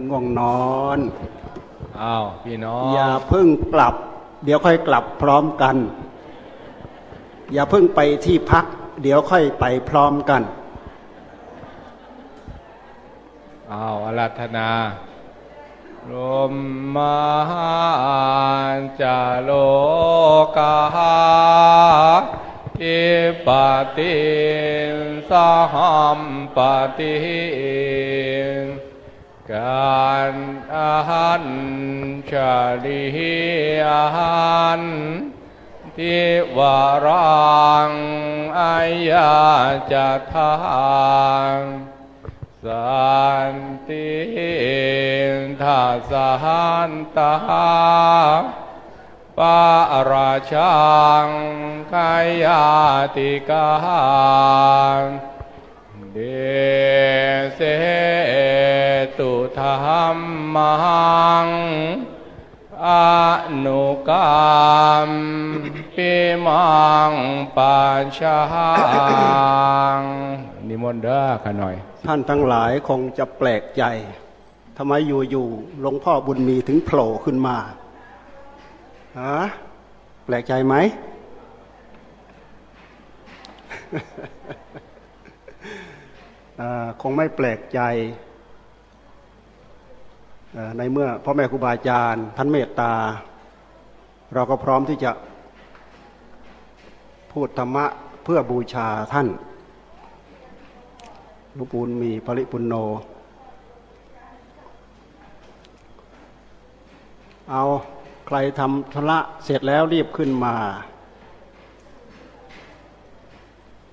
งง่วงนอนอ้าวพี่น้องอย่าเพิ่งกลับ เดี๋ยวค่อยกลับพร้อมกัน อย่าเพิ่งไปที่พัก เดี๋ยวค่อยไปพร้อมกันอ้าวอารัธนารมมาจาโลกาอิปติสหัมปติ การอาหันชาลิอาหันทิวารังอายาจะทางสันติทัสสันตาปาราชังกายาติกา เดเสตุธรรมังอนุกรรมปิมังปัญชางนิมนต์เด้อข้าหน่อย ท่านทั้งหลายคงจะแปลกใจทำไมอยู่ๆหลวงพ่อบุญมีถึงโผล่ขึ้นมาฮะแปลกใจไหม คงไม่แปลกใจในเมื่อพ่อแม่ครูบาอาจารย์ท่านเมตตา เราก็พร้อมที่จะพูดธรรมะเพื่อบูชาท่านหลวงปู่มีปริปุณโน เอาใครทำธุระเสร็จแล้วรีบขึ้นมา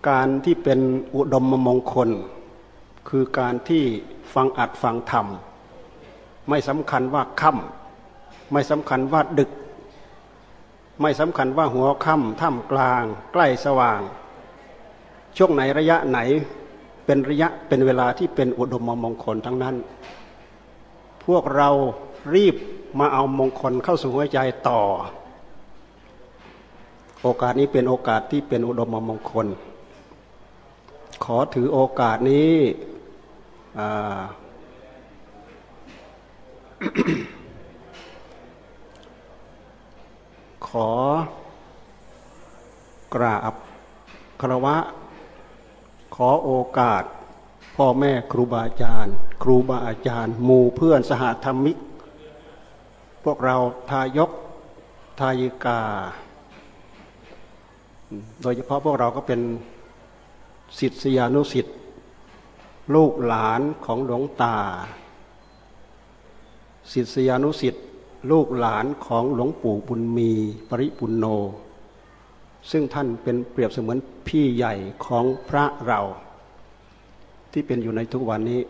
การที่เป็นอุดมมงคล คือการที่ฟังอัดฟังธรรม ไม่สำคัญว่าค่ำไม่สำคัญว่าดึก ไม่สำคัญว่าหัวค่ำท่ามกลาง ใกล้สว่าง ช่วงไหนระยะไหนเป็นระยะเป็นเวลาที่เป็นอุดมมงคลทั้งนั้น พวกเรารีบมาเอามงคลเข้าสู่หัวใจต่อ โอกาสนี้เป็นโอกาสที่เป็นอุดมมงคล ขอถือโอกาสนี้ ขอกราบคารวะ ขอโอกาส พ่อแม่ครูบาอาจารย์ ครูบาอาจารย์หมู่เพื่อนสหธรรมิก พวกเราทายกทายิกา โดยเฉพาะพวกเราก็เป็นศิษยานุศิษย์ ลูกหลานของหลวงตาศิษยานุศิษย์ลูกหลานของหลวงปู่บุญมีปริปุณโน ซึ่งท่านเป็นเปรียบเสมือนพี่ใหญ่ของพระเรา ที่เป็นอยู่ในทุกวันนี้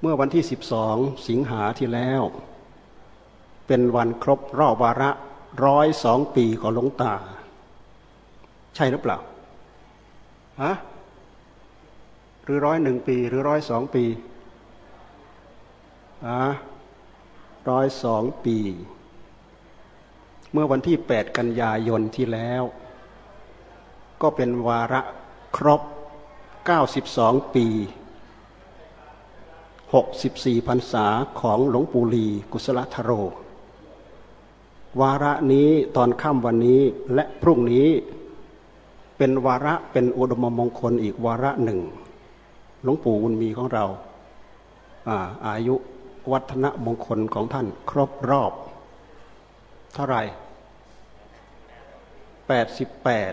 เมื่อวันที่ 12 สิงหาที่แล้ว เป็นวันครบรอบวาระร้อยสองปีของหลวงตา ใช่หรือเปล่า ฮะหรือร้อยหนึ่งปี หรือร้อยสองปีอะร้อยสองปี เมื่อวันที่8กันยายนที่แล้ว ก็เป็นวาระครบ92ปี64พรรษาของหลวงปู่ลีกุศลธโร วาระนี้ตอนค่ำวันนี้และพรุ่งนี้ เป็นวาระเป็นอุดมมงคลอีกวาระหนึ่ง หลวงปู่บุญมีของเราอาอายุวัฒนมงคลของท่านครบรอบ เท่าไหร่แปดสิบแปด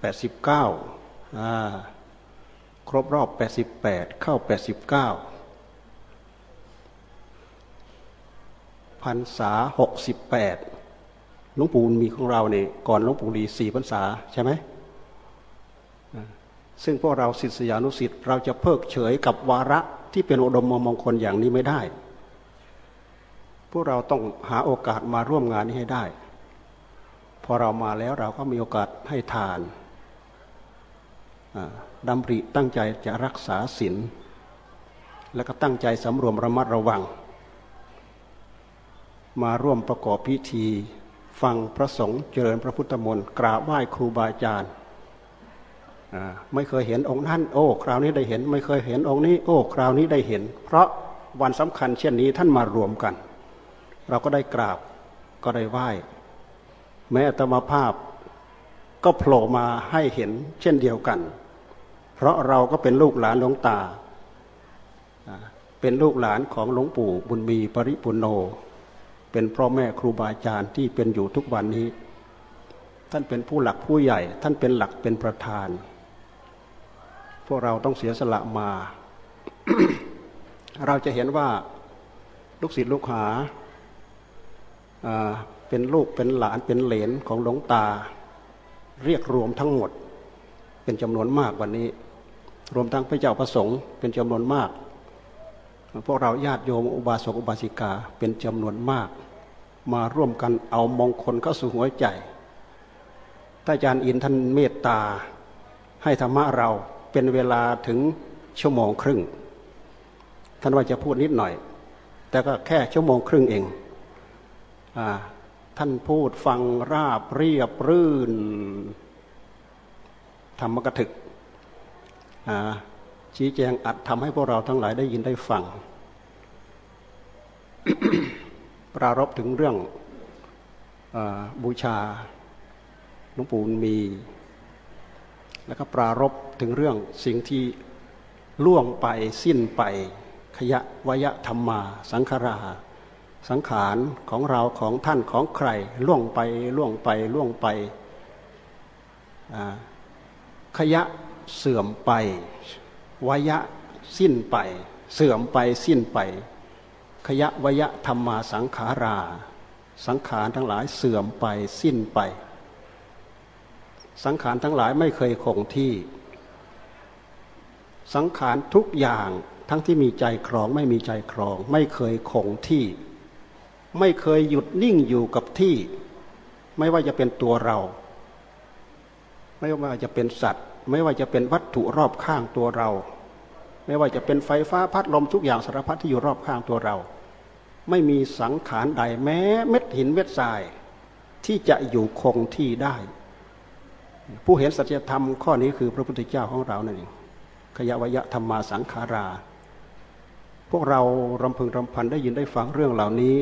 แปดสิบเก้าครบรอบแปดสิบแปดเข้าแปดสิบเก้าพันษาหกสิบแปดหลวงปู่มีของเราเนี่ยก่อนหลวงปู่ลีสี่พรรษาใช่ไหม ซึ่งพวกเราศิษยานุศิษย์เราจะเพิกเฉยกับวาระที่เป็นอุดมมงคลอย่างนี้ไม่ได้ พวกเราต้องหาโอกาสมาร่วมงานนี้ให้ได้ พอเรามาแล้วเราก็มีโอกาสให้ทานดำริตั้งใจจะรักษาศีลแล้วก็ตั้งใจสำรวมระมัดระวัง มาร่วมประกอบพิธี ฟังพระสงฆ์เจริญพระพุทธมนต์กราบไหว้ครูบาอาจารย์ ไม่เคยเห็นองค์นั้นโอ้ คราวนี้ได้เห็น ไม่เคยเห็นองค์นี้ โอ้ คราวนี้ได้เห็น เพราะวันสำคัญเช่นนี้ท่านมารวมกัน เราก็ได้กราบก็ได้ไหว้ แม้ธรรมภาพก็โผล่มาให้เห็นเช่นเดียวกัน เพราะเราก็เป็นลูกหลานหลวงตา เป็นลูกหลานของหลวงปู่บุญมีปริปุโน เป็นพ่อแม่ครูบาอาจารย์ที่เป็นอยู่ทุกวันนี้ ท่านเป็นผู้หลักผู้ใหญ่ ท่านเป็นหลักเป็นประธาน พวกเราต้องเสียสละมา เราจะเห็นว่าลูกศิษย์ลูกหาเป็นลูกเป็นหลานเป็นเหลนของหลวงตา เรียกรวมทั้งหมด เป็นจำนวนมากวันนี้ รวมทั้งพระเจ้าประสงค์เป็นจำนวนมาก พวกเราญาติโยมอุบาสกอุบาสิกาเป็นจำนวนมาก มาร่วมกันเอามงคลเข้าสู่หัวใจท่านอาจารย์อินท่านเมตตาให้ธรรมะเรา เป็นเวลาถึงชั่วโมงครึ่ง ท่านว่าจะพูดนิดหน่อย แต่ก็แค่ชั่วโมงครึ่งเองอท่านพูดฟังราบเรียบรื่น ธรรมกถึก ชี้แจงอัดทำให้พวกเราทั้งหลายได้ยินได้ฟัง ปรารบถึงเรื่องอบูชาหลวงปู่มี แล้วก็ปรารบ ถึงเรื่องสิ่งที่ล่วงไปสิ้นไป ขยะวยธรรมาสังขารา สังขารของเราของท่านของใคร ล่วงไปล่วงไปล่วงไปขยะเสื่อมไปวยะสิ้นไป เสื่อมไปสิ้นไป ขยะวยะธรรมาสังขารา สังขารทั้งหลายเสื่อมไปสิ้นไป สังขารทั้งหลายไม่เคยคงที่ สังขารทุกอย่างทั้งที่มีใจครองไม่มีใจครอง ไม่เคยคงที่ ไม่เคยหยุดนิ่งอยู่กับที่ ไม่ว่าจะเป็นตัวเรา ไม่ว่าจะเป็นสัตว์ ไม่ว่าจะเป็นวัตถุรอบข้างตัวเรา ไม่ว่าจะเป็นไฟฟ้าพัดลมทุกอย่างสารพัดที่อยู่รอบข้างตัวเรา ไม่มีสังขารใดแม้เม็ดหินเม็ดทราย ที่จะอยู่คงที่ได้ ผู้เห็นสัจธรรมข้อนี้คือพระพุทธเจ้าของเรานั่นเอง ขยวยะธรรมาสังขารา พวกเรารำพึงรำพันได้ยินได้ฟังเรื่องเหล่านี้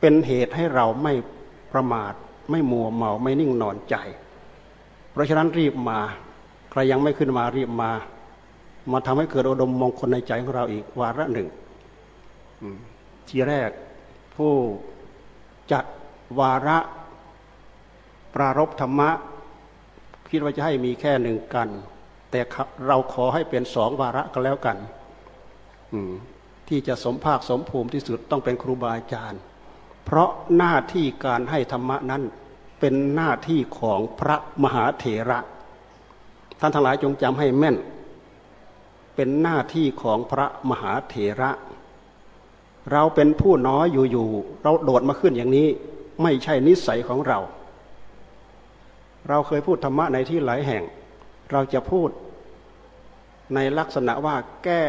เป็นเหตุให้เราไม่ประมาทไม่มัวเมาไม่นิ่งนอนใจ เพราะฉะนั้นรีบมา ใครยังไม่ขึ้นมารีบมา มาทำให้เกิดอดมมงคลในใจของเราอีกวาระหนึ่งทีแรกผู้จัดวาระปรารบธรรมะ คิดว่าจะให้มีแค่หนึ่งกัน แต่เราขอให้เป็นสองวาระก็แล้วกันที่จะสมภาคสมภูมิที่สุดต้องเป็นครูบาอาจารย์ เพราะหน้าที่การให้ธรรมะนั้นเป็นหน้าที่ของพระมหาเถระ ท่านทั้งหลายจงจำให้แม่น เป็นหน้าที่ของพระมหาเถระ เราเป็นผู้น้อยอยู่ๆเราโดดมาขึ้นอย่างนี้ไม่ใช่นิสัยของเรา เราเคยพูดธรรมะในที่หลายแห่ง เราจะพูดในลักษณะว่าแก้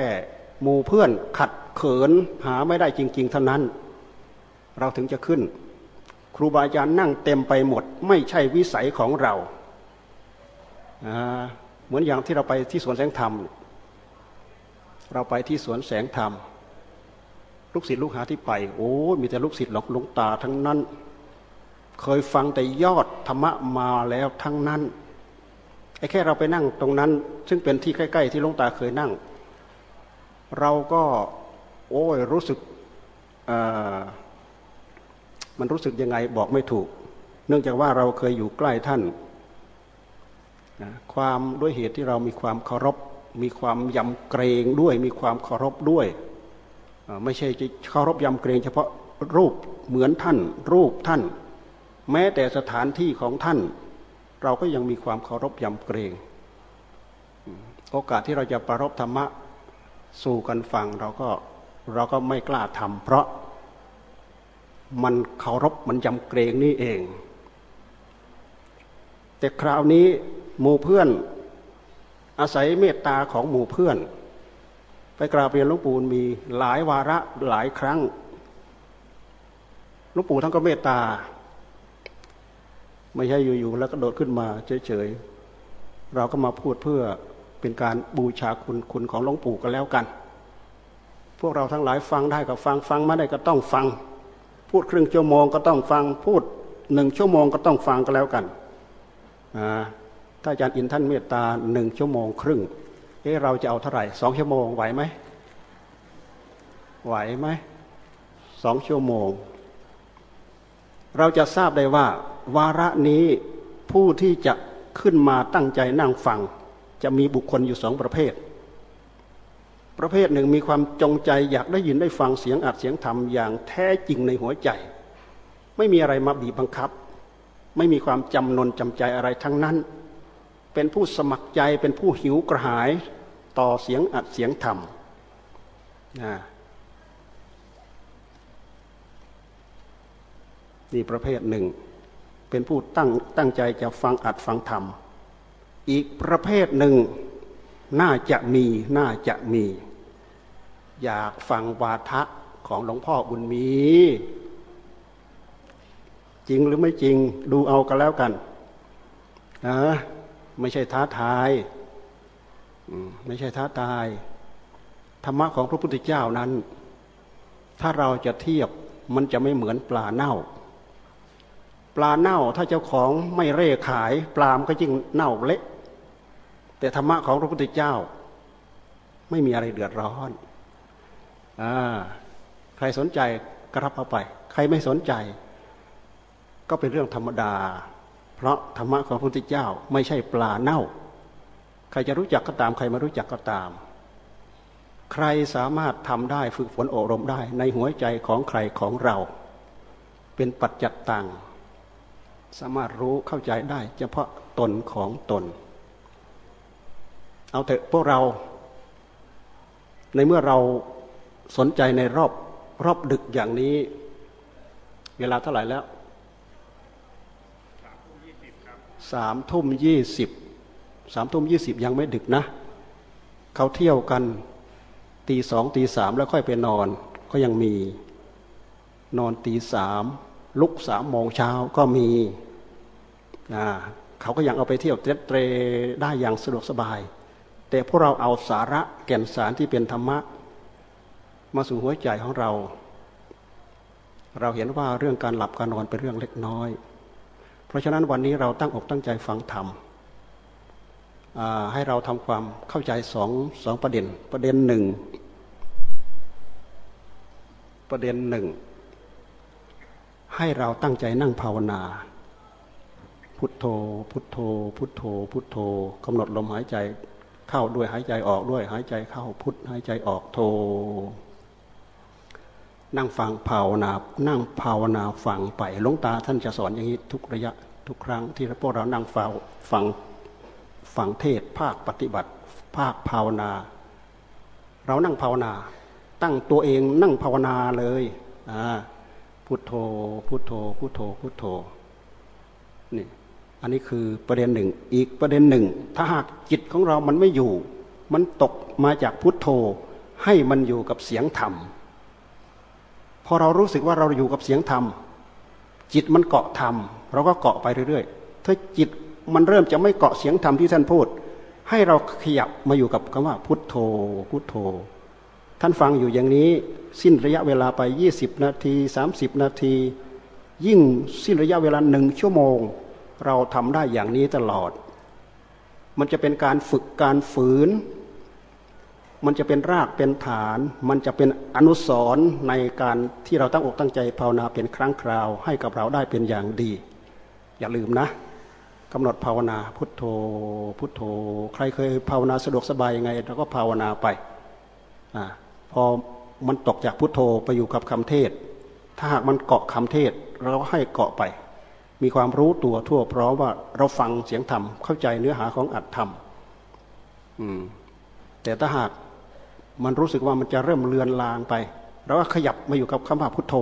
หมู่เพื่อนขัดเขินหาไม่ได้จริง ๆ เท่านั้น เราถึงจะขึ้น ครูบาอาจารย์นั่งเต็มไปหมด ไม่ใช่วิสัยของเรา เหมือนอย่างที่เราไปที่สวนแสงธรรม เราไปที่สวนแสงธรรม ลูกศิษย์ลูกหาที่ไป โอ้มีแต่ลูกศิษย์หลอกลงตาทั้งนั้น เคยฟังแต่ยอดธรรมะมาแล้วทั้งนั้น ไอ้แค่เราไปนั่งตรงนั้น ซึ่งเป็นที่ใกล้ ๆ ที่ลงตาเคยนั่ง เราก็โอ้ยรู้สึกมันรู้สึกยังไงบอกไม่ถูก เนื่องจากว่าเราเคยอยู่ใกล้ท่านนะความด้วยเหตุที่เรามีความเคารพ มีความยำเกรงด้วย มีความเคารพด้วย ไม่ใช่จะเคารพยำเกรงเฉพาะรูปเหมือนท่าน รูปท่าน แม้แต่สถานที่ของท่าน เราก็ยังมีความเคารพยำเกรง โอกาสที่เราจะประรบธรรมะสู่กันฟังเราก็เราก็ไม่กล้าทำเพราะมันเคารพมันยำเกรงนี่เอง แต่คราวนี้หมู่เพื่อน อาศัยเมตตาของหมู่เพื่อน ไปกราบเรียนหลวงปู่มีหลายวาระหลายครั้งหลวงปู่ท่านก็เมตตา ไม่ใช่อยู่ๆแล้วก็โดดขึ้นมาเฉยๆเราก็มาพูดเพื่อเป็นการบูชาคุณคุณของหลวงปู่กันแล้วกัน พวกเราทั้งหลายฟังได้ก็ฟังฟังไม่ได้ก็ต้องฟัง พูดครึ่งชั่วโมงก็ต้องฟังพูดหนึ่งชั่วโมงก็ต้องฟังก็แล้วกันถ้าอาจารย์อินท่านเมตตาหนึ่งชั่วโมงครึ่งเอ๊เราจะเอาเท่าไหร่สองชั่วโมงไหวไหมไหวไหมสองชั่วโมง เราจะทราบได้ว่า วาระนี้ผู้ที่จะขึ้นมาตั้งใจนั่งฟัง จะมีบุคคลอยู่สองประเภท ประเภทหนึ่งมีความจงใจอยากได้ยินได้ฟังเสียงอัดเสียงธรรมอย่างแท้จริงในหัวใจ ไม่มีอะไรมาบีบบังคับ ไม่มีความจำนนจำใจอะไรทั้งนั้น เป็นผู้สมัครใจเป็นผู้หิวกระหายต่อเสียงอัดเสียงธรรมนะนี่ประเภทหนึ่ง เป็นผู้ตั้งตั้งใจจะฟังอัดฟังธรรม อีกประเภทหนึ่งน่าจะมีน่าจะมี อยากฟังวาทะของหลวงพ่อบุญมี จริงหรือไม่จริงดูเอากันแล้วกันนะไม่ใช่ท้าทายไม่ใช่ท้าทาย ธรรมะของพระพุทธเจ้านั้น ถ้าเราจะเทียบมันจะไม่เหมือนปลาเน่า ปลาเน่าถ้าเจ้าของไม่เร่ขาย ปลามก็ยิ่งเน่าเละ แต่ธรรมะของพระพุทธเจ้า ไม่มีอะไรเดือดร้อนอ่าใครสนใจก็รับเอาไป ใครไม่สนใจ ก็เป็นเรื่องธรรมดา เพราะธรรมะของพระพุทธเจ้า ไม่ใช่ปลาเน่า ใครจะรู้จักก็ตาม ใครไม่รู้จักก็ตาม ใครสามารถทำได้ฝึกฝนอบรมได้ ในหัวใจของใครของเรา เป็นปัจจัตตัง สามารถรู้เข้าใจได้ เฉพาะตนของตน เอาเถอะพวกเรา ในเมื่อเราสนใจในรอบรอบดึกอย่างนี้ เวลาเท่าไหร่แล้วสามทุ่มยี่สิบสามทุ่มยี่สิบยังไม่ดึกนะ เขาเที่ยวกันตีสองตีสามแล้วค่อยไปนอน ก็ยังมี นอนตีสาม ลุกสามโมงเช้าก็มีเขาก็ยังเอาไปเที่ยวเตรได้อย่างสะดวกสบาย แต่พวกเราเอาสาระแก่นสารที่เป็นธรรมะ มาสู่หัวใจของเรา เราเห็นว่าเรื่องการหลับการนอนเป็นเรื่องเล็กน้อย เพราะฉะนั้นวันนี้เราตั้งอกตั้งใจฟังธรรมให้เราทำความเข้าใจสองสองประเด็น ประเด็นหนึ่งประเด็นหนึ่ง ให้เราตั้งใจนั่งภาวนา พุทโธ พุทโธ พุทโธ พุทโธกำหนดลมหายใจเข้าด้วยหายใจออกด้วยหายใจเข้าพุทหายใจออกโธนั่งฟังภาวนา นั่งภาวนาฟังไปหลวงตาท่านจะสอนอย่างนี้ทุกระยะทุกครั้งที่พวกเรานั่งฟังฟังฟังเทศภาคปฏิบัติ ภาคภาวนา เรานั่งภาวนา ตั้งตัวเองนั่งภาวนาเลยอ่า พุทโธ พุทโธ พุทโธ พุทโธนี่อันนี้คือประเด็นหนึ่ง อีกประเด็นหนึ่ง ถ้าหากจิตของเรามันไม่อยู่ มันตกมาจากพุทโธ ให้มันอยู่กับเสียงธรรม พอเรารู้สึกว่าเราอยู่กับเสียงธรรม จิตมันเกาะธรรม เราก็เกาะไปเรื่อยๆ ถ้าจิตมันเริ่มจะไม่เกาะเสียงธรรมที่ท่านพูด ให้เราขยับมาอยู่กับคำว่าพุทโธ พุทโธ ท่านฟังอยู่อย่างนี้ สิ้นระยะเวลาไปยี่สิบนาทีสามสิบนาที ยิ่งสิ้นระยะเวลาหนึ่งชั่วโมง เราทำได้อย่างนี้ตลอด มันจะเป็นการฝึกการฝืน มันจะเป็นรากเป็นฐาน มันจะเป็นอนุสรณ์ในการที่เราตั้งอกตั้งใจภาวนาเป็นครั้งคราวให้กับเราได้เป็นอย่างดี อย่าลืมนะกำหนดภาวนาพุทโธพุทโธ ใครเคยภาวนาสะดวกสบายยังไงเราก็ภาวนาไปอ่าพอ มันตกจากพุทโธไปอยู่กับคำเทศ ถ้าหากมันเกาะคำเทศเราก็ให้เกาะไป มีความรู้ตัวทั่วพร้อมว่าเราฟังเสียงธรรมเข้าใจเนื้อหาของอัตธรรมแต่ถ้าหากมันรู้สึกว่ามันจะเริ่มเลือนลางไปเราก็ขยับมาอยู่กับคำว่าพุทโธ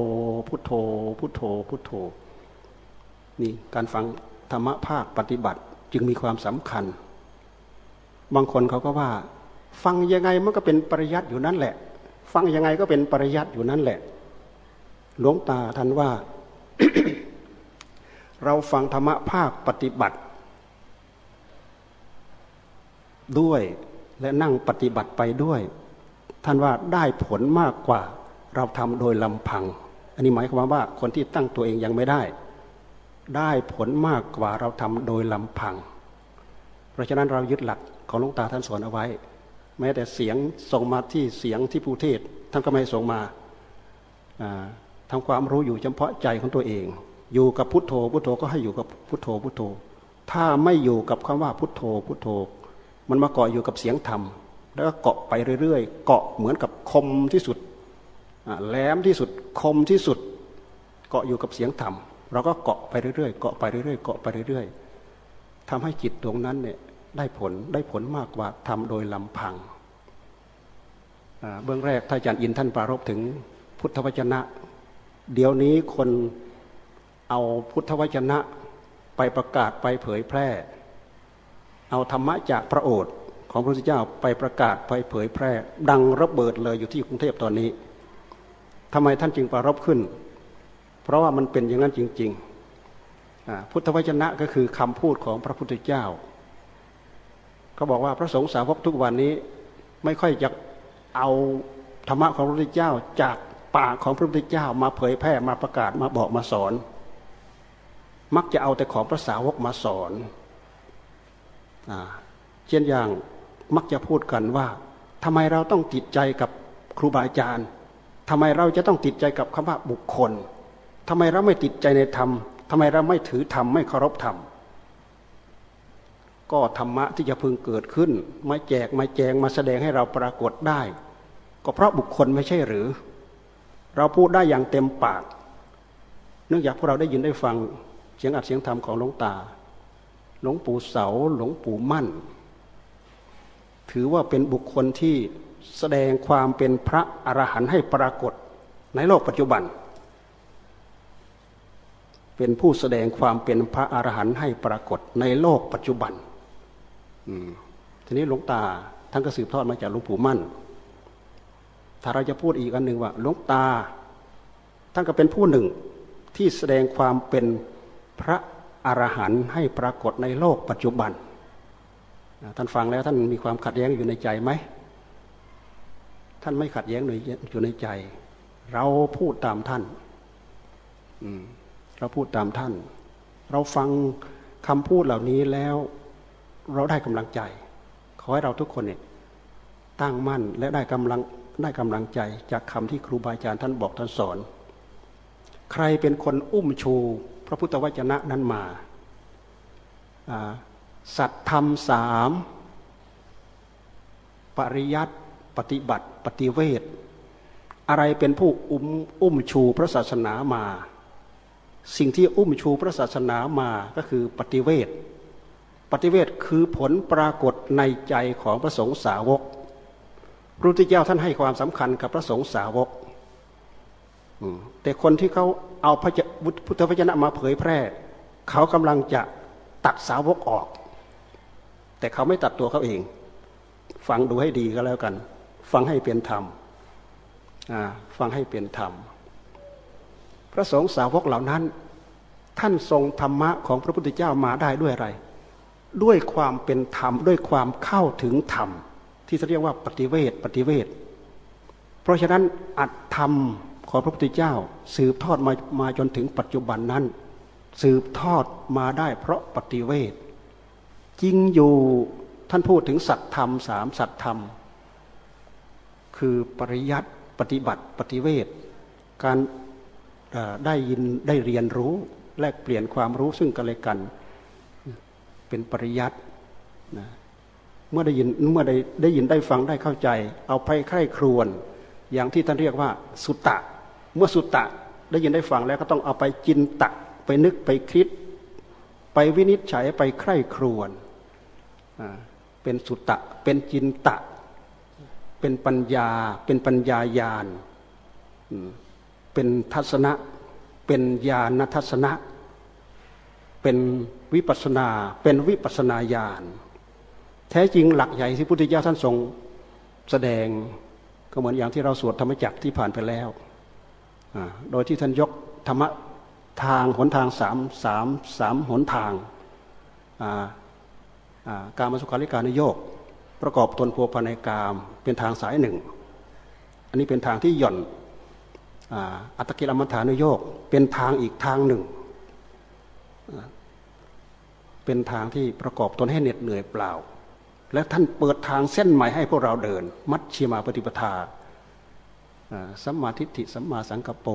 พุทโธ พุทโธ พุทโธ นี่การฟังธรรมะภาคปฏิบัติจึงมีความสำคัญ บางคนเขาก็ว่า ฟังยังไงมันก็เป็นปริยัติอยู่นั่นแหละ ฟังยังไงก็เป็นปริยัติอยู่นั่นแหละ หลวงตาท่านว่า เราฟังธรรมะภาคปฏิบัติ ด้วยและนั่งปฏิบัติไปด้วย ท่านว่าได้ผลมากกว่า เราทำโดยลำพัง อันนี้หมายความว่าคนที่ตั้งตัวเองยังไม่ได้ ได้ผลมากกว่าเราทำโดยลำพัง เพราะฉะนั้นเรายึดหลักของหลวงตาท่านสอนเอาไว้ แม้แต่เสียงส่งมาที่เสียงที่ผู้เทศท่านก็ไม่ส่งมาทำความรู้อยู่เฉพาะใจของตัวเอง อยู่กับพุทโธพุทโธก็ให้อยู่กับพุทโธพุทโธ ถ้าไม่อยู่กับคำว่าพุทโธพุทโธ มันมาเกาะอยู่กับเสียงธรรม แล้วก็เกาะไปเรื่อยๆ เกาะเหมือนกับคมที่สุดแหลมที่สุดคมที่สุด เกาะอยู่กับเสียงธรรมเราก็เกาะไปเรื่อยๆเกาะไปเรื่อยๆเกาะไปเรื่อยๆทำให้จิตดวงนั้นเนี่ย ได้ผลได้ผลมากกว่าทำโดยลำพัง เบื้องแรกท่านอาจารย์อินท่านปรารบถึงพุทธวจนะ เดี๋ยวนี้คนเอาพุทธวจนะไปประกาศไปเผยแพร่ เอาธรรมะจากพระโอษฐ์ของพระพุทธเจ้าไปประกาศไปเผยแพร่ ดังระเบิดเลยอยู่ที่กรุงเทพตอนนี้ทำไมท่านจึงปรารบขึ้น เพราะว่ามันเป็นอย่างนั้นจริง ๆ พุทธวจนะก็คือคำพูดของพระพุทธเจ้า เขาบอกว่าพระสงฆ์สาวกทุกวันนี้ไม่ค่อยจะเอาธรรมะของพระพุทธเจ้าจากปากของพระพุทธเจ้ามาเผยแพร่มาประกาศมาบอกมาสอน มักจะเอาแต่ของพระสาวกมาสอนเช่นอย่างมักจะพูดกันว่าทำไมเราต้องติดใจกับครูบาอาจารย์ทำไมเราจะต้องติดใจกับคำว่าบุคคลทำไมเราไม่ติดใจในธรรมทำไมเราไม่ถือธรรมไม่เคารพธรรม ก็ธรรมะที่จะพึงเกิดขึ้น มาแจกมาแจงมาแสดงให้เราปรากฏได้ ก็เพราะบุคคลไม่ใช่หรือ เราพูดได้อย่างเต็มปาก เนื่องจากพวกเราได้ยินได้ฟังเสียงอัดเสียงธรรมของหลวงตา หลวงปู่เสาหลวงปู่มั่น ถือว่าเป็นบุคคลที่แสดงความเป็นพระอรหันต์ให้ปรากฏในโลกปัจจุบัน เป็นผู้แสดงความเป็นพระอรหันต์ให้ปรากฏในโลกปัจจุบัน ทีนี้หลวงตาท่านก็สืบทอดมาจากหลวงปู่มั่น ถ้าเราจะพูดอีกอันหนึ่งว่าหลวงตา ท่านก็เป็นผู้หนึ่งที่แสดงความเป็นพระอรหันต์ให้ปรากฏในโลกปัจจุบัน ท่านฟังแล้วท่านมีความขัดแย้งอยู่ในใจไหม ท่านไม่ขัดแย้งอยู่ในใจ เราพูดตามท่าน เราพูดตามท่าน เราฟังคำพูดเหล่านี้แล้ว เราได้กำลังใจ ขอให้เราทุกคนเนี่ยตั้งมั่นและได้กำลังได้กำลังใจจากคำที่ครูบาอาจารย์ท่านบอกท่านสอน ใครเป็นคนอุ้มชู พระพุทธวจนะนั้นมา สัตธรรมสามปริยัติปฏิบัติปฏิเวทอะไรเป็นผู้อุ้มอุ้มชูพระศาสนามา สิ่งที่อุ้มชูพระศาสนามาก็คือปฏิเวท ปฏิเวทคือผลปรากฏในใจของพระสงฆ์สาวกพระพุทธเจ้าท่านให้ความสำคัญกับพระสงฆ์สาวกแต่คนที่เขาเอาพระพุทธวจนะมาเผยแพร่ เขากำลังจะตัดสาวกออก แต่เขาไม่ตัดตัวเขาเอง ฟังดูให้ดีก็แล้วกัน ฟังให้เป็นธรรมฟังให้เป็นธรรม พระสงฆ์สาวกเหล่านั้น ท่านทรงธรรมะของพระพุทธเจ้ามาได้ด้วยอะไร ด้วยความเป็นธรรม ด้วยความเข้าถึงธรรม ที่เรียกว่าปฏิเวทปฏิเวทเพราะฉะนั้นอัตธรรมของพระพุทธเจ้า สืบทอดมามาจนถึงปัจจุบันนั้น สืบทอดมาได้เพราะปฏิเวทจริงอยู่ท่านพูดถึงสัตธรรมสามสัตธรรม คือปริยัติปฏิบัติปฏิเวทการได้ยินได้เรียนรู้แลกเปลี่ยนความรู้ซึ่งกันและกัน เป็นปริยัตินะเมื่อได้ยินเมื่อได้ได้ยินได้ฟังได้เข้าใจ เอาไปใคร่ครวญอย่างที่ท่านเรียกว่าสุตตะ เมื่อสุตตะได้ยินได้ฟังแล้วก็ต้องเอาไปจินตะไปนึกไปคิด ไปวินิจฉัยไปใคร่ครวญเป็นสุตตะ เป็นจินตะ เป็นปัญญา เป็นปัญญายานเป็นทัศนะ เป็นญาณทัศนะ เป็น วิปัสนาเป็นวิปัสนาญาณแท้จริงหลักใหญ่ที่พุทธเจ้าท่านทรงแสดงก็เหมือนอย่างที่เราสวดธรรมจักรที่ผ่านไปแล้ว โดยที่ท่านยกธรรมทางหนทางสามสามสามหนทางการมาสุขาริการนโยก ประกอบตนพัวพันในกามเป็นทางสายหนึ่ง อันนี้เป็นทางที่หย่อนอัตกิลมัฐานโยกเป็นทางอีกทางหนึ่ง เป็นทางที่ประกอบตนให้เหน็ดเหนื่อยเปล่า และท่านเปิดทางเส้นใหม่ให้พวกเราเดิน มัชชีมาปฏิปทาสัมมาทิฏฐิสัมมาสังกปร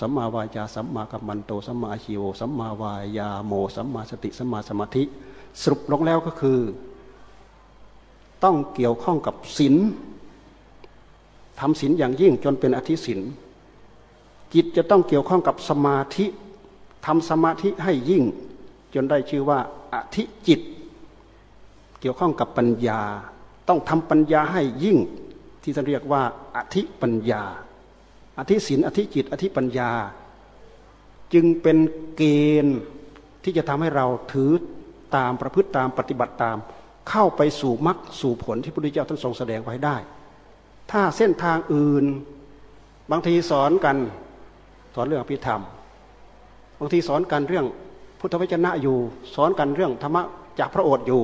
สัมมาวายาสัมมากัมมันโตสัมมาชิโวสัมมาวายาโมสัมมาสติสัมมาสมาธิ สรุปลงแล้วก็คือ ต้องเกี่ยวข้องกับศีลทำศีลอย่างยิ่งจนเป็นอธิศีลจิตจะต้องเกี่ยวข้องกับสมาธิทำสมาธิให้ยิ่ง จนได้ชื่อว่าอธิจิต เกี่ยวข้องกับปัญญา ต้องทำปัญญาให้ยิ่งที่จะเรียกว่าอธิปัญญา อธิศินอธิจิต อธิปัญญา จึงเป็นเกณฑ์ที่จะทำให้เราถือตามประพฤติตามปฏิบัติตาม เข้าไปสู่มรรคสู่ผลที่พระพุทธเจ้าท่านทรงแสดงไว้ได้ ถ้าเส้นทางอื่น บางทีสอนกันสอนเรื่องพิธรรม บางทีสอนกันเรื่อง พุทธวจนะอยู่ สอนกันเรื่องธรรมะจากพระโอษฐ์อยู่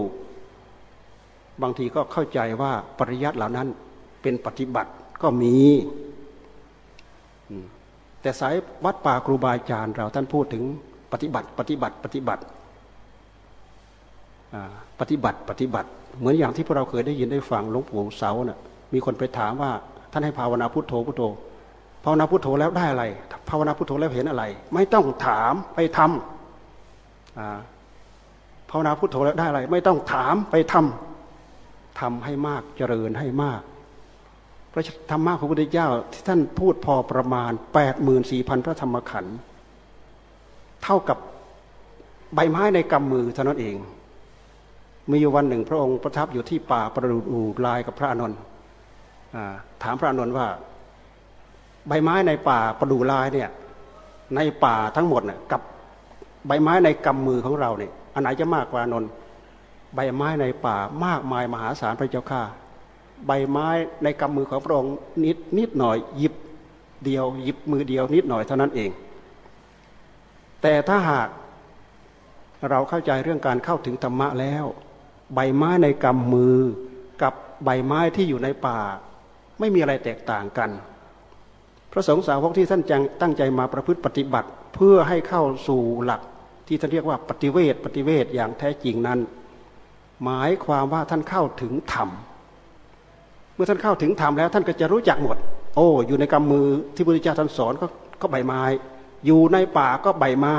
บางทีก็เข้าใจว่าปริยัติเหล่านั้นเป็นปฏิบัติก็มีแต่สายวัดป่าครูบาอาจารย์เราท่านพูดถึงปฏิบัติ ปฏิบัติปฏิบัติปฏิบัติปฏิบัติ เหมือนอย่างที่พวกเราเคยได้ยินได้ฟังหลวงปู่เสาเนะ่ยมีคนไปถามว่าท่านให้ภาวนาพุทโธพุทโธภาวนาพุทโธแล้วได้อะไร ภาวนาพุทโธแล้วเห็นอะไร ไม่ต้องถามไปทำ ภาวนาพุทโธแล้วได้อะไร ไม่ต้องถามไปทำทำให้มากเจริญให้มากพระธรรมะของพระพุทธเจ้าที่ท่านพูดพอประมาณแปดหมื่นสี่พันพระธรรมขันธ์เท่ากับใบไม้ในกำมือเท่านั้นเอง มีอยู่วันหนึ่ง พระองค์ประทับอยู่ที่ป่าประดู่ลายกับพระอนุนถามพระอนุนว่า ใบไม้ในป่าประดู่ลายเนี่ยในป่าทั้งหมดเนี่ยกับ ใบไม้ในกำมือของเราเนี่ยอันไหนจะมากกว่านนใบไม้ในป่ามากมายมหาศาลพระเจ้าข้าใบไม้ในกำมือของพระองค์นิดนิดหน่อยหยิบเดียวหยิบมือเดียวนิดหน่อยเท่านั้นเอง แต่ถ้าหากเราเข้าใจเรื่องการเข้าถึงธรรมะแล้ว ใบไม้ในกำมือกับใบไม้ที่อยู่ในป่า ไม่มีอะไรแตกต่างกัน พระสงฆ์สาวกที่ท่านจังตั้งใจมาประพฤติปฏิบัติ เพื่อให้เข้าสู่หลัก ที่ท่านเรียกว่าปฏิเวทปฏิเวทอย่างแท้จริงนั้น หมายความว่าท่านเข้าถึงธรรมเมื่อท่านเข้าถึงธรรมแล้วท่านก็จะรู้จักหมด โอ้ อยู่ในกำมือที่พระพุทธเจ้าท่านสอนก็ก็ใบไม้ อยู่ในป่าก็ใบไม้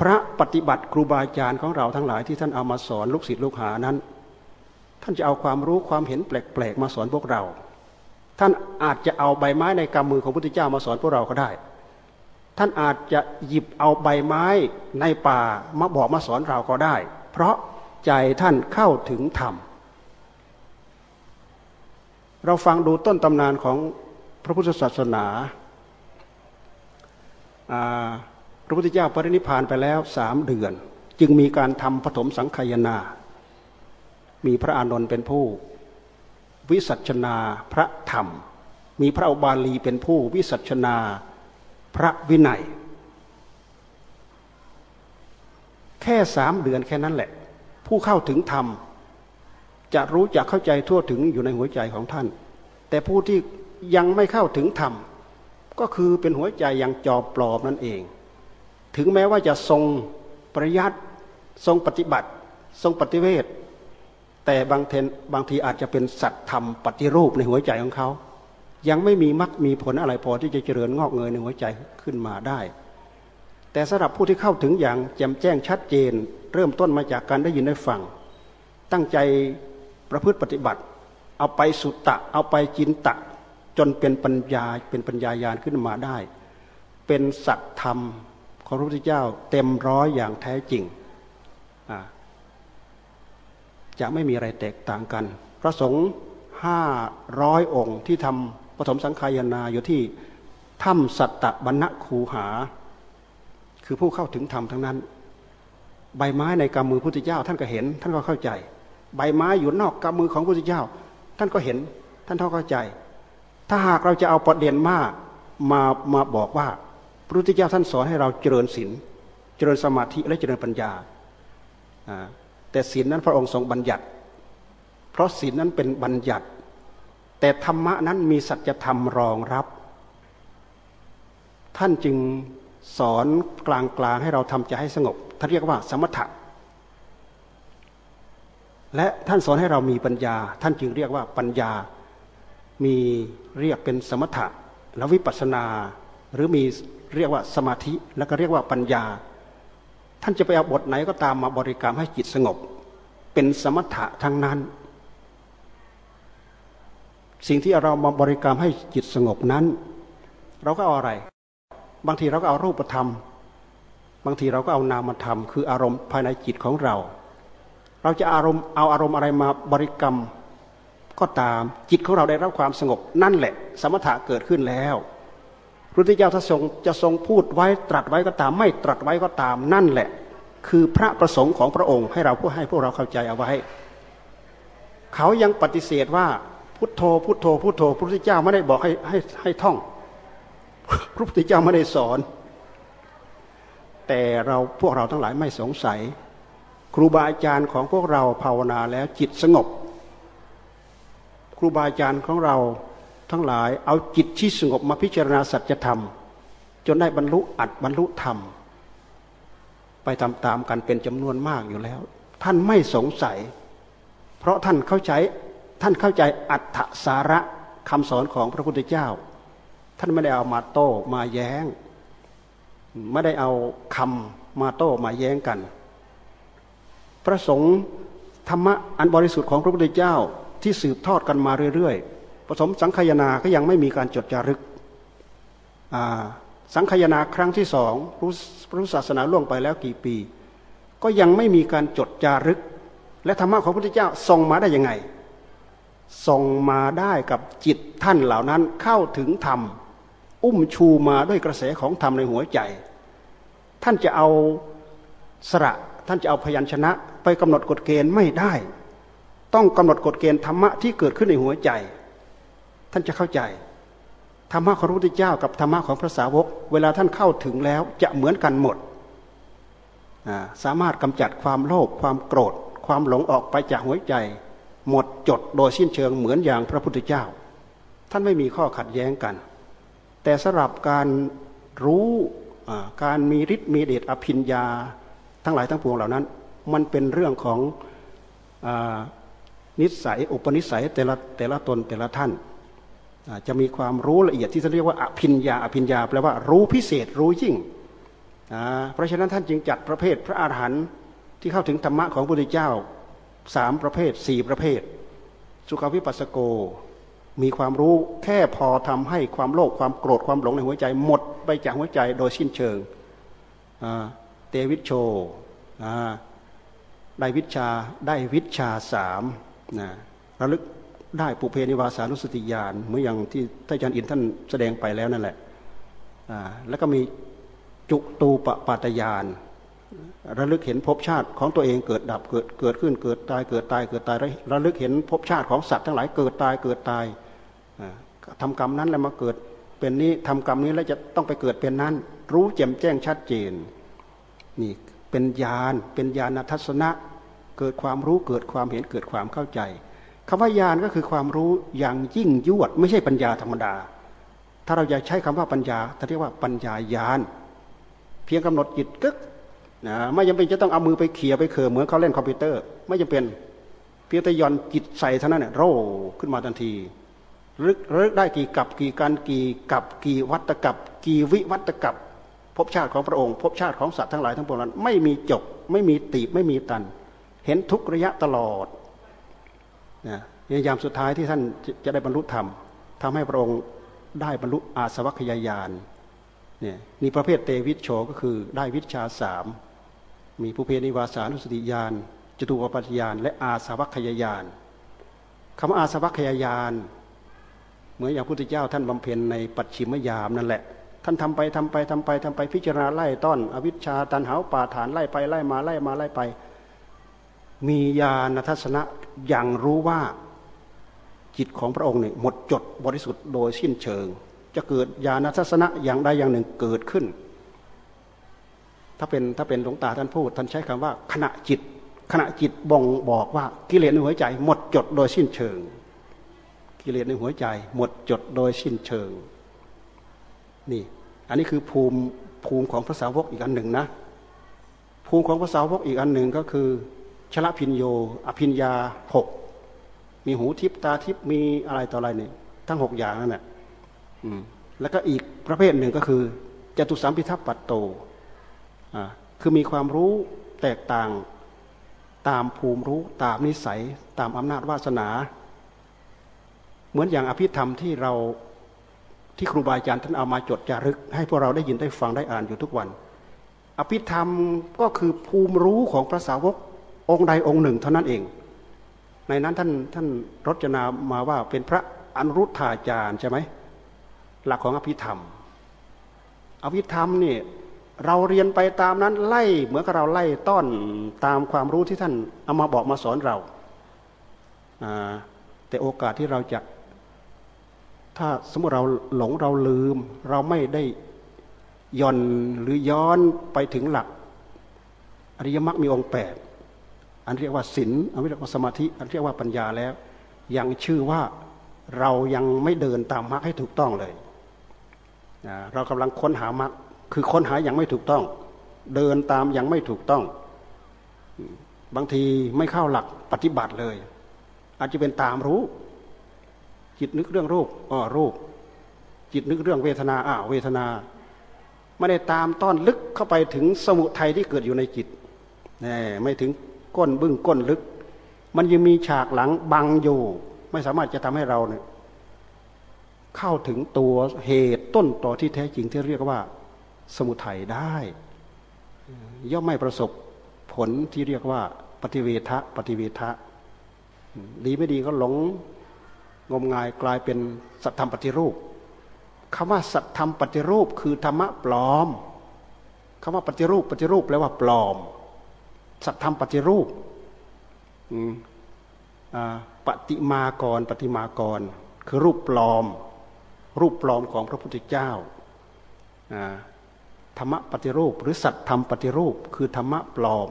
พระปฏิบัติครูบาอาจารย์ของเราทั้งหลายที่ท่านเอามาสอนลูกศิษย์ลูกหานั้น ท่านจะเอาความรู้ความเห็นแปลกๆมาสอนพวกเรา ท่านอาจจะเอาใบไม้ในกำมือของพระพุทธเจ้ามาสอนพวกเราก็ได้ ท่านอาจจะหยิบเอาใบไม้ในป่ามาบอกมาสอนเราก็ได้ เพราะใจท่านเข้าถึงธรรม เราฟังดูต้นตำนานของพระพุทธศาสนา พระพุทธเจ้าปรินิพานไปแล้วสามเดือน จึงมีการทำปฐมสังขยนา มีพระอานนท์เป็นผู้ วิสัชนาพระธรรม มีพระอบาลีเป็นผู้วิสัชนา พระวินัย แค่สามเดือนแค่นั้นแหละ ผู้เข้าถึงธรรม จะรู้จะเข้าใจทั่วถึงอยู่ในหัวใจของท่าน แต่ผู้ที่ยังไม่เข้าถึงธรรม ก็คือเป็นหัวใจยังจอบปลอบนั่นเอง ถึงแม้ว่าจะทรงปริยัติทรงปฏิบัติ ทรงปฏิเวทแต่บางเทนบางทีอาจจะเป็นสัตธรรมปฏิรูปในหัวใจของเขา ยังไม่มีมรรคมีผลอะไรพอที่จะเจริญงอกเงยในหัวใจขึ้นมาได้ แต่สำหรับผู้ที่เข้าถึงอย่างแจ่มแจ้งชัดเจน เริ่มต้นมาจากการได้ยินได้ฟัง ตั้งใจประพฤติปฏิบัติ เอาไปสุตตะ เอาไปจินตะ จนเป็นปัญญาเป็นปัญญายาณขึ้นมาได้ เป็นสัตธรรมของพระพุทธเจ้าเต็มร้อยอย่างแท้จริงจะไม่มีอะไรแตกต่างกัน พระสงฆ์ห้าร้อยองค์ที่ทำ ปฐมสังขายนาอยู่ที่ถ้ำสัตตบรรณคูหา คือผู้เข้าถึงธรรมทั้งนั้น ใบไม้ในกำมือพุทธเจ้า ท่านก็เห็น ท่านก็เข้าใจ ใบไม้อยู่นอกกำมือของพระพุทธเจ้า ท่านก็เห็น ท่านเท่าเข้าใจ ถ้าหากเราจะเอาประเด็นมากมามาบอกว่าพระพุทธเจ้าท่านสอนให้เราเจริญศีลเจริญสมาธิและเจริญปัญญา แต่ศีลนั้นพระองค์ทรงบัญญัติ เพราะศีลนั้นเป็นบัญญัติ แต่ธรรมะนั้นมีสัจธรรมรองรับ ท่านจึงสอนกลางๆให้เราทำใจให้สงบท่านเรียกว่าสมถะและท่านสอนให้เรามีปัญญา ท่านจึงเรียกว่าปัญญา มีเรียกเป็นสมถะแล้ววิปัสนา หรือมีเรียกว่าสมาธิ แล้วก็เรียกว่าปัญญา ท่านจะไปเอาบทไหนก็ตามมาบริกรรมให้จิตสงบ เป็นสมถะทั้งนั้น สิ่งที่เรามาบริกรรมให้จิตสงบนั้น เราก็เอาอะไร บางทีเราก็เอารูปธรรม บางทีเราก็เอานามธรรม คืออารมณ์ภายในจิตของเรา เราจะอารมณ์เอาอารมณ์อะไรมาบริกรรม ก็ตามจิตของเราได้รับความสงบนั่นแหละ สมถะเกิดขึ้นแล้วพระพุทธเจ้าทรงจะทรงพูดไว้ตรัสไว้ก็ตาม ไม่ตรัสไว้ก็ตามนั่นแหละ คือพระประสงค์ของพระองค์ให้เราผู้ให้พวกเราเข้าใจเอาไว้ เขายังปฏิเสธว่า พุทโธพุทโธพุทโธพระพุทธเจ้าไม่ได้บอกให้ให้ให้ท่อง พระพุทธเจ้าไม่ได้สอน แต่เราพวกเราทั้งหลายไม่สงสัย ครูบาอาจารย์ของพวกเราภาวนาแล้วจิตสงบ ครูบาอาจารย์ของเราทั้งหลายเอาจิตที่สงบมาพิจารณาสัจธรรม จนได้บรรลุอัดบรรลุธรรม ไปตามๆกันเป็นจำนวนมากอยู่แล้ว ท่านไม่สงสัย เพราะท่านเข้าใจ ท่านเข้าใจอัตถสาระคำสอนของพระพุทธเจ้า ท่านไม่ได้เอามาโต้มาแย้ง ไม่ได้เอาคำมาโต้มาแย้งกัน พระสงฆ์ธรรมะอันบริสุทธิ์ของพระพุทธเจ้าที่สืบทอดกันมาเรื่อยๆผสมสังขยาก็ยังไม่มีการจดจารึก สังขยาครั้งที่สองพระศาสนาล่วงไปแล้วกี่ปี ก็ยังไม่มีการจดจารึก และธรรมะของพระพุทธเจ้าส่งมาได้ยังไง ส่งมาได้กับจิตท่านเหล่านั้นเข้าถึงธรรม อุ้มชูมาด้วยกระแสของธรรมในหัวใจ ท่านจะเอาสระท่านจะเอาพยัญชนะ ไปกำหนดกฎเกณฑ์ไม่ได้ ต้องกำหนดกฎเกณฑ์ธรรมะที่เกิดขึ้นในหัวใจ ท่านจะเข้าใจธรรมะของพระพุทธเจ้ากับธรรมะของพระสาวก เวลาท่านเข้าถึงแล้วจะเหมือนกันหมด สามารถกำจัดความโลภความโกรธ ความหลงออกไปจากหัวใจ หมดจดโดยสิ้นเชิงเหมือนอย่างพระพุทธเจ้า ท่านไม่มีข้อขัดแย้งกัน แต่สำหรับการรู้การมีฤทธิ์มีเดชอภิญญาทั้งหลายทั้งปวงเหล่านั้น มันเป็นเรื่องของอนิสัยอุปนิสัยแต่ละแต่ละตนแต่ละท่าน จะมีความรู้ละเอียดที่จะเรียกว่าอภิญญาอภิญญาแปลว่ารู้พิเศษรู้ยิ่งเพราะฉะนั้นท่านจึงจัดประเภทพระอาหารหันต์ที่เข้าถึงธรรมะของพระพุทธเจ้า สามประเภทสี่ประเภท สุขวิปัสสโก มีความรู้แค่พอทำให้ความโลภความโกรธความหลงในหัวใจ หมดไปจากหัวใจโดยสิ้นเชิงเตวิชโชได้วิชาได้วิชาสามนะระลึกได้ปุเพนิวาสานุสติญาณเมื่ออย่างที่ท่านอาจารย์อินท่านแสดงไปแล้วนั่นแหละแล้วก็มีจุตูปปาตยาน ระลึกเห็นภพชาติของตัวเองเกิดดับเกิดเกิดขึ้นเกิดตายเกิดตายเกิดตายระลึกเห็นภพชาติของสัตว์ทั้งหลายเกิดตายเกิดตายทำกรรมนั้นแล้วมาเกิดเป็นนี้ทำกรรมนี้แล้วจะต้องไปเกิดเป็นนั้น รู้แจ่มแจ้งชัดเจนนี่เป็นญาณเป็นญาณทัศนะ เกิดความรู้เกิดความเห็นเกิดความเข้าใจคำว่าญาณก็คือความรู้อย่างยิ่งยวด ไม่ใช่ปัญญาธรรมดา ถ้าเราอยากใช้คำว่าปัญญาเราเรียกว่าปัญญาญาณเพียงกำหนดจิตกึก นะไม่จำเป็นจะต้องเอามือไปเขี่ยไปเขื่อเหมือนเขาเล่นคอมพิวเตอร์ ไม่จำเป็นเพียงแต่ย่อนจิตใส่เท่านั้นเนี่ยโร่ขึ้นมาทันทีรึกรึกได้กี่กับกี่การกี่กับกี่วัตกับกี่วิวัตกับภพชาติของพระองค์ภพชาติของสัตว์ทั้งหลายทั้งปวงนั้น ไม่มีจบไม่มีตีบไม่มีตัน เห็นทุกระยะตลอดนะยามสุดท้ายที่ท่านจะได้บรรลุธรรมทำให้พระองค์ได้บรรลุอาสวัคยายานเนี่ยมีประเภทเตวิชโชก็คือได้วิชาสาม มีภูเพนิวาสานุสติญาณจตุปปัฏญาณและอาสวัคยายานคำว่าอาสวัคยายานเหมือนอย่างพระพุทธเจ้าท่านบำเพ็ญในปัจฉิมยามนั่นแหละ ท่านทำไปทำไปทำไปทำไปพิจารณาไล่ต้อน อวิชชาตันหาป่าฐานไล่ไปไล่มาไล่มาไล่ไป มีญาณทัศนะอย่างรู้ว่าจิตของพระองค์เนี่ยหมดจดบริสุทธิ์โดยสิ้นเชิง จะเกิดญาณทัศนะอย่างใดอย่างหนึ่งเกิดขึ้น ถ้าเป็นถ้าเป็นหลวงตาท่านพูด ท่านใช้คำว่า ขณะจิต ขณะจิตบ่งบอกว่ากิเลสในหัวใจ หมดจดโดยสิ้นเชิง กิเลสในหัวใจ หมดจดโดยสิ้นเชิง นี่ อันนี้คือภูมิภูมิของพระสาวกอีกอันหนึ่งนะ ภูมิของพระสาวกอีกอันหนึ่งก็คือชละพินโย อภินยาหกมีหูทิพตาทิพมีอะไรต่ออะไรเนี่ยทั้งหกอย่างนั่นแหละแล้วก็อีกประเภทหนึ่งก็คือจตุสัมพิทัพปัตโต คือมีความรู้แตกต่างตามภูมิรู้ตามนิสัย ตามอำนาจวาสนา เหมือนอย่างอภิธรรมที่เราที่ครูบาอาจารย์ท่านเอามาจดจารึก ให้พวกเราได้ยินได้ฟังได้อ่านอยู่ทุกวัน อภิธรรมก็คือภูมิรู้ของพระสาวกองค์ใดองค์หนึ่งเท่านั้นเอง ในนั้นท่านท่านรจนามาว่าเป็นพระอนุรุทธาจารย์ใช่ไหมหลักของอภิธรรม อภิธรรมนี่ เราเรียนไปตามนั้นไล่เหมือนกับเราไล่ต้อนตามความรู้ที่ท่านเอามาบอกมาสอนเราแต่โอกาสที่เราจะ ถ้าสมมติเราหลงเราลืม เราไม่ได้ย่อนหรือย้อนไปถึงหลัก อริยมรรคมีองค์แปดอันเรียกว่าศีลอันเรียกว่าสมาธิ อันเรียกว่าปัญญาแล้ว ยังชื่อว่าเรายังไม่เดินตามมรรคให้ถูกต้องเลย เรากำลังค้นหามรรค คือค้นหาอย่างไม่ถูกต้อง เดินตามอย่างไม่ถูกต้อง บางทีไม่เข้าหลักปฏิบัติเลย อาจจะเป็นตามรู้ จิตนึกเรื่องรูปอ๋อรูป จิตนึกเรื่องเวทนาอ้าวเวทนาไม่ได้ตามต้อนลึกเข้าไปถึงสมุทัยที่เกิดอยู่ในจิตนี่ไม่ถึงก้นบึ้งก้นลึก มันยังมีฉากหลังบังอยู่ ไม่สามารถจะทำให้เราเนี่ยเข้าถึงตัวเหตุต้นต่อที่แท้จริงที่เรียกว่า สมุทัยได้ ย่อมไม่ประสบผลที่เรียกว่าปฏิเวทะปฏิเวทะดีไม่ดีก็หลงงมงายกลายเป็นสัตธรรมปฏิรูปคำว่าสัตธรรมปฏิรูปคือธรรมะปลอมคำว่าปฏิรูปปฏิรูปแปลว่าปลอม สัตธรรมปฏิรูปปฏิมากรปฏิมากร คือรูปปลอม รูปปลอมของพระพุทธเจ้า ธรรมะปฏิรูป หรือสัตธรรมปฏิรูป คือธรรมะปลอม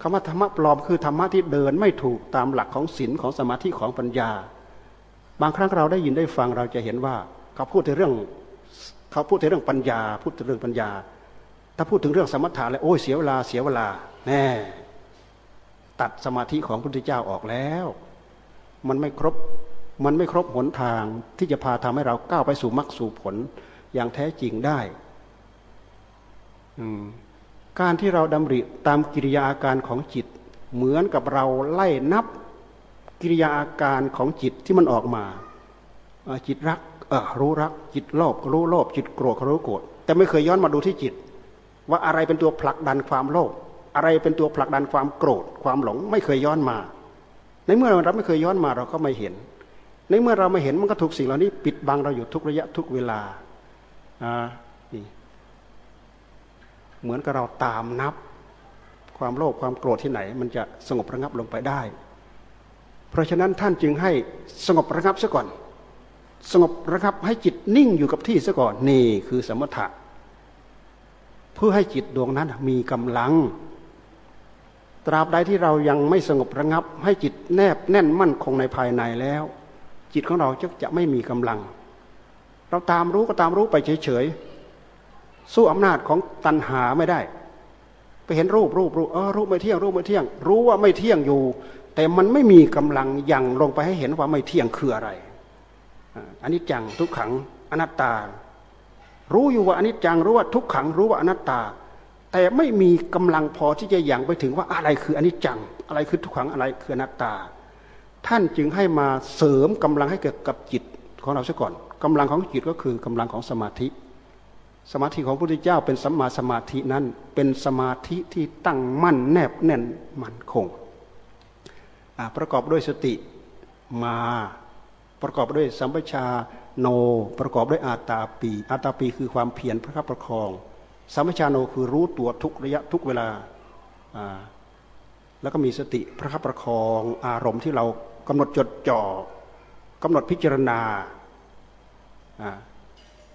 คำว่าธรรมะปลอมคือธรรมะที่เดินไม่ถูกตามหลักของศีลของสมาธิของปัญญา บางครั้งเราได้ยินได้ฟังเราจะเห็นว่า เขาพูดถึงเรื่องเขาพูดถึงเรื่องปัญญา พูดถึงเรื่องปัญญา ถ้าพูดถึงเรื่องสมถะแล้วโอ้ยเสียเวลาเสียเวลาแน่ตัดสมาธิของพระพุทธเจ้าออกแล้ว มันไม่ครบมันไม่ครบหนทางที่จะพาทำให้เราก้าวไปสู่มรรคสู่ผลอย่างแท้จริงได้ การที่เราดำริตามกิริยาอาการของจิต เหมือนกับเราไล่นับกิริยาอาการของจิตที่มันออกมา จิตรักรู้รัก จิตโลภรู้โลภจิตโกรธรู้โกรธแต่ไม่เคยย้อนมาดูที่จิต ว่าอะไรเป็นตัวผลักดันความโลภอะไรเป็นตัวผลักดันความโกรธความหลง ไม่เคยย้อนมา ในเมื่อเราไม่เคยย้อนมาเราก็ไม่เห็น ในเมื่อเราไม่เห็นมันก็ถูกสิ่งเหล่านี้ ปิดบังเราอยู่ทุกระยะทุกเวลา เหมือนกับเราตามนับ ความโลภความโกรธที่ไหน มันจะสงบระงับลงไปได้ เพราะฉะนั้นท่านจึงให้สงบระงับซะก่อน สงบระงับให้จิตนิ่งอยู่กับที่ซะก่อนนี่คือสมถะ เพื่อให้จิตดวงนั้นมีกำลัง ตราบใดที่เรายังไม่สงบระงับ ให้จิตแนบแน่นมั่นคงในภายในแล้ว จิตของเราจะจะไม่มีกำลัง เราตามรู้ก็ตามรู้ไปเฉยๆ สู้อำนาจของตัณหาไม่ได้ ไปเห็นรูปรูปรูปเออรูปไม่เที่ยงรูปไม่เที่ยง รู้ว่าไม่เที่ยงอยู่ แต่มันไม่มีกำลังยังลงไปให้เห็นว่าไม่เที่ยงคืออะไรอันนี้จังทุกขังอนัตตา รู้อยู่ว่าอนิจจังรู้ว่าทุกขังรู้ว่าอนัตตา แต่ไม่มีกำลังพอที่จะยังไปถึงว่าอะไรคืออนิจจัง อะไรคือทุกขังอะไรคืออนัตตา ท่านจึงให้มาเสริมกำลังให้เกิดกับจิตของเราซะก่อนกำลังของจิตก็คือกำลังของสมาธิ สมาธิของพระพุทธเจ้าเป็นสัมมาสมาธินั้น เป็นสมาธิที่ตั้งมั่นแนบแน่นมั่นคงประกอบด้วยสติมาประกอบด้วยสัมปชาโน ประกอบด้วยอาตาปีอาตาปีคือความเพียรพระคับประคอง สัมปชาโนคือรู้ตัวทุกระยะทุกเวลาแล้วก็มีสติพระคับประคอง อารมณ์ที่เรากำหนดจดจ่อกำหนดพิจารณา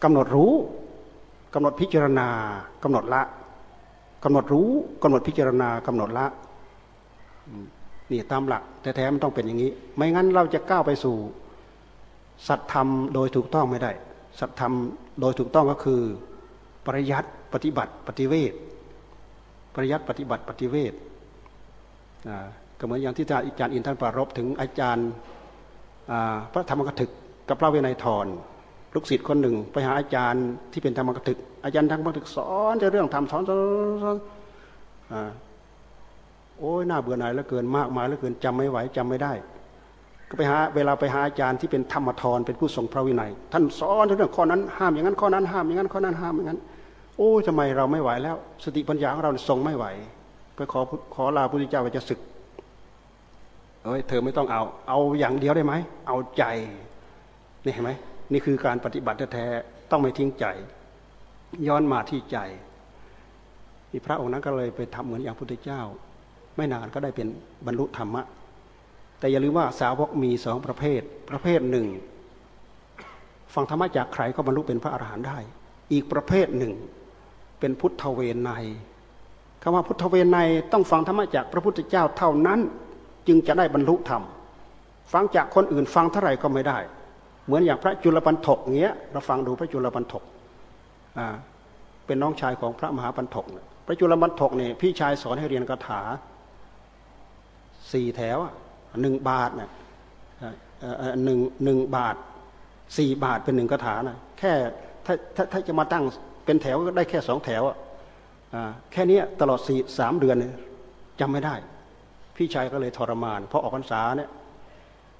กำหนดรู้ กำหนดพิจารณากำหนดละกำหนดรู้กำหนดพิจารณากำหนดละนี่ตามหลักแท้ๆมันต้องเป็นอย่างนี้ ไม่งั้นเราจะก้าวไปสู่ สัตธรรมโดยถูกต้องไม่ได้ สัตธรรมโดยถูกต้องก็คือ ปริยัติปฏิบัติ ปฏิเวทปริยัติปฏิบัติปฏิเวทก็เหมือนอย่างที่อาจารย์อินท่านปรารบถึงอาจารย์พระธรรมกถึกกับพระเวนยทร ลูกศิษย์คนหนึ่ง ไปหาอาจารย์ที่เป็นธรรมกถึก อาจารย์ธรรมกถึกสอนจะเรื่องธรรมสอนสอนโอ้ยน่าเบื่อหน่ายแล้วเกินมากมายแล้วเกินจำไม่ไหวจำไม่ได้ ก็ไปหาเวลาไปหาอาจารย์ที่เป็นธรรมทรเป็นผู้ทรงพระวินัย ท่านสอนเรื่องข้อนั้นห้ามอย่างนั้นข้อนั้นห้ามอย่างนั้นข้อนั้นห้ามอย่างนั้น โอ้ยทำไมเราไม่ไหวแล้ว สติปัญญาของเราทรงไม่ไหวไปขอขอลาพระพุทธเจ้าไปจะศึกเอ้ยเธอไม่ต้องเอา เอาอย่างเดียวได้ไหมเอาใจนี่เห็นไหม นี่คือการปฏิบัติแท้ต้องไม่ทิ้งใจ ย้อนมาที่ใจนี่พระองค์นั้นก็เลยไปทำเหมือนอย่างพุทธเจ้า ไม่นานก็ได้เป็นบรรลุธรรมะ แต่อย่าลืมว่าสาวกมีสองประเภท ประเภทหนึ่งฟังธรรมะจากใครก็บรรลุเป็นพระอรหันต์ได้ อีกประเภทหนึ่ง เป็นพุทธเวไนคำว่าพุทธเวไนต้องฟังธรรมะจากพระพุทธเจ้าเท่านั้น จึงจะได้บรรลุธรรม ฟังจากคนอื่นฟังเท่าไหร่ก็ไม่ได้ เหมือนอย่างพระจุลปันถกเงี้ยเราฟังดูพระจุลปันถกเป็นน้องชายของพระมหาปันถกพระจุลปันถกเนี่ยพี่ชายสอนให้เรียนคาถาสี่แถวหนึ่งบาทเนี่ยหนึ่งหนึ่งบาทสี่บาทเป็นหนึ่งคาถานะแค่ถ้าถ้าถ้าจะมาตั้งเป็นแถวก็ได้แค่สองแถวอะแค่นี้ตลอดสี่สามเดือนจำไม่ได้ พี่ชายก็เลยทรมานพอออกพรรษาเนี่ย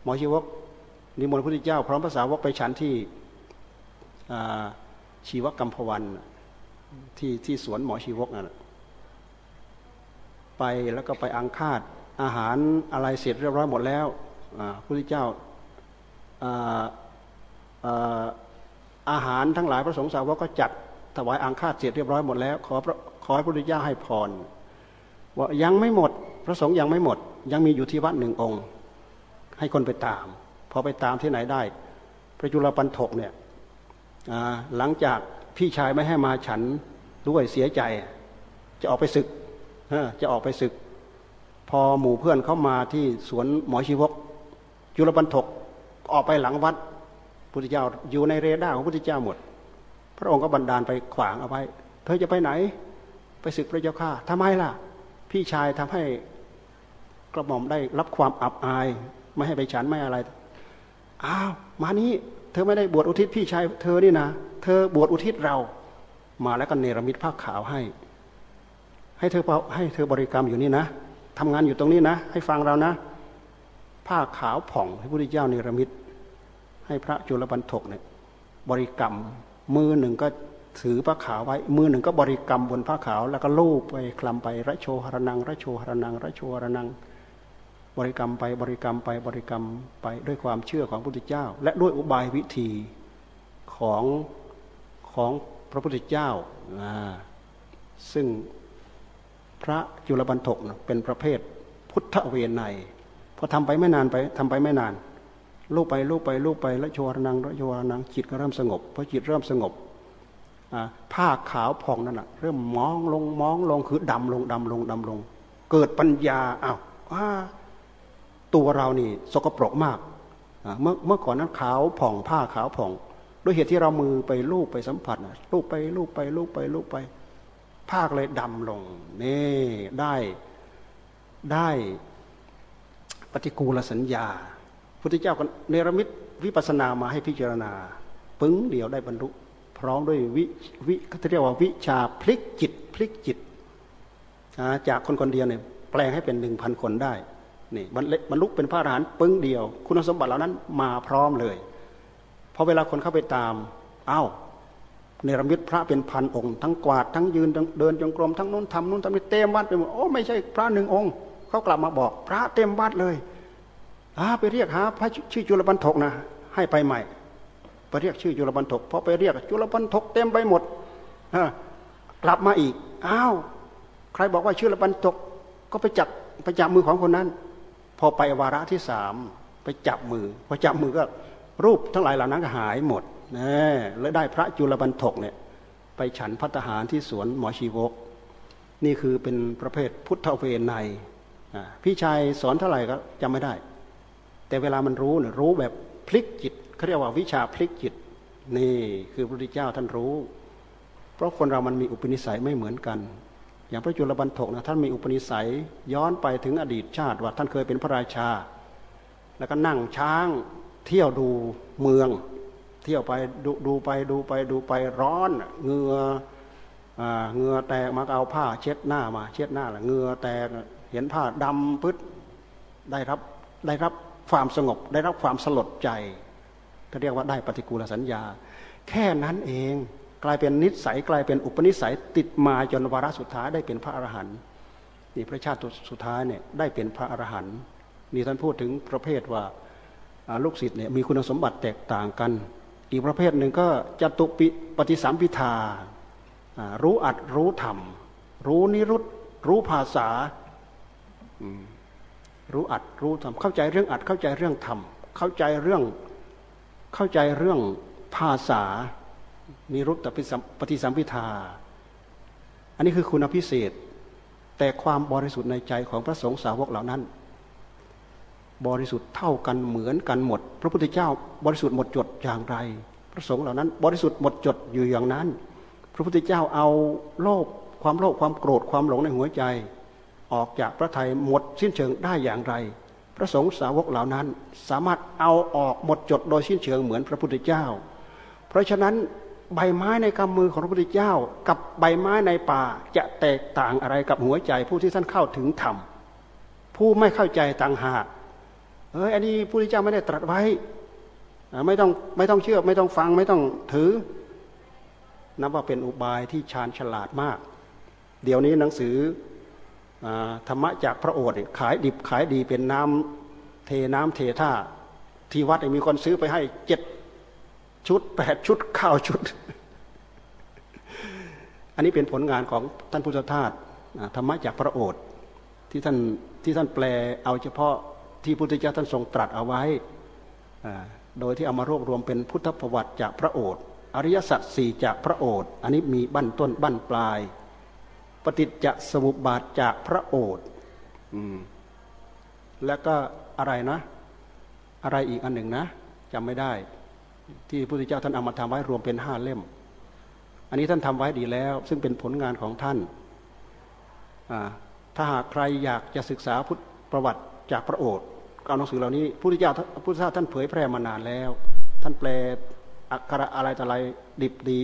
หมอชีวก นิมนต์พระพุทธเจ้าพร้อมภาษาวกไปฉันที่ชีวกรรมพวันที่ที่สวนหมอชีวกนั่นไปแล้วก็ไปอังคาดอาหารอะไรเสร็จเรียบร้อยหมดแล้วพระพุทธเจ้าอาหารทั้งหลายพระสงฆ์สาวกก็จัดถวายอังคาดเสร็จเรียบร้อยหมดแล้ว ขอขอให้พระพุทธเจ้าให้พรว่ายังไม่หมด พระสงฆ์ยังไม่หมด ยังมีอยู่ที่วัดหนึ่งองค์ ให้คนไปตาม พอไปตามที่ไหนได้ พระจุลปันถกเนี่ยหลังจากพี่ชายไม่ให้มาฉันด้วยเสียใจ จะออกไปศึกจะออกไปศึก พอหมู่เพื่อนเข้ามาที่สวนหมอชีวก จุลปันถกออกไปหลังวัดพุทธเจ้าอยู่ในเรดาร์ของพุทธเจ้าหมด พระองค์ก็บันดาลไปขวางเอาไว้ เธอจะไปไหน ไปศึกพระเจ้าข้าทำไมล่ะ พี่ชายทำให้กระหม่อมได้รับความอับอาย ไม่ให้ไปฉันไม่อะไร อ้าวมานี้เธอไม่ได้บวชอุทิศพี่ชายเธอนี่นะเธอบวชอุทิศเรา มาแล้วก็เนรมิตผ้าขาวให้ ให้เธอให้เธอบริกรรมอยู่นี่นะทำงานอยู่ตรงนี้นะ ให้ฟังเรานะ ผ้าขาวผ่องให้พระพุทธเจ้าเนรมิต ให้พระจุลปันถกเนี่ยบริกรรมมือหนึ่งก็ถือผ้าขาวไว้ มือหนึ่งก็บริกรรมบนผ้าขาว แล้วก็ลูบไปคลำไประโชหรนัง ระโชหรนัง ระโชหรนัง บริกรรมไปบริกรรมไปบริกรรมไปด้วยความเชื่อของพระพุทธเจ้า และด้วยอุบายวิธีของของพระพุทธเจ้า ซึ่งพระจุลบรรทกเป็นประเภทพุทธเวไนพอทำไปไม่นานไปทำไปไม่นาน ลูกไปลูกไปลูกไปแล้วโชวรนังแล้วโชวรนังจิตก็เริ่มสงบพอจิตเริ่มสงบผ้าขาวผ่องนั่นแหะเริ่มมองลงมองลงคือดำลงดำลงดำลง เกิดปัญญาอ้าว ตัวเรานี่สกปรกมากเมื่อเมื่อก่อนนั้นขาวผ่องผ้าขาวผ่อง ด้วยเหตุที่เรามือไปลูบไปสัมผัสลูบไปลูบไปลูบไปลูบไปผ้าเลยดำลงนี่ได้ได้ปฏิกูลสัญญาพุทธเจ้าก็เนรมิตวิปัสนามาให้พิจารณา ปึ้งเดียวได้บรรลุ พร้อมด้วยวิวิเขาเรียกว่าวิชาพลิกจิตพลิกจิต จากคนคนเดียวเนี่ยแปลงให้เป็นหนึ่งพันคนได้ นี่บรรลุเป็นพระอรหันต์ปึ้งเดียว คุณสมบัติเหล่านั้นมาพร้อมเลยพอเวลาคนเข้าไปตามอ้าวเนรมิตพระเป็นพันองค์ ทั้งกวาดทั้งยืนเดินจงกรมทั้งนู้นทำนู้นทำนี้เต็มวัดไปหมดโอ้ไม่ใช่พระหนึ่งองค์เขากลับมาบอก พระเต็มวัดเลยอ่าไปเรียกหาพระชื่อจุลปันทกนะ ให้ไปใหม่ไปเรียกชื่อจุลปันทกพอไปเรียกจุลปันทกเต็มไปหมดกลับมาอีกอ้าวใครบอกว่าชื่อจุลปันทกก็ไปจับไปจับมือของคนนั้น พอไปวาระที่สามไปจับมือพอจับมือก็รูปทั้งหลายเหล่านั้นก็หายหมดนะแล้วได้พระจุลบรรทกเนี่ยไปฉันพัฒหารที่สวนหมอชีวก นี่คือเป็นประเภทพุทธเวไนพี่ชายสอนเท่าไหร่ก็จำไม่ได้ แต่เวลามันรู้เนี่ยรู้แบบพลิกจิตเขาเรียกว่าวิชาพลิกจิต นี่คือพระพุทธเจ้าท่านรู้ เพราะคนเรามันมีอุปนิสัยไม่เหมือนกัน อย่างพระจุลบรรทกนะท่านมีอุปนิสัยย้อนไปถึงอดีตชาติว่าท่านเคยเป็นพระราชา แล้วก็นั่งช้างเที่ยวดูเมือง เที่ยวไปดูดูไปดูไปดูไปร้อนเงือเงือแตกมาเอาผ้าเช็ดหน้ามา เช็ดหน้าละเงือแตกเห็นผ้าดำพึดได้รับได้รับความสงบ ได้รับความสลดใจเขาเรียกว่าได้ปฏิกูลสัญญา แค่นั้นเอง กลายเป็นนิสัยกลายเป็นอุปนิสัยติดมาจนวาระสุดท้ายได้เป็นพระอรหันต์นี่พระชาติสุดท้ายเนี่ยได้เป็นพระอรหันต์นี่ท่านพูดถึงประเภทว่าลูกศิษย์เนี่ยมีคุณสมบัติแตกต่างกัน อีกประเภทหนึ่งก็จตุปิปฏิสัมพิทารู้อัดรู้ธรรม รู้นิรุตรู้ภาษารู้อัดรู้ธรรมเข้าใจเรื่องอัดเข้าใจเรื่องธรรมเข้าใจเรื่องเข้าใจเรื่องภาษา นิรุตตปฏิสัมพิทา อันนี้คือคุณพิเศษ แต่ความบริสุทธิ์ในใจของพระสงฆ์สาวกเหล่านั้น บริสุทธิ์เท่ากันเหมือนกันหมด พระพุทธเจ้าบริสุทธิ์หมดจดอย่างไร พระสงฆ์เหล่านั้น บริสุทธิ์หมดจดอยู่อย่างนั้น พระพุทธเจ้าเอาโลภความโลภความโกรธความหลงในหัวใจ ออกจากพระไทยหมดสิ้นเชิงได้อย่างไร พระสงฆ์สาวกเหล่านั้น สามารถเอาออกหมดจดโดยสิ้นเชิงเหมือนพระพุทธเจ้า เพราะฉะนั้น ใบไม้ในกำมือของพระพุทธเจ้า กับใบไม้ในป่าจะแตกต่างอะไรกับหัวใจผู้ที่ท่านเข้าถึงธรรมผู้ไม่เข้าใจต่างหากเอ้ยอันนี้พระพุทธเจ้าไม่ได้ตรัสไว้ไม่ต้องไม่ต้องเชื่อไม่ต้องฟังไม่ต้องถือนับว่าเป็นอุบายที่ชาญฉลาดมาก เดี๋ยวนี้หนังสือธรรมะจากพระโอษฐ์ขายดิบขายดีเป็นน้ำเทน้ำเทท่าที่วัดมีคนซื้อไปให้เจ็ด ชุดแปดชุดข้าวชุด อันนี้เป็นผลงานของท่านพุทธทาสธรรมะจากพระโอษฐ์ที่ท่านที่ท่านแปลเอาเฉพาะที่พุทธเจ้าท่านทรงตรัสเอาไว้โดยที่เอามารวบรวมเป็นพุทธประวัติจากพระโอษฐ์อริยสัจสี่จากพระโอษฐ์อันนี้มีบั้นต้นบั้นปลาย ปฏิจจสมุปบาทจากพระโอษฐ์แล้วก็อะไรนะ อะไรอีกอันหนึ่งนะจำไม่ได้ ที่พระพุทธเจ้าท่านเอามาทำไว้รวมเป็นห้าเล่ม อันนี้ท่านทำไว้ดีแล้ว ซึ่งเป็นผลงานของท่าน ถ้าหากใครอยากจะศึกษาพุทธประวัติจากพระโอษฐ์เอาหนังสือเหล่านี้พระพุทธเจ้าพระพุทธเจ้าท่านเผยแพร่มานานแล้ว ท่านแปลอักขระอะไรต่ออะไรดิบดี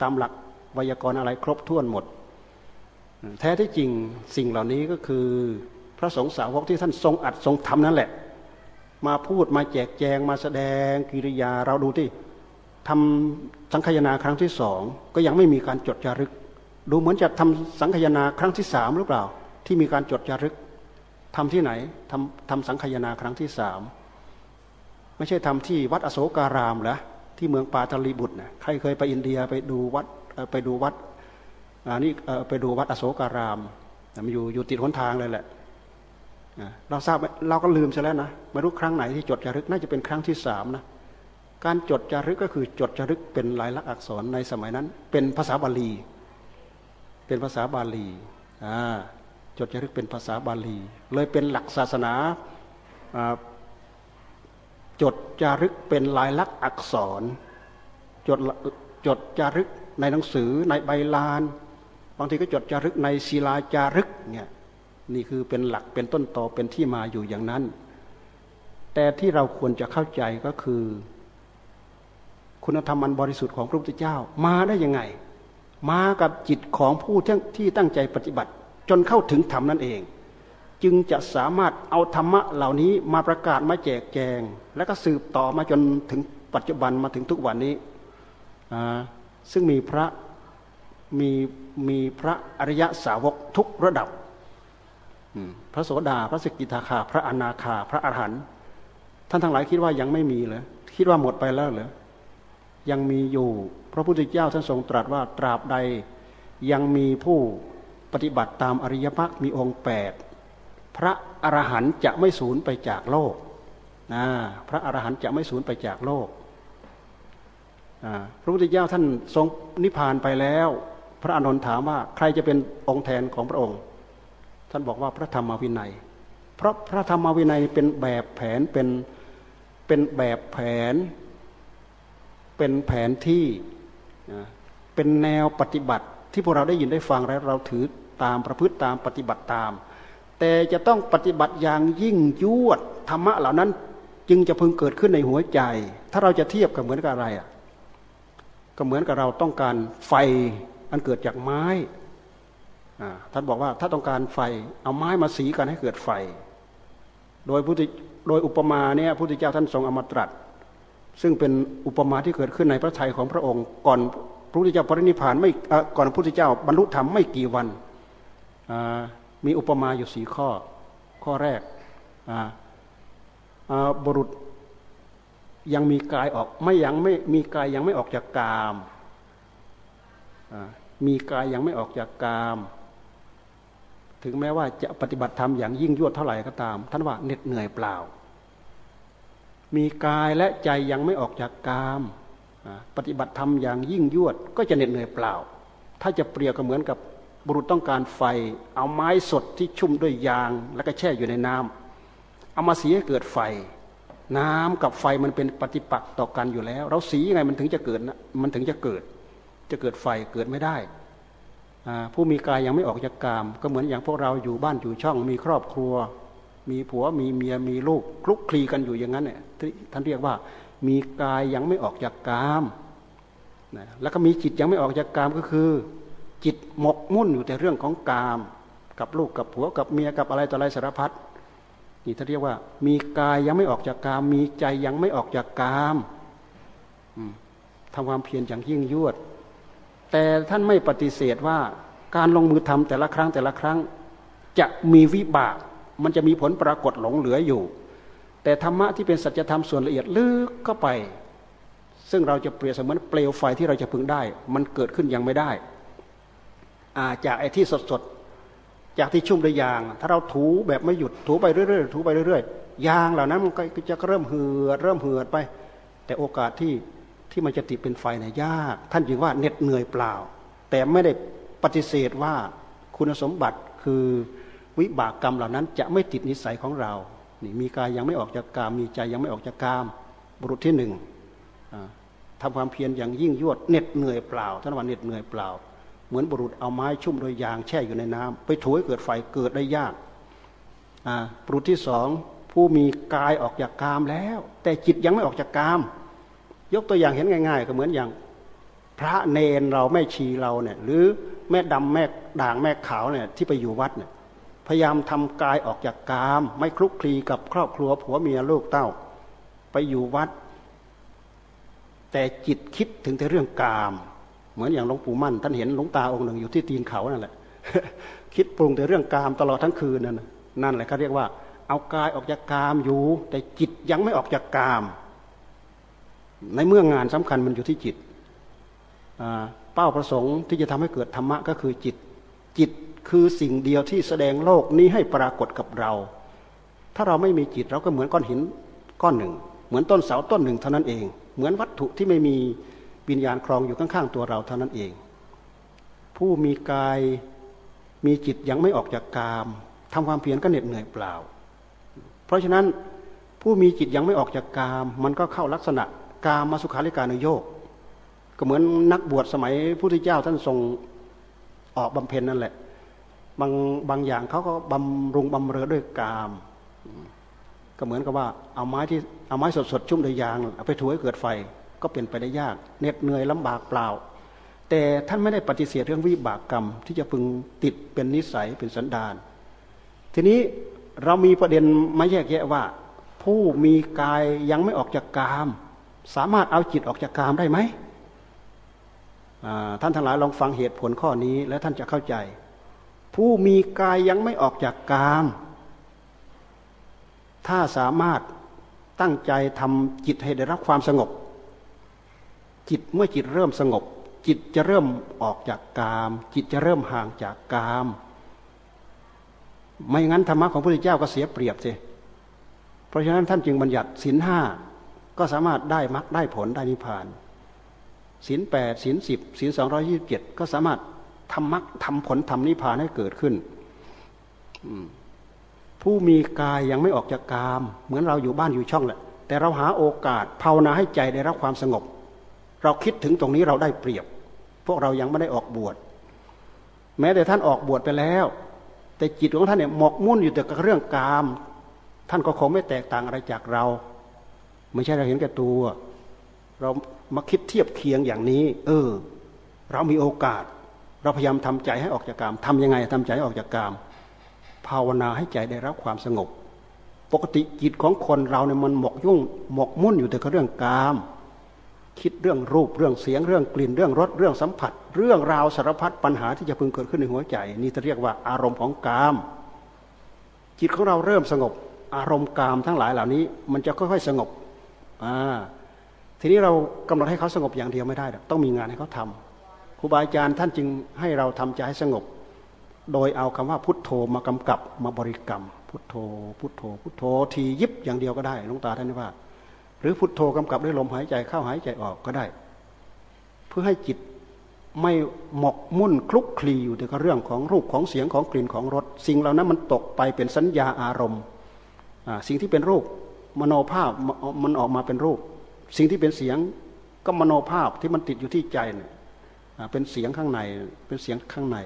ตามหลักไวยากรณ์อะไรครบถ้วนหมด แท้ที่จริงสิ่งเหล่านี้ก็คือพระสงฆ์สาวกที่ท่านทรงอัดทรงทำนั่นแหละ มาพูดมาแจกแจงมาแสดงกิริยาเราดูที่ทำสังคยนาครั้งที่สองก็ยังไม่มีการจดจารึก ดูเหมือนจะทำสังคยนาครั้งที่สามหรือเปล่า ที่มีการจดจารึกทำที่ไหนทำทำสังคยนาครั้งที่สามไม่ใช่ทำที่วัดอโศการามเหรอที่เมืองปาตลีบุตรนะใครเคยไปอินเดียไปดูวัดไปดูวัดอันนี้ไปดูวัดอโศการามมันอยู่อยู่ติดหนทางเลยแหละ เราทราบเราก็ลืมซะแล้วนะไม่รู้ครั้งไหนที่จดจารึกน่าจะเป็นครั้งที่สามนะการจดจารึกก็คือจดจารึกเป็นลายลักษณ์อักษรในสมัยนั้น เป็นภาษาบาลี เป็นภาษาบาลีจดจารึกเป็นภาษาบาลี เลยเป็นหลักศาสนาจดจารึกเป็นลายลักษณ์อักษร จดจดจารึกในหนังสือในใบลาน บางทีก็จดจารึกในศิลาจารึกเนี่ย นี่คือเป็นหลักเป็นต้นตอเป็นที่มาอยู่อย่างนั้น แต่ที่เราควรจะเข้าใจก็คือ คุณธรรมอันบริสุทธิ์ของพระพุทธเจ้ามาได้ยังไง มากับจิตของผู้ที่ตั้งใจปฏิบัติ จนเข้าถึงธรรมนั่นเอง จึงจะสามารถเอาธรรมะเหล่านี้มาประกาศมาแจกแจง แล้วก็สืบต่อมาจนถึงปัจจุบันมาถึงทุกวันนี้ซึ่งมีพระมีมีพระอริยสาวกทุกระดับ พระโสดาพระสกิทาคา พระอนาคา พระอรหันต์ท่านทั้งหลายคิดว่ายังไม่มีเลยคิดว่าหมดไปแล้วเหรอยังมีอยู่ พระพุทธเจ้าท่านทรงตรัสว่าตราบใดยังมีผู้ปฏิบัติตามอริยมรรคมีองค์แปดพระอรหันต์จะไม่สูญไปจากโลกนะพระอรหันต์จะไม่สูญไปจากโลกพระพุทธเจ้าท่านทรงนิพพานไปแล้ว พระอานนท์ถามว่าใครจะเป็นองค์แทนของพระองค์ ท่านบอกว่าพระธรรมวินัย เพราะพระธรรมวินัยเป็นแบบแผนเป็นเป็นแบบแผน เป็นแผนที่เป็นแนวปฏิบัติที่พวกเราได้ยินได้ฟังแล้วเราถือตามประพฤติตามปฏิบัติตาม แต่จะต้องปฏิบัติอย่างยิ่งยวดธรรมะเหล่านั้นจึงจะพึงเกิดขึ้นในหัวใจ ถ้าเราจะเทียบกับเหมือนกับอะไรอะก็เหมือนกับเราต้องการไฟอันเกิดจากไม้ ท่านบอกว่าถ้าต้องการไฟ เอาไม้มาสีกันให้เกิดไฟ โดยพุทธโดยอุปมาเนี่ยพุทธเจ้าท่านทรงอมตรัส ซึ่งเป็นอุปมาที่เกิดขึ้นในพระทัยของพระองค์ ก่อนพระพุทธเจ้าปรินิพานไม่ก่อนพระพุทธเจ้าบรรลุธรรมไม่กี่วันมีอุปมาอยู่สี่ข้อ ข้อแรกบุรุษยังมีกายออกไม่ยังไม่มีกายยังไม่ออกจากกามมีกายยังไม่ออกจากกาม ถึงแม้ว่าจะปฏิบัติธรรมอย่างยิ่งยวดเท่าไหร่ก็ตาม ท่านว่าเหน็ดเหนื่อยเปล่า มีกายและใจยังไม่ออกจากกาม ปฏิบัติธรรมอย่างยิ่งยวดก็จะเหน็ดเหนื่อยเปล่า ถ้าจะเปรียบก็เหมือนกับบุรุษต้องการไฟ เอาไม้สดที่ชุ่มด้วยยาง แล้วก็แช่อยู่ในน้ำเอามาสีให้เกิดไฟ น้ำกับไฟมันเป็นปฏิปักษ์ต่อกันอยู่แล้ว เราสียังไงมันถึงจะเกิดนะมันถึงจะเกิด จะเกิดไฟเกิดไม่ได้ ผู้มีกายยังไม่ออกจากกาม ก็เหมือนอย่างพวกเราอยู่บ้านอยู่ช่อง มีครอบครัว มีผัวมีเมียมีลูกคลุกคลีกันอยู่อย่างนั้นเนี่ยท่านเรียกว่า มีกายยังไม่ออกจากกามแล้วก็มีจิตยังไม่ออกจากกามก็คือ จิตหมกมุ่นอยู่แต่เรื่องของกาม กับลูกกับผัวกับเมียกับอะไรต่ออะไรสารพัดนี่ท่านเรียกว่า มีกายยังไม่ออกจากกาม มีใจยังไม่ออกจากกามทำความเพียรอย่างยิ่งยวด แต่ท่านไม่ปฏิเสธว่าการลงมือทำแต่ละครั้งแต่ละครั้ง จะมีวิบาก มันจะมีผลปรากฏหลงเหลืออยู่ แต่ธรรมะที่เป็นสัจธรรมส่วนละเอียดลึกเข้าไป ซึ่งเราจะเปรียบเสมือนเปลวไฟที่เราจะพึงได้ มันเกิดขึ้นยังไม่ได้าจากไอ้ที่สดๆ จากที่ชุ่มด้วยยาง ถ้าเราถูแบบไม่หยุดถูไปเรื่อยๆถูไปเรื่อยๆยางเหล่านั้นมันก็จะเริ่มเหือดเริ่มเหือดไป แต่โอกาสที่ ที่มันจะติดเป็นไฟเนี่ยยาก ท่านจึงว่าเหน็ดเหนื่อยเปล่า แต่ไม่ได้ปฏิเสธว่าคุณสมบัติคือวิบากกรรมเหล่านั้นจะไม่ติดนิสัยของเรา นี่มีกายยังไม่ออกจากกาม มีใจยังไม่ออกจากกาม บุรุษที่หนึ่งทำความเพียรอย่างยิ่งยวดเหน็ดเหนื่อยเปล่าท่านว่าเหน็ดเหนื่อยเปล่า เหมือนบุรุษเอาไม้ชุ่มโดยยางแช่อยู่ในน้ำไปถูให้เกิดไฟเกิดได้ยากบุรุษที่สองผู้มีกายออกจากกามแล้ว แต่จิตยังไม่ออกจากกาม ยกตัวอย่างเห็นง่าย ๆ ก็เหมือนอย่าง พระเนนเราแม่ชีเราเนี่ย หรือแม่ดำแม่ด่างแม่ขาวเนี่ยที่ไปอยู่วัดเนี่ยพยายามทำกายออกจากกาม ไม่คลุกคลีกับครอบครัวผัวเมียลูกเต้า ไปอยู่วัด แต่จิตคิดถึงแต่เรื่องกาม เหมือนอย่างหลวงปู่มั่น ท่านเห็นหลวงตาองค์หนึ่งอยู่ที่ตีนเขานั่นแหละ คิดปรุงแต่เรื่องกามตลอดทั้งคืนนั่นนั่นแหละเขาเรียกว่า เอากายออกจากกามอยู่ แต่จิตยังไม่ออกจากกาม ในเมื่องานสำคัญมันอยู่ที่จิต เป้าประสงค์ที่จะทำให้เกิดธรรมะก็คือจิต จิตคือสิ่งเดียวที่แสดงโลกนี้ให้ปรากฏกับเรา ถ้าเราไม่มีจิตเราก็เหมือนก้อนหินก้อนหนึ่ง เหมือนต้นเสาต้นหนึ่งเท่านั้นเอง เหมือนวัตถุที่ไม่มีวิญญาณครองอยู่ข้างๆตัวเราเท่านั้นเอง ผู้มีกายมีจิตยังไม่ออกจากกามทำความเพียรก็เหน็ดเหนื่อยเปล่า เพราะฉะนั้นผู้มีจิตยังไม่ออกจากกาม มันก็เข้าลักษณะ กามาสุขาริการนโยกก็เหมือนนักบวชสมัยพระพุทธเจ้าท่านทรงออกบำเพ็ญนั่นแหละ บางบางอย่างเขาก็บำรุงบำเรอด้วยกาม ก็เหมือนกับว่าเอาไม้ที่เอาไม้สดๆชุ่มด้วยยางเอาไปถูให้เกิดไฟก็เป็นไปได้ยากเหน็ดเหนื่อยลำบากเปล่า แต่ท่านไม่ได้ปฏิเสธเรื่องวิบากกรรม ที่จะพึงติดเป็นนิสัยเป็นสันดานทีนี้เรามีประเด็นมาแยกแยะว่า ผู้มีกายยังไม่ออกจากกาม สามารถเอาจิตออกจากกามได้ไหมท่านทั้งหลายลองฟังเหตุผลข้อนี้แล้วท่านจะเข้าใจ ผู้มีกายยังไม่ออกจากกาม ถ้าสามารถตั้งใจทำจิตให้ได้รับความสงบ จิตเมื่อจิตเริ่มสงบ จิตจะเริ่มออกจากกาม จิตจะเริ่มห่างจากกาม ไม่งั้นธรรมะของพระพุทธเจ้าก็เสียเปรียบสิเพราะฉะนั้นท่านจึงบัญญัติศีลห้า ก็สามารถได้มรรคได้ผลได้นิพพานศีลแปดศีลสิบศีลสองร้อยี่สิบเจ็ดก็สามารถทำมรรคทำผลทำนิพพานให้เกิดขึ้นผู้มีกายยังไม่ออกจากกาม เหมือนเราอยู่บ้านอยู่ช่องแหละ แต่เราหาโอกาสภาวนาให้ใจได้รับความสงบ เราคิดถึงตรงนี้เราได้เปรียบ พวกเรายังไม่ได้ออกบวชแม้แต่ท่านออกบวชไปแล้ว แต่จิตของท่านเนี่ยหมกมุ่นอยู่แต่กับเรื่องกาม ท่านก็คงไม่แตกต่างอะไรจากเรา ไม่ใช่เราเห็นแก่ตัว เรามาคิดเทียบเคียงอย่างนี้ เออ เรามีโอกาส เราพยายามทำใจให้ออกจากกามทำยังไงทำใจออกจากกาม ภาวนาให้ใจได้รับความสงบ ปกติจิตของคนเราเนี่ยมันหมกยุ่งหมกมุ่นอยู่แต่กับเรื่องกาม คิดเรื่องรูปเรื่องเสียงเรื่องกลิ่นเรื่องรสเรื่องสัมผัส เรื่องราวสารพัดปัญหาที่จะพึงเกิดขึ้นในหัวใจ นี่จะเรียกว่าอารมณ์ของกาม จิตของเราเริ่มสงบอารมณ์กามทั้งหลายเหล่านี้ มันจะค่อยๆสงบ อ่าทีนี้เรากำหนดให้เขาสงบอย่างเดียวไม่ได้ ต้องมีงานให้เขาทาครูบาอาจารย์ท่านจึงให้เราทำใจให้สงบ โดยเอาคำว่าพุทโธมากำกับมาบริกรรม พุทโธ พุทโธ พุทโธทียิบอย่างเดียวก็ได้ลุงตาท่านว่า หรือพุทโธกำกับด้วยลมหายใจเข้าหายใจออกก็ได้ เพื่อให้จิตไม่หมกมุ่นคลุกคลีอยู่แต่กับเรื่องของรูปของเสียงของกลิ่นของรสสิ่งเหล่านั้นมันตกไปเป็นสัญญาอารมณ์สิ่งที่เป็นรูป มโนภาพมันออกมาเป็นรูป สิ่งที่เป็นเสียงก็มโนภาพที่มันติดอยู่ที่ใจเนี่ยเป็นเสียงข้างในเป็นเสียงข้างใน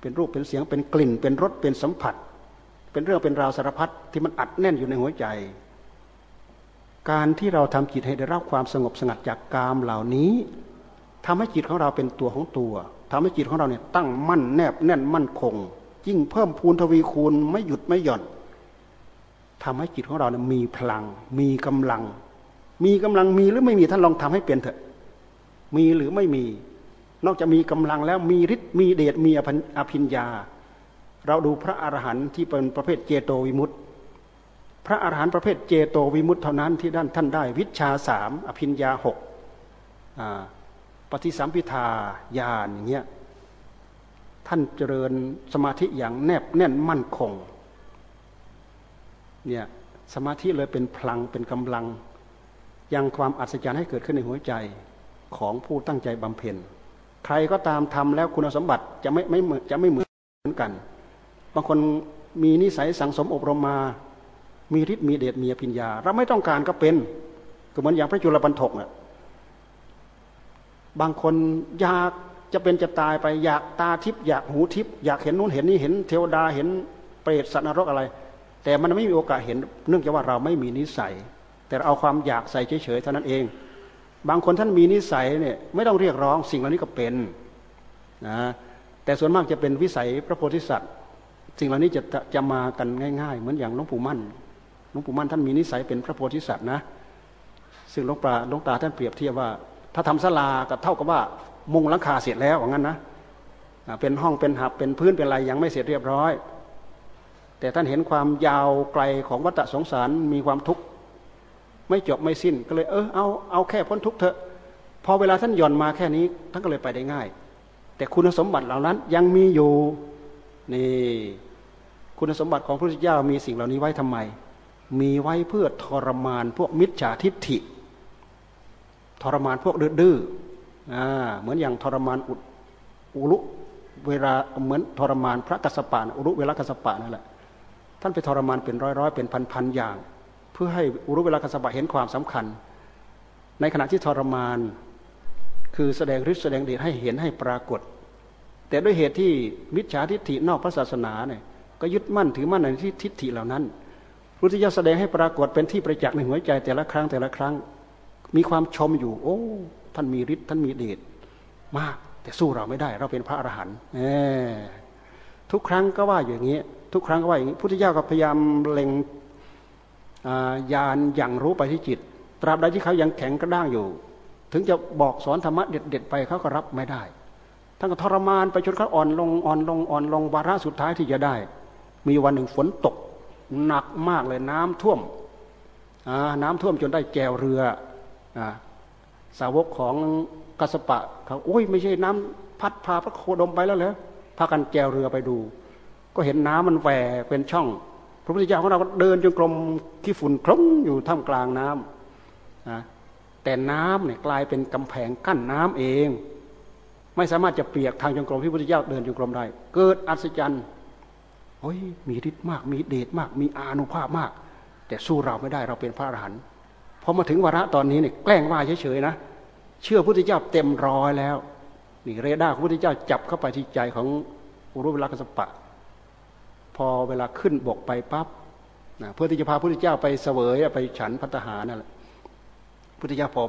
เป็นรูปเป็นเสียงเป็นกลิ่น เป็นรสเป็นสัมผัส เป็นเรื่องเป็นราวสารพัดที่มันอัดแน่นอยู่ในหัวใจ การที่เราทำจิตให้ได้รับความสงบสงัดจากกามเหล่านี้ทำให้จิตของเราเป็นตัวของตัวทำให้จิตของเราเนี่ยตั้งมั่นแนบแน่นมั่นคงยิ่งเพิ่มพูนทวีคูณไม่หยุดไม่หย่อน ทำให้จิตของเราเนี่ยมีพลัง มีกำลัง มีกำลังมีหรือไม่มีท่านลองทำให้เป็นเถอะ มีหรือไม่มี นอกจากมีกำลังแล้วมีฤทธิ์มีเดชมีอภิญญา เราดูพระอรหันต์ที่เป็นประเภทเจโตวิมุตติ พระอรหันต์ประเภทเจโตวิมุตติเท่านั้นที่ด้านท่านได้ วิชาสามอภิญญาหกปฏิสัมพิทาญาณอย่างเงี้ยท่านเจริญสมาธิอย่างแนบแน่นมั่นคง เนี่ยสมาธิเลยเป็นพลังเป็นกำลัง ยังความอัศจรรย์ให้เกิดขึ้นในหัวใจของผู้ตั้งใจบำเพ็ญ ใครก็ตามทำแล้วคุณสมบัติจะไม่ไม่จะไม่เหมือนกัน บางคนมีนิสัยสังสมอบรมมา มีฤทธิ์มีเดชมีปัญญา เราไม่ต้องการก็เป็น ก็เหมือนอย่างพระจุลปันถกอะบางคนอยากจะเป็นจะตายไปอยากตาทิพย์อยากหูทิพย์อยากเห็นนู้นเห็นนี่เห็นเทวดาเห็นเปรตสัตว์นรกอะไร แต่มันไม่มีโอกาสเห็นเนื่องจากว่าเราไม่มีนิสัย แต่เราเอาความอยากใส่เฉยๆเท่านั้นเอง บางคนท่านมีนิสัยเนี่ยไม่ต้องเรียกร้องสิ่งเหล่านี้ก็เป็นนะแต่ส่วนมากจะเป็นวิสัยพระโพธิสัตว์ สิ่งเหล่านี้จะจะมากันง่าย ๆ เหมือนอย่างหลวงปู่มั่นหลวงปู่มั่นท่านมีนิสัยเป็นพระโพธิสัตว์นะซึ่งหลวงตาหลวงตาท่านเปรียบเทียบว่า ถ้าทำศาลากับเท่ากับว่ามุงหลังคาเสร็จแล้วอย่างนั้นนะเป็นห้องเป็นหับเป็นพื้นเป็นอะไรยังไม่เสร็จเรียบร้อย แต่ท่านเห็นความยาวไกลของวัฏสงสารมีความทุกข์ไม่จบไม่สิ้นก็เลยเออเอาเอาแค่พ้นทุกข์เถอะ พอเวลาท่านหย่อนมาแค่นี้ท่านก็เลยไปได้ง่าย แต่คุณสมบัติเหล่านั้นยังมีอยู่นี่คุณสมบัติของพระพุทธเจ้ามีสิ่งเหล่านี้ไว้ทำไม มีไว้เพื่อทรมานพวกมิจฉาทิฏฐิ ทรมานพวกดื้ออ่าเหมือนอย่างทรมานอุอุลุเวลาเหมือนทรมานพระกัสสปะอุลุเวลากัสสปะนั่นแหละ ท่านไปทรมานเป็นร้อยร้อยเป็นพันพันอย่าง เพื่อให้อุรุเวลาคสบะเห็นความสำคัญ ในขณะที่ทรมาน คือแสดงฤทธิ์แสดงเดชให้เห็นให้ปรากฏ แต่ด้วยเหตุที่มิจฉาทิฏฐินอกพระศาสนาเนี่ยก็ยึดมั่นถือมั่นในที่ทิฏฐิเหล่านั้นพุทธิยถาแสดงให้ปรากฏเป็นที่ประจักษ์ในหัวใจแต่ละครั้งแต่ละครั้ง มีความชมอยู่ โอ้ ท่านมีฤทธิ์ท่านมีเดชมาก แต่สู้เราไม่ได้ เราเป็นพระอรหันต์ทุกครั้งก็ว่าอย่างนี้ ทุกครั้งก็ว่าอย่างนี้พุทธิยถาก็พยายามเล็งญาณอย่างรู้ไปที่จิต ตราบใดที่เขายังแข็งกระด้างอยู่ ถึงจะบอกสอนธรรมะเด็ดๆไปเขาก็รับไม่ได้ท่านก็ทรมานไปจนเขาอ่อนลงอ่อนลงอ่อนลงวาระสุดท้ายที่จะได้ มีวันหนึ่งฝนตกหนักมากเลยน้ำท่วมน้ำท่วมจนได้แกวเรืออสาวกของกัสปะเขาโอ้ยไม่ใช่น้ำพัดพาพระโคดมไปแล้วเหรอพากันแกวเรือไปดู ก็เห็นน้ำมันแหวกเป็นช่อง พระพุทธเจ้าของเราเดินจงกรมขี้ฝุ่นคลุ้งอยู่ท่ามกลางน้ำนะแต่น้ำเนี่ยกลายเป็นกำแพงกั้นน้ำเอง ไม่สามารถจะเปียกทางจงกรมที่พระพุทธเจ้าเดินจงกรมได้ เกิดอัศจรรย์โอ้ยมีฤทธิ์มากมีเดชมาก มีอานุภาพมาก แต่สู้เราไม่ได้เราเป็นพระอรหันต์พอมาถึงวาระตอนนี้เนี่ยแกล้งว่าเฉยๆนะเชื่อพระพุทธเจ้าเต็มร้อยแล้วนี่เรดาร์ของพระพุทธเจ้าจับเข้าไปที่ใจของอุรุเวลากสปะ พอเวลาขึ้นบกไปปั๊บนะเพื่อที่จะพาพระพุทธเจ้าไปเสวยไปฉันพัฒหานั่นแหละพุทธเจ้าพอ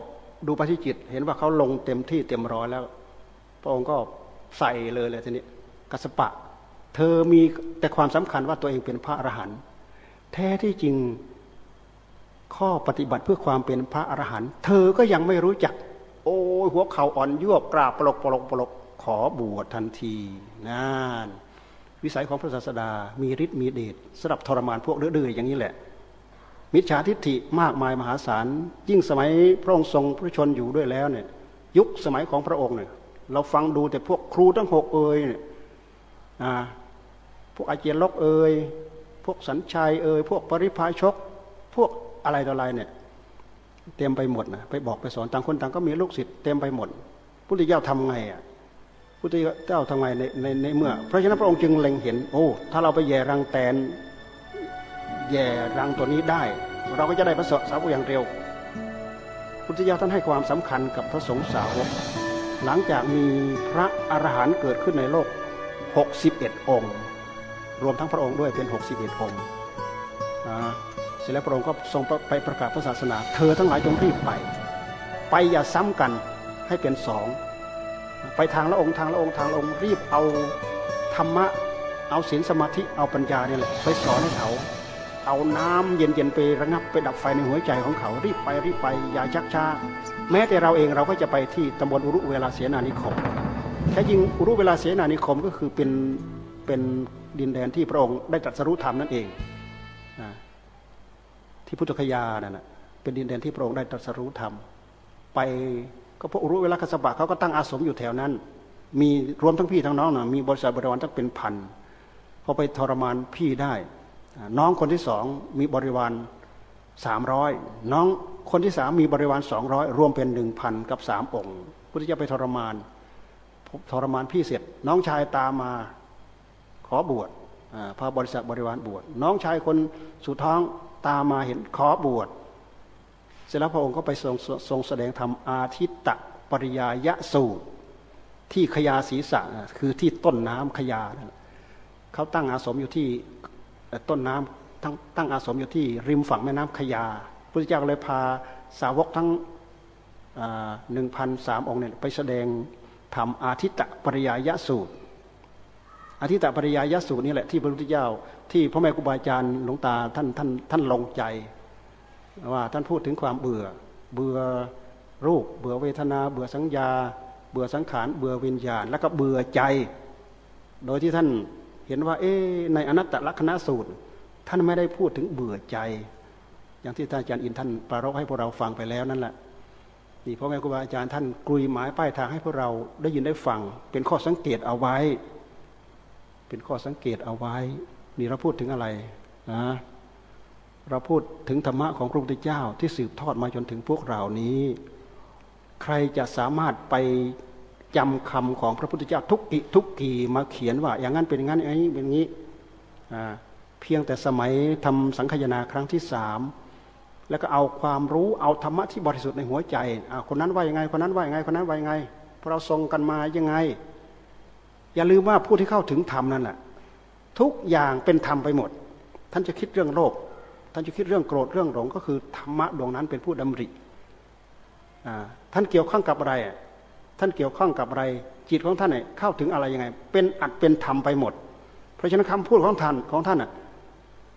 ดูปฏิจิต เห็นว่าเขาลงเต็มที่เต็มร้อยแล้ว พระองค์ก็ใส่เลยเลยทีนี้กัสปะ เธอมีแต่ความสำคัญว่าตัวเองเป็นพระอรหันต์แท้ที่จริงข้อปฏิบัติเพื่อความเป็นพระอรหันต์เธอก็ยังไม่รู้จัก โอ้ยหัวเข่าอ่อนยวบกราบปลกปลกปลกขอบวชทันทีนั่น วิสัยของพระศาสดา มีฤทธิ์มีเดชสำหรับทรมานพวกเดือดอย่างนี้แหละ มิจฉาทิฏฐิมากมายมหาศาล ยิ่งสมัยพระองค์ทรงพระชนอยู่ด้วยแล้วเนี่ย ยุคสมัยของพระองค์เนี่ย เราฟังดูแต่พวกครูทั้งหกเอ่ยเนี่ยพวกอาเจียนลกเอ่ยพวกสัญชัยเอ่ยพวกปริพาชก พวกอะไรต่ออะไรเนี่ย เต็มไปหมดนะไปบอกไปสอนต่างคนต่างก็มีลูกศิษย์เต็มไปหมดพุทธเจ้าทำไงอะ พุทธเจ้าทำไงในในในเมื่อ เพราะฉะนั้นพระองค์จึงเล็งเห็น โอ้ ถ้าเราไปแย่รังแตนแย่รังตัวนี้ได้ เราก็จะได้พระสาวกอย่างเร็ว พุทธเจ้าท่านให้ความสำคัญกับพระสงฆ์สาวก หลังจากมีพระอรหันต์เกิดขึ้นในโลก 61 องค์ รวมทั้งพระองค์ด้วยเป็น 61 องค์เสร็จแล้วพระองค์ก็ทรงไปประกาศพระศาสนา เธอทั้งหลายจงรีบไป ไปอย่าซ้ำกันให้เป็นสอง ไปทางละองค์ทางละองค์ทางละองค์รีบเอาธรรมะเอาศีลสมาธิเอาปัญญาเนี่ยแหละไปสอนให้เขา เอาน้ำเย็นๆไประงับไปดับไฟในหัวใจของเขารีบไปรีบไปอย่าชักช้าแม้แต่เราเองเราก็จะไปที่ตำบลอุรุเวลาเสนานิคมแท้จริงอุรุเวลาเสนานิคมก็คือเป็นเป็นดินแดนที่พระองค์ได้ตรัสรู้ธรรมนั่นเองที่พุทธคยานั่นนะเป็นดินแดนที่พระองค์ได้ตรัสรู้ธรรมไป ก็พวกรู้เวลาคสบะเขาก็ตั้งอาสมอยู่แถวนั้น มีรวมทั้งพี่ทั้งน้องนะมีบริษัทบริวารตั้งเป็นพันพอไปทรมานพี่ได้ น้องคนที่สองมีบริวารสามร้อยน้องคนที่สามมีบริวารสองร้อยรวมเป็นหนึ่งพันกับสามองค์พุทธเจ้าไปทรมานทรมานพี่เสร็จ น้องชายตามมาขอบวชพาบริษัทบริวารบวชน้องชายคนสุท้องตามมาเห็นขอบวช สร็จแล้วพระองค์ก็ไปทรงทรงแสดงธรรมอาทิตตะปริยายะสูตร ที่ขยาศีสะคือที่ต้นน้ำขยาเขาตั้งอาสมอยู่ที่ต้นน้ำทั้งตั้งอาสมอยู่ที่ริมฝั่งแม่น้ำขยาพระเจ้าเลยพาสาวกทั้งหนึ่งพันสามองค์เนี่ยไปแสดงธรรมอาทิตตะปริยายะสูตรอาทิตตะปริยายะสูตรนี่แหละที่พระพุทธเจ้าที่พระแม่ครูบาอาจารย์หลวงตาท่านท่านท่านลงใจ ว่าท่านพูดถึงความเบื่อ เบื่อรูป เบื่อเวทนา เบื่อสัญญา เบื่อสังขาร เบื่อวิญญาณ แล้วก็เบื่อใจ โดยที่ท่านเห็นว่า เอ๊ในอนัตตลักษณสูตร ท่านไม่ได้พูดถึงเบื่อใจ อย่างที่ท่านอาจารย์อินท่านปรารภให้พวกเราฟังไปแล้วนั่นแหละนี่พ่อแม่ครูบาอาจารย์ท่านกลุยหมายป้ายทางให้พวกเราได้ยินได้ฟัง เป็นข้อสังเกตเอาไว้ เป็นข้อสังเกตเอาไว้ นี่เราพูดถึงอะไรนะ เราพูดถึงธรรมะของพระพุทธเจ้าที่สืบทอดมาจนถึงพวกเรานี้ ใครจะสามารถไปจำคำของพระพุทธเจ้าทุกอิทุกกีมาเขียนว่า อย่างนั้นเป็นอย่างนั้นอย่างนี้เป็นอย่างนี้เพียงแต่สมัยทำสังคยนาครั้งที่สามแล้วก็เอาความรู้เอาธรรมะที่บริสุทธิ์ในหัวใจคนนั้นว่ายังไงคนนั้นว่ายังไงคนนั้นว่ายังไงพวกเราทรงกันมายังไง อย่าลืมว่าผู้ที่เข้าถึงธรรมนั่นแหละทุกอย่างเป็นธรรมไปหมด ท่านจะคิดเรื่องโลก ท่านจะคิดเรื่องโกรธเรื่องหลงก็คือธรรมะดวงนั้นเป็นผู้ดำริท่านเกี่ยวข้องกับอะไร ท่านเกี่ยวข้องกับอะไร จิตของท่านเนี่ยเข้าถึงอะไรยังไง เป็นอัดเป็นธรรมไปหมด เพราะฉะนั้นคำพูดของท่านของท่านอะ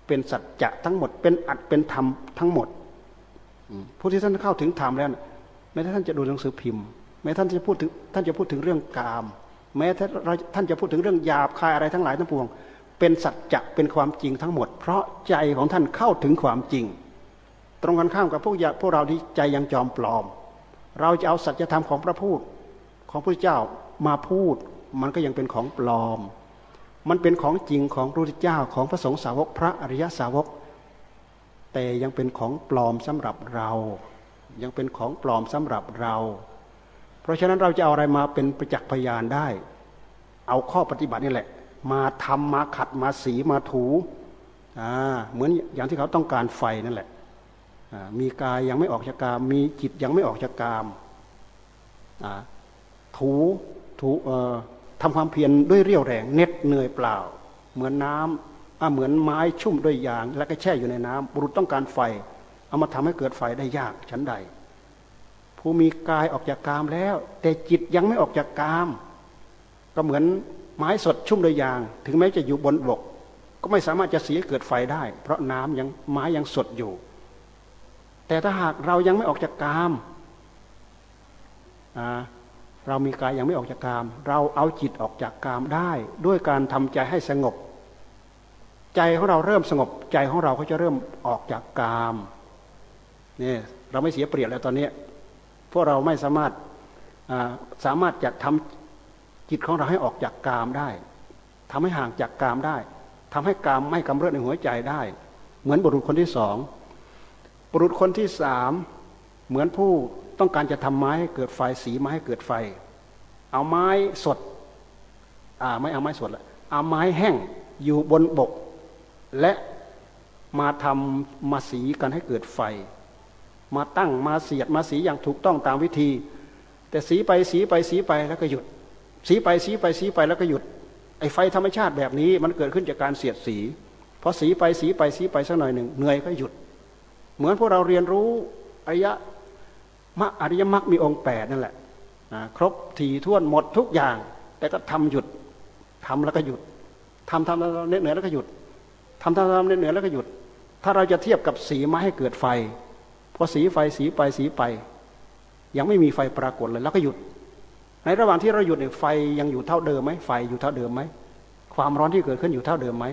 เป็นสัจจะทั้งหมด เป็นอัดเป็นธรรมทั้งหมดผู้ที่ท่านเข้าถึงธรรมแล้วแม้ท่านจะดูหนังสือพิมพ์ แม้ท่านจะพูดถึงท่านจะพูดถึงเรื่องกาม แม้ท่านจะพูดถึงเรื่องหยาบคายอะไรทั้งหลายทั้งปวง เป็นสัจจะเป็นความจริงทั้งหมด เพราะใจของท่านเข้าถึงความจริง ตรงกันข้ามกับพวกพวกเราที่ใจยังจอมปลอม เราจะเอาสัจธรรมของพระพูดของพระเจ้ามาพูด มันก็ยังเป็นของปลอม มันเป็นของจริงของพระพุทธเจ้าของพระสงฆ์สาวกพระอริยสาวก แต่ยังเป็นของปลอมสำหรับเรา ยังเป็นของปลอมสำหรับเรา เพราะฉะนั้นเราจะเอาอะไรมาเป็นประจักษ์พยานได้ เอาข้อปฏิบัตินี่แหละ มาทำมาขัดมาสีมาถูอ่าเหมือนอย่างที่เขาต้องการไฟนั่นแหละมีกายยังไม่ออกจากกาม มีจิตยังไม่ออกจากกามถูถูทำความเพียรด้วยเรี่ยวแรงเน็ดเหนื่อยเปล่า เหมือนน้ำเหมือนไม้ชุ่มด้วยยาง แล้วก็แช่อยู่ในน้ำบุรุษต้องการไฟ เอามาทำให้เกิดไฟได้ยากชั้นใด ผู้มีกายออกจากกามแล้ว แต่จิตยังไม่ออกจากกาม ก็เหมือน ไม้สดชุ่มด้วยยาง ถึงแม้จะอยู่บนบก ก็ไม่สามารถจะเสียเกิดไฟได้ เพราะน้ำยังไม้ยังสดอยู่ แต่ถ้าหากเรายังไม่ออกจากกามเรามีกายยังไม่ออกจากกาม เราเอาจิตออกจากกามได้ ด้วยการทำใจให้สงบ ใจของเราเริ่มสงบ ใจของเราก็จะเริ่มออกจากกามเนี่ยเราไม่เสียเปรียบแล้วตอนนี้พวกเราไม่สามารถสามารถจะทำ จิตของเราให้ออกจากกามได้ทำให้ห่างจากกามได้ทำให้กามไม่กำเริบในหัวใจได้ เหมือนบุรุษคนที่สองบุรุษคนที่สามเหมือนผู้ต้องการจะทำไม้ให้เกิดไฟสีไม้ให้เกิดไฟ เอาไม้สดอ่าไม่เอาไม้สดละเอาไม้แห้งอยู่บนบก และมาทำมาสีกันให้เกิดไฟ มาตั้งมาเสียดมาสีอย่างถูกต้องตามวิธี แต่สีไปสีไปสีไปแล้วก็หยุด สีไปสีไปสีไปแล้วก็หยุด ไอ้ไฟธรรมชาติแบบนี้มันเกิดขึ้นจากการเสียดสีพอสีไปสีไปสีไปสักหน่อยหนึ่งเหนื่อยก็หยุด เหมือนพวกเราเรียนรู้อริยะมรรคอริยมรรคมีองค์แปดนั่นแหละครบถี่ท่วนหมดทุกอย่าง แต่ก็ทำหยุดทำแล้วก็หยุดทำทำเนื้อเหนือแล้วก็หยุดทำทำทำเนื้อเหนือแล้วก็หยุด ถ้าเราจะเทียบกับสีไม้ให้เกิดไฟพอสีไฟสีไปสีไป ยังไม่มีไฟปรากฏเลยแล้วก็หยุด ในระหว่างที่เราหยุดเนี่ยไฟยังอยู่เท่าเดิมไหมไฟอยู่เท่าเดิมไหมความร้อนที่เกิดขึ้นอยู่เท่าเดิมไหม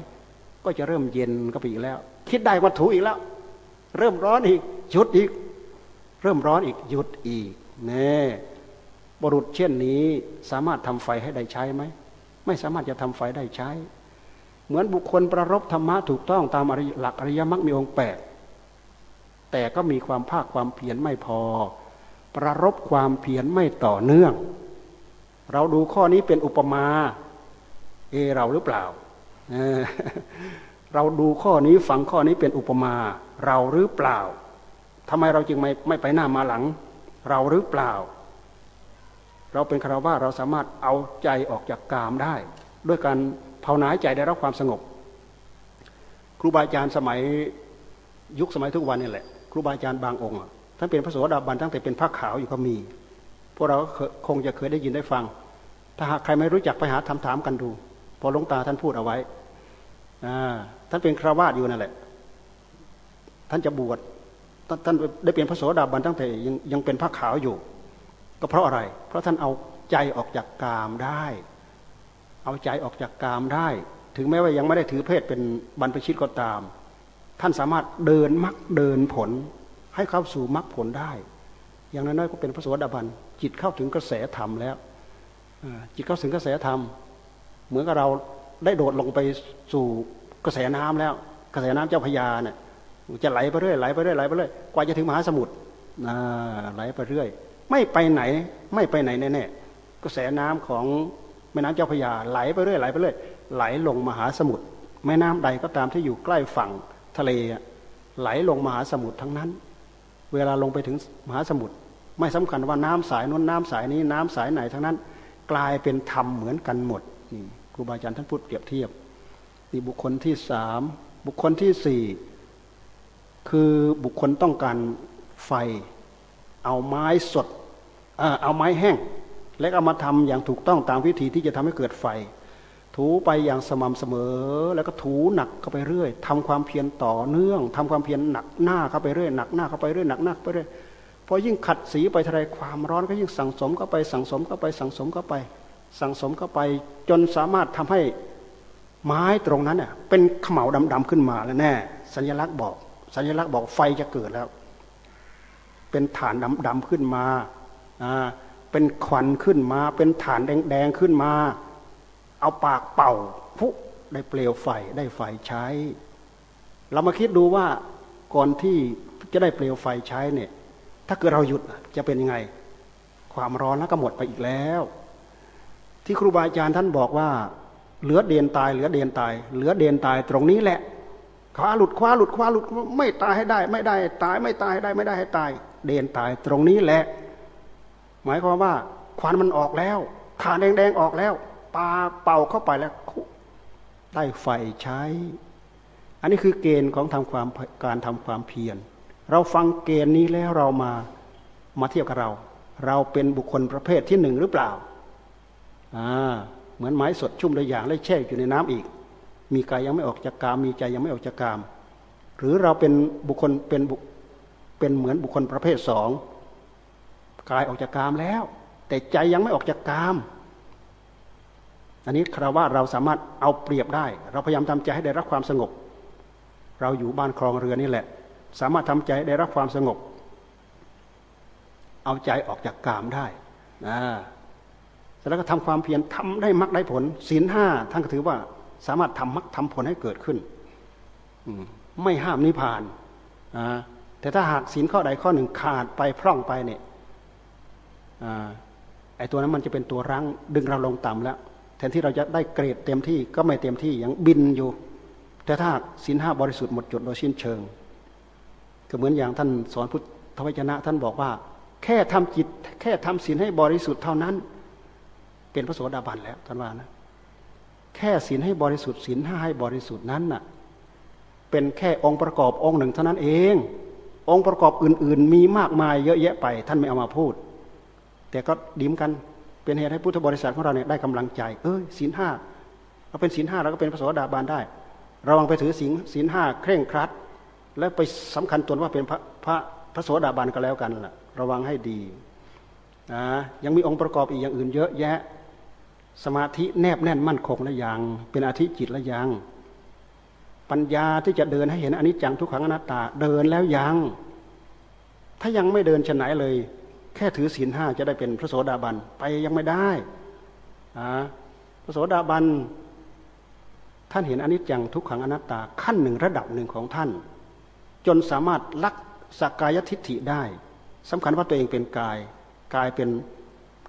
ก็จะเริ่มเย็นก็ไปอีกแล้ว คิดได้วัตถุอีกแล้ว เริ่มร้อนอีกหยุดอีก เริ่มร้อนอีกหยุดอีกเน่บรุษเช่นนี้สามารถทำไฟให้ได้ใช้ไหมไม่สามารถจะทำไฟได้ใช้ เหมือนบุคคลประรบธรรมะถูกต้องตามหลักอริยมรรคมีองค์แปดแต่ก็มีความภาคความเพียรไม่พอ ประรบความเพียรไม่ต่อเนื่อง เราดูข้อนี้เป็นอุปมา เอเราหรือเปล่า เราดูข้อนี้ฟังข้อนี้เป็นอุปมา เราหรือเปล่าทำไมเราจึงไม่ไม่ไปหน้ามาหลัง เราหรือเปล่า เราเป็นคารวะเราสามารถเอาใจออกจากกามได้ ด้วยการภาวนาใจได้รับความสงบ ครูบาอาจารย์สมัยยุคสมัยทุกวันนี่แหละ ครูบาอาจารย์บางองค์ท่านเป็นพระโสดาบันตั้งแต่เป็นพระขาวอยู่ก็มี พวกเราคงจะเคยได้ยินได้ฟัง ถ้าหากใครไม่รู้จักไปหาถามถามกันดู พอหลวงตาท่านพูดเอาไว้ท่านเป็นคราวาสอยู่นั่นแหละ ท่านจะบวชท่านได้เป็นพระโสดาบันตั้งแต่ยังยังเป็นพระขาวอยู่ ก็เพราะอะไร เพราะท่านเอาใจออกจากกามได้ เอาใจออกจากกามได้ ถึงแม้ว่ายังไม่ได้ถือเพศเป็นบรรพชิตก็ตาม ท่านสามารถเดินมรรคเดินผล ให้เข้าสู่มรรคผลได้ อย่างน้อยๆก็เป็นพระโสดาบันจิตเข้าถึงกระแสธรรมแล้วจิตเข้าถึงกระแสธรรม เหมือนกับเราได้โดดลงไปสู่กระแสน้ำแล้ว กระแสน้ำเจ้าพยาเนี่ยจะไหลไปเรื่อยไหลไปเรื่อยไหลไปเรื่อยกว่าจะถึงมหาสมุทรไหลไปเรื่อย ไม่ไปไหนไม่ไปไหนแน่ๆกระแสน้ำของแม่น้ำเจ้าพระยาไหลไปเรื่อยไหลไปเรื่อยไหลลงมหาสมุทรแม่น้ำใดก็ตามที่อยู่ใกล้ฝั่งทะเลไหลลงมหาสมุทรทั้งนั้น เวลาลงไปถึงมหาสมุทร ไม่สำคัญว่าน้ำสายนู้นน้ำสายนี้น้ำสายไหนทั้งนั้น กลายเป็นธรรมเหมือนกันหมดนี่ครูบาอาจารย์ท่านพูดเปรียบเทียบนี่บุคคลที่สามบุคคลที่สี่คือบุคคลต้องการไฟ เอาไม้สดเอาไม้แห้ง และเอามาทำอย่างถูกต้องตามวิธีที่จะทำให้เกิดไฟ ถูไปอย่างสม่ำเสมอ แล้วก็ถูหนักเข้าไปเรื่อยทำความเพียรต่อเนื่องทำความเพียรหนักหน้าเข้าไปเรื่อยหนักหน้าเข้าไปเรื่อยหนักหน้าไปเรื่อย อยิ่งขัดสีไปทะเลความร้อนก็ยิ่งสั่งสมเข้าไปสั่งสมเข้าไปสั่งสมเข้าไป สั่งสมเข้าไป จนสามารถทำให้ไม้ตรงนั้นเน่ยเป็นขมเหลาดำๆขึ้นมาแล้วแน่สัญลักษณ์บอก สัญลักษณ์บอกไฟจะเกิดแล้ว เป็นฐานดำๆขึ้นมาเป็นควันขึ้นมา เป็นฐานแดงๆขึ้นมา เอาปากเป่าพุได้เปลวไฟได้ไฟใช้ เรามาคิดดูว่าก่อนที่จะได้เปลวไฟใช้เนี่ย ถ้าเกิดเราหยุดจะเป็นยังไง ความร้อนแล้วก็หมดไปอีกแล้ว ที่ครูบาอาจารย์ท่านบอกว่า เหลือเดนตาย เหลือเดนตาย เหลือเดนตายตรงนี้แหละคว้าหลุดคว้าหลุดคว้าหลุดไม่ตายให้ได้ ไม่ได้ตายไม่ตายให้ได้ไม่ได้ให้ตาย เดนตายตรงนี้แหละ หมายความว่าควันมันออกแล้วฐานแดงๆออกแล้วปาเป่าเข้าไปแล้วได้ไฟใช้ อันนี้คือเกณฑ์ของทำความการทำความเพียร เราฟังเกณฑ์นี้แล้วเรามามาเทียบกับเรา เราเป็นบุคคลประเภทที่หนึ่งหรือเปล่าอ่าเหมือนไม้สดชุ่มระอย่างและแช่อยู่ในน้ำอีก มีกายยังไม่ออกจากกาม มีใจยังไม่ออกจากกาม หรือเราเป็นบุคคลเป็นบุเป็นเหมือนบุคคลประเภทสองกายออกจากกามแล้ว แต่ใจยังไม่ออกจากกาม อันนี้คราว่าเราสามารถเอาเปรียบได้ เราพยายามทำใจให้ได้รับความสงบ เราอยู่บ้านคลองเรือนี่แหละ สามารถทำใจได้รับความสงบ เอาใจออกจากกามได้นะแล้วก็ทำความเพียรทำได้มรรคได้ผลศีลห้าท่านก็ถือว่าสามารถทำมรรคทำผลให้เกิดขึ้นไม่ห้ามนิพพานนะแต่ถ้าหากศีลข้อใดข้อหนึ่งขาดไปพร่องไปเนี่ยไอ้ตัวนั้นมันจะเป็นตัวรั้งดึงเราลงต่ำแล้ว แทนที่เราจะได้เกรดเต็มที่ก็ไม่เต็มที่ยังบินอยู่ แต่ถ้าศีลห้าบริสุทธิ์หมดจดโดยสิ้นเชิง ก็เหมือนอย่างท่านสอนพุทธวจนะ ท่านบอกว่า แค่ทำจิต แค่ทำศีลให้บริสุทธิ์เท่านั้น เป็นพระโสดาบันแล้วท่านว่านะแค่ศีลให้บริสุทธิ์ศีลห้าให้บริสุทธิ์นั้นน่ะเป็นแค่องค์ประกอบองค์หนึ่งเท่านั้นเอง องค์ประกอบอื่น ๆ มีมากมายเยอะแยะไป ท่านไม่เอามาพูด แต่ก็ดิ้มกันเป็นเหตุให้พุทธบริษัทของเราเนี่ยได้กำลังใจ เอ้ยศีลห้าเราเป็นศีลห้าเราก็เป็นพระโสดาบันได้ ระวังไปถือศีลศีลห้าเคร่งครัด แล้วไปสำคัญตนว่าเป็นพระพระพระโสดาบันก็แล้วกันล่ะ ระวังให้ดีนะยังมีองค์ประกอบอีกอย่างอื่นเยอะแยะ สมาธิแนบแน่นมั่นคงและยังเป็นอาธิจิตและยังปัญญาที่จะเดินให้เห็นอนิจจังทุกขังอนัตตาเดินแล้วยัง ถ้ายังไม่เดินชนไหนเลย แค่ถือศีลห้าจะได้เป็นพระโสดาบันไปยังไม่ได้พระโสดาบันท่านเห็นอนิจจังทุกขังอนัตตาขั้นหนึ่งระดับหนึ่งของท่าน จนสามารถลักสักกายทิฏฐิได้สำคัญว่าตัวเองเป็นกาย กายเป็น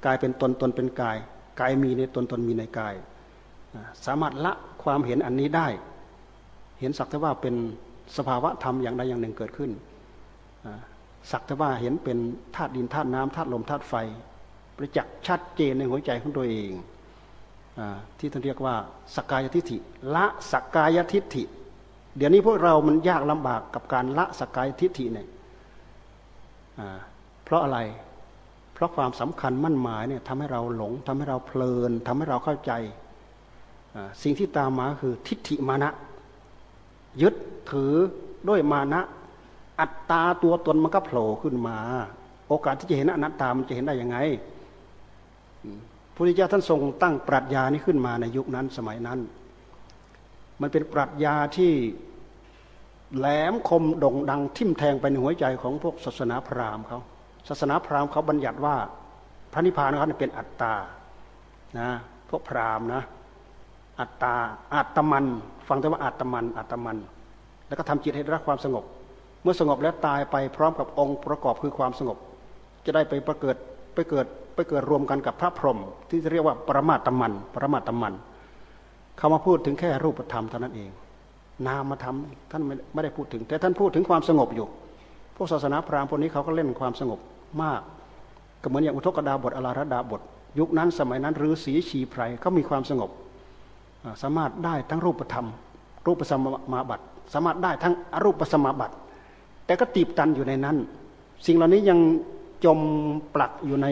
กายเป็นตนตนเป็นกาย กายมีในตนตนมีในกาย สามารถละความเห็นอันนี้ได้ เห็นสักแต่ว่าเป็นสภาวะธรรมอย่างใดอย่างหนึ่งเกิดขึ้นสักแต่ว่าเห็นเป็นธาตุดินธาตุน้ำธาตุลมธาตุไฟ ประจักษ์ชัดเจนในหัวใจของตัวเองอที่ท่านเรียกว่าสกกายทิฏฐิละสกกายทิฏฐิ เดี๋ยวนี้พวกเรามันยากลำบากกับการละสกายทิฏฐิเนี่ยเพราะอะไร เพราะความสำคัญมั่นหมายเนี่ยทำให้เราหลงทำให้เราเพลินทำให้เราเข้าใจ สิ่งที่ตามมาคือทิฏฐิมานะ ยึดถือด้วยมานะ อัตตาตัวตนมันก็โผล่ขึ้นมา โอกาสที่จะเห็นอนัตตามันจะเห็นได้ยังไงพระพุทธเจ้าท่านทรงตั้งปรัชญานี้ขึ้นมาในยุคนั้นสมัยนั้น มันเป็นปรัชญาที่แหลมคมด่งดังทิ่มแทงไปในหัวใจของพวกศาสนาพราหมณ์เขาศาสนาพราหมณ์เขาบัญญัติว่าพระนิพพานเขาเป็นอัตตานะพวกพราหมณ์นะอัตตาอัตมัน ฟังแต่ว่าอัตมันอัตมัน แล้วก็ทำจิตให้ได้รับความสงบ เมื่อสงบแล้วตายไปพร้อมกับองค์ประกอบคือความสงบ จะได้ไปประเกิดไปเกิดไปเกิดรวมกันกับพระพรหมที่เรียกว่าปรมาตมัน ปรมาตมัน เขามาพูดถึงแค่รูปธรรมเท่านั้นเอง นามธรรมท่านไม่ได้พูดถึง แต่ท่านพูดถึงความสงบอยู่ พวกศาสนาพราหมณ์พวกนี้เขาก็เล่นความสงบมาก ก็เหมือนอย่างอุทกดาบทอลาระดาบท ยุคนั้นสมัยนั้นหรือสีชีไพรก็มีความสงบ สามารถได้ทั้งรูปธรรม รูปสมาบัติสามารถได้ทั้งอรูปสมาบัติ แต่ก็ตีบตันอยู่ในนั้น สิ่งเหล่านี้ยังจมปลักอยู่ใน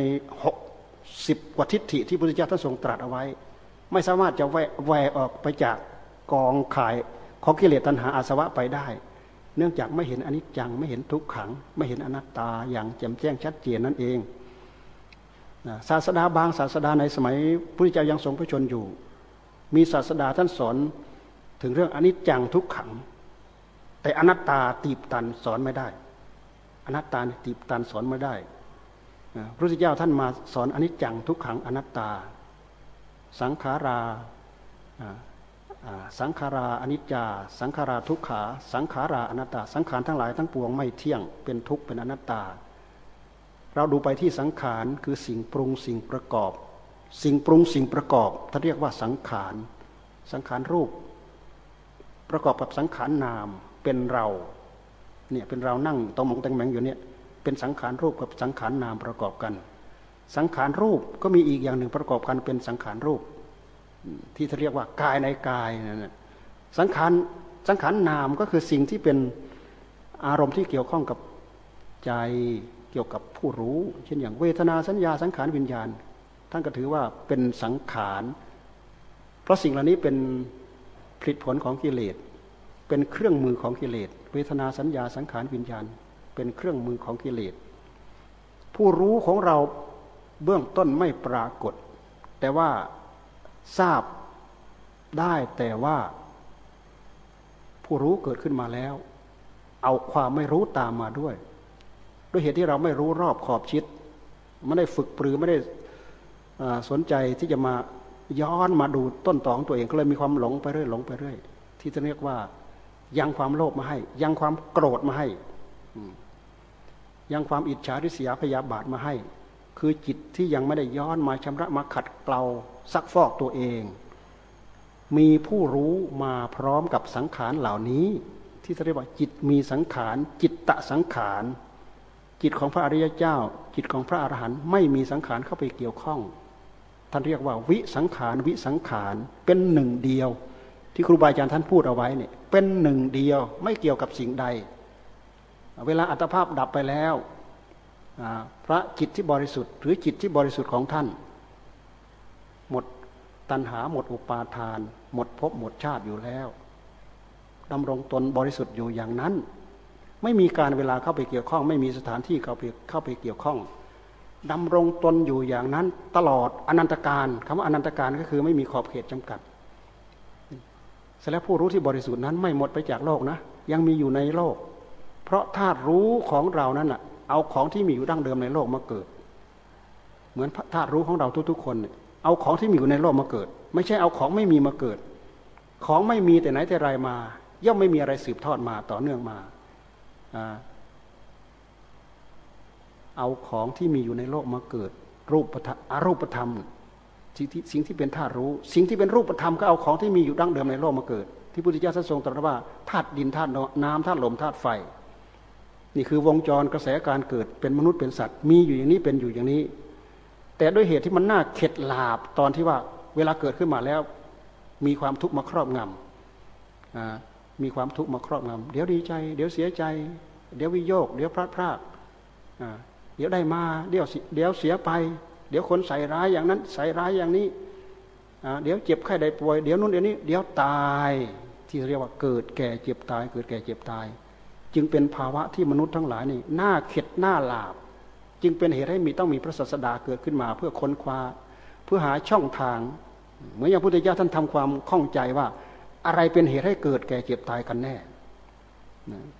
หกสิบกว่าทิฏฐิที่พระพุทธเจ้าท่านทรงตรัสเอาไว้ ไม่สามารถจะแหวออกไปจากกองข่ายของกิเลสตัณหาอาสวะไปได้ เนื่องจากไม่เห็นอนิจจังไม่เห็นทุกขัง ไม่เห็นอนัตตาอย่างแจ่มแจ้งชัดเจนนั่นเองศาสดาบางศาสดาในสมัยพระพุทธเจ้ายังทรงพระชนอยู่ มีศาสดาท่านสอนถึงเรื่องอนิจจังทุกขัง แต่อนัตตาตีบตันสอนไม่ได้ อนัตตาตีบตันสอนไม่ได้พระพุทธเจ้าท่านมาสอนอนิจจังทุกขังอนัตตา สังขาราสังขาราอนิจจา สังขาราทุกขา สังขาราอนัตตา สังขารทั้งหลายทั้งปวงไม่เที่ยง เป็นทุกข์เป็นอนัตตา เราดูไปที่สังขารคือสิ่งปรุงสิ่งประกอบ สิ่งปรุงสิ่งประกอบท่านเรียกว่าสังขาร สังขารรูป ประกอบกับสังขารนามเป็นเราเนี่ยเป็นเรานั่งตรงมองแตงแมงอยู่เนี่ยเป็นสังขารรูปกับสังขารนามประกอบกัน สังขารรูปก็มีอีกอย่างหนึ่งประกอบกันเป็นสังขารรูป ที่เขาเรียกว่ากายในกายนั่นสังขารสังขารนามก็คือสิ่งที่เป็นอารมณ์ที่เกี่ยวข้องกับใจเกี่ยวกับผู้รู้ เช่นอย่างเวทนาสัญญาสังขารวิญญาณ ท่านก็ถือว่าเป็นสังขาร เพราะสิ่งเหล่านี้เป็นผลิตผลของกิเลส เป็นเครื่องมือของกิเลส เวทนาสัญญาสังขารวิญญาณ เป็นเครื่องมือของกิเลส ผู้รู้ของเรา เบื้องต้นไม่ปรากฏ แต่ว่าทราบได้แต่ว่า ผู้รู้เกิดขึ้นมาแล้ว เอาความไม่รู้ตามมาด้วย ด้วยเหตุที่เราไม่รู้รอบขอบชิดไม่ได้ฝึกปรือไม่ได้สนใจที่จะมาย้อนมาดูต้นตอของตัวเองก็เลยมีความหลงไปเรื่อยหลงไปเรื่อยที่จะเรียกว่า ยังความโลภมาให้ ยังความโกรธมาให้ยังความอิจฉาริษยาพยาบาทมาให้ คือจิตที่ยังไม่ได้ย้อนมาชำระมาขัดเกลาซักฟอกตัวเอง มีผู้รู้มาพร้อมกับสังขารเหล่านี้ ที่เรียกว่าจิตมีสังขาร จิตตะสังขาร จิตของพระอริยเจ้า จิตของพระอรหันต์ไม่มีสังขารเข้าไปเกี่ยวข้อง ท่านเรียกว่าวิสังขารวิสังขารเป็นหนึ่งเดียว ที่ครูบาอาจารย์ท่านพูดเอาไว้เนี่ยเป็นหนึ่งเดียวไม่เกี่ยวกับสิ่งใด เวลาอัตภาพดับไปแล้ว พระจิตที่บริสุทธิ์หรือจิตที่บริสุทธิ์ของท่าน หมดตัณหาหมดอุปาทาน หมดภพหมดชาติอยู่แล้วดำรงตนบริสุทธิ์อยู่อย่างนั้น ไม่มีการเวลาเข้าไปเกี่ยวข้อง ไม่มีสถานที่เข้าไปเข้าไปเกี่ยวข้องดำรงตนอยู่อย่างนั้น ตลอดอนันตการคำว่าอนันตการก็คือไม่มีขอบเขตจำกัดเสร็จแล้วผู้รู้ที่บริสุทธิ์นั้นไม่หมดไปจากโลกนะ ยังมีอยู่ในโลก เพราะธาตุรู้ของเรานั้นอะ เอาของที่มีอยู่ดั้งเดิมในโลกมาเกิด เหมือนธาตุรู้ของเราทุกๆ คน เอาของที่มีอยู่ในโลกมาเกิด ไม่ใช่เอาของไม่มีมาเกิด ของไม่มีแต่ไหนแต่ไรมา ย่อมไม่มีอะไรสืบทอดมาต่อเนื่องมาเอาของที่มีอยู่ในโลกมาเกิด รูปธรรมอรูปธรรมสิ่งที่สิ่งที่เป็นธาตุรู้ สิ่งที่เป็นรูปธรรมก็เอาของที่มีอยู่ดั้งเดิมในโลกมาเกิด ที่พุทธเจ้าทรงตรัสว่าธาตุดินธาตุน้ำธาตุลมธาตุไฟ นี่คือวงจรกระแสการเกิดเป็นมนุษย์เป็นสัตว์ มีอยู่อย่างนี้เป็นอยู่อย่างนี้ แต่ด้วยเหตุที่มันน่าเข็ดหลาบตอนที่ว่าเวลาเกิดขึ้นมาแล้ว มีความทุกข์มาครอบงำมีความทุกข์มาครอบงำเดี๋ยวดีใจ เดี๋ยวเสียใจ เดี๋ยววิโยก เดี๋ยวพลาดพลาดเดี๋ยวได้มาเดี๋ยวเดี๋ยวเสียไป เดี๋ยวคนใส่ร้ายอย่างนั้น ใส่ร้ายอย่างนี้เดี๋ยวเจ็บไข้ได้ป่วยเดี๋ยวนู้นเดี๋ยวนี้ เดี๋ยวตายที่เรียกว่าเกิดแก่เจ็บตาย เกิดแก่เจ็บตาย จึงเป็นภาวะที่มนุษย์ทั้งหลายนี่หน้าเข็ดหน้าหลาบ จึงเป็นเหตุให้มีต้องมีพระศาสดาเกิดขึ้นมา เพื่อค้นคว้าเพื่อหาช่องทาง เหมือนอย่างพุทธเจ้าท่านทำความข้องใจว่า อะไรเป็นเหตุให้เกิดแก่เจ็บตายกันแน่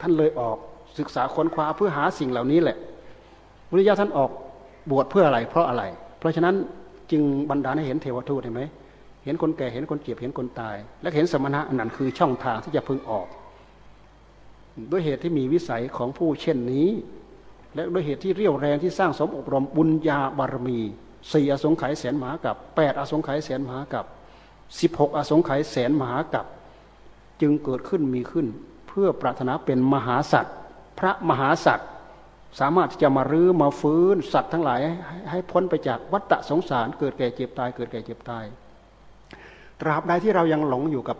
ท่านเลยออกศึกษาค้นคว้าเพื่อหาสิ่งเหล่านี้แหละพุทธเจ้าท่านออกบวชเพื่ออะไร เพราะอะไร เพราะฉะนั้นจึงบรรดาให้เห็นเทวทูตเห็นไหมเห็นคนแก่เห็นคนเจ็บเห็นคนตาย และเห็นสมณะนั่นคือช่องทางที่จะพึงออก ด้วยเหตุที่มีวิสัยของผู้เช่นนี้ และด้วยเหตุที่เรียวแรงที่สร้างสมอบรมบุญญาบารมีสี่อสงไขยแสนมหากับแปดอสงไขยแสนมหากับสิบหกอสงไขยแสนมหากับจึงเกิดขึ้นมีขึ้น เพื่อปรารถนาเป็นมหาสัตว์พระมหาสัตว์สามารถที่จะมารื้อมาฟื้นสัตว์ทั้งหลายให้พ้นไปจากวัฏสงสาร เกิดแก่เจ็บตาย เกิดแก่เจ็บตายตราบใดที่เรายังหลงอยู่กับ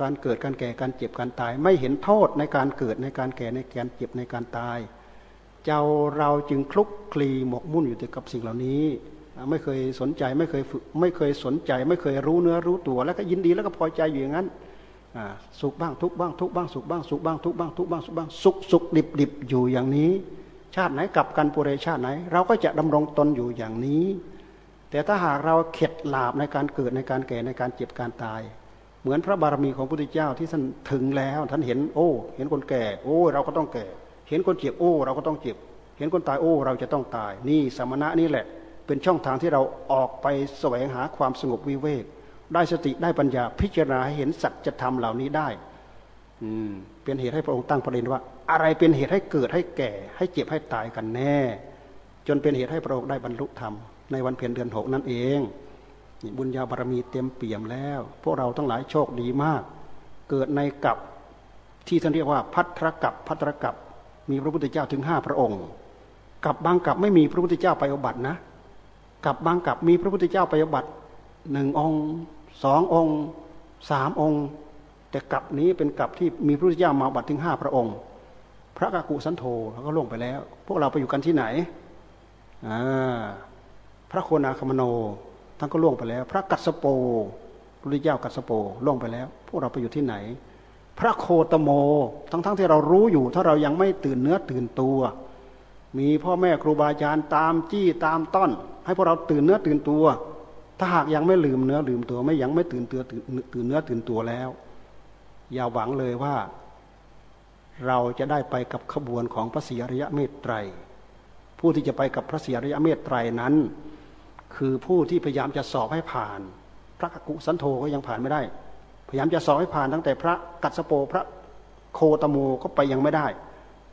การเกิดการแก่การเจ็บการตาย ไม่เห็นโทษในการเกิดในการแก่ในการเจ็บในการตาย เจ้าเราจึงคลุกคลีหมกมุ่นอยู่แต่กับสิ่งเหล่านี้ ไม่เคยสนใจไม่เคยฝึกไม่เคยสนใจ ไม่เคยรู้เนื้อรู้ตัว แล้วก็ยินดีแล้วก็พอใจอยู่อย่างนั้นสุขบ้างทุกบ้างทุกบ้างสุขบ้างสุขบ้างทุกบ้างทุกบ้างสุขบ้างสุขสุขดิบดิบอยู่อย่างนี้ ชาติไหนกับกันปุเรชาติไหน เราก็จะดำรงตนอยู่อย่างนี้ แต่ถ้าหากเราเข็ดหลาบในการเกิดในการแก่ในการเจ็บการตาย เหมือนพระบารมีของพระพุทธเจ้าที่ท่านถึงแล้ว ท่านเห็นโอ้ เห็นคนแก่ โอ้ เราก็ต้องแก่ เห็นคนเจ็บโอ้ เราก็ต้องเจ็บ เห็นคนตายโอ้ เราจะต้องตาย นี่สมณะนี่แหละ เป็นช่องทางที่เราออกไปแสวงหาความสงบวิเวก ได้สติได้ปัญญาพิจารณาให้เห็นสัจธรรมเหล่านี้ได้อืมเป็นเหตุให้พระองค์ตั้งประเด็นว่า อะไรเป็นเหตุให้เกิดให้แก่ ให้เจ็บให้ตายกันแน่ จนเป็นเหตุให้พระองค์ได้บรรลุธรรมในวันเพ็ญเดือนหกนั่นเอง บุญญาบารมีเต็มเปี่ยมแล้ว พวกเราทั้งหลายโชคดีมาก เกิดในกับที่ท่านเรียกว่าพัทรกับพัทรกับมีพระพุทธเจ้าถึงห้าพระองค์กับบางกับไม่มีพระพุทธเจ้าไปอบัตินะกับบางกับมีพระพุทธเจ้าไปอบัติหนึ่งองค์สององค์สามองค์ แต่กับนี้เป็นกับที่มีพระพุทธเจ้ามาบัติถึงห้าพระองค์ พระกากุสันโธเขาก็ลงไปแล้ว พวกเราไปอยู่กันที่ไหนพระโคนาคมโน ท่านก็ล่วงไปแล้ว พระกัสโปพระพุทธเจ้ากัสสโปล่วงไปแล้ว พวกเราไปอยู่ที่ไหน พระโคตโม ทั้งๆทที่เรารู้อยู่ ถ้าเรายังไม่ตื่นเนื้อตื่นตัว มีพ่อแม่ครูบาอาจารย์ตามจี้ตามต้อน ให้พวกเราตื่นเนื้อตื่นตัว ถ้าหากยังไม่ลืมเนื้อลืมตัว ไม่ยังไม่ตื่นตัวตื่นเนื้อตื่นตัวแล้ว อย่าหวังเลยว่า เราจะได้ไปกับขบวนของพระศรีอริยเมตไตรผู้ที่จะไปกับพระศรีอริยเมตไตรนั้น คือผู้ที่พยายามจะสอบให้ผ่าน พระกุสันโธก็ยังผ่านไม่ได้ พยายามจะสอบให้ผ่านตั้งแต่พระกัสโปพระโคตโมก็ไปยังไม่ได้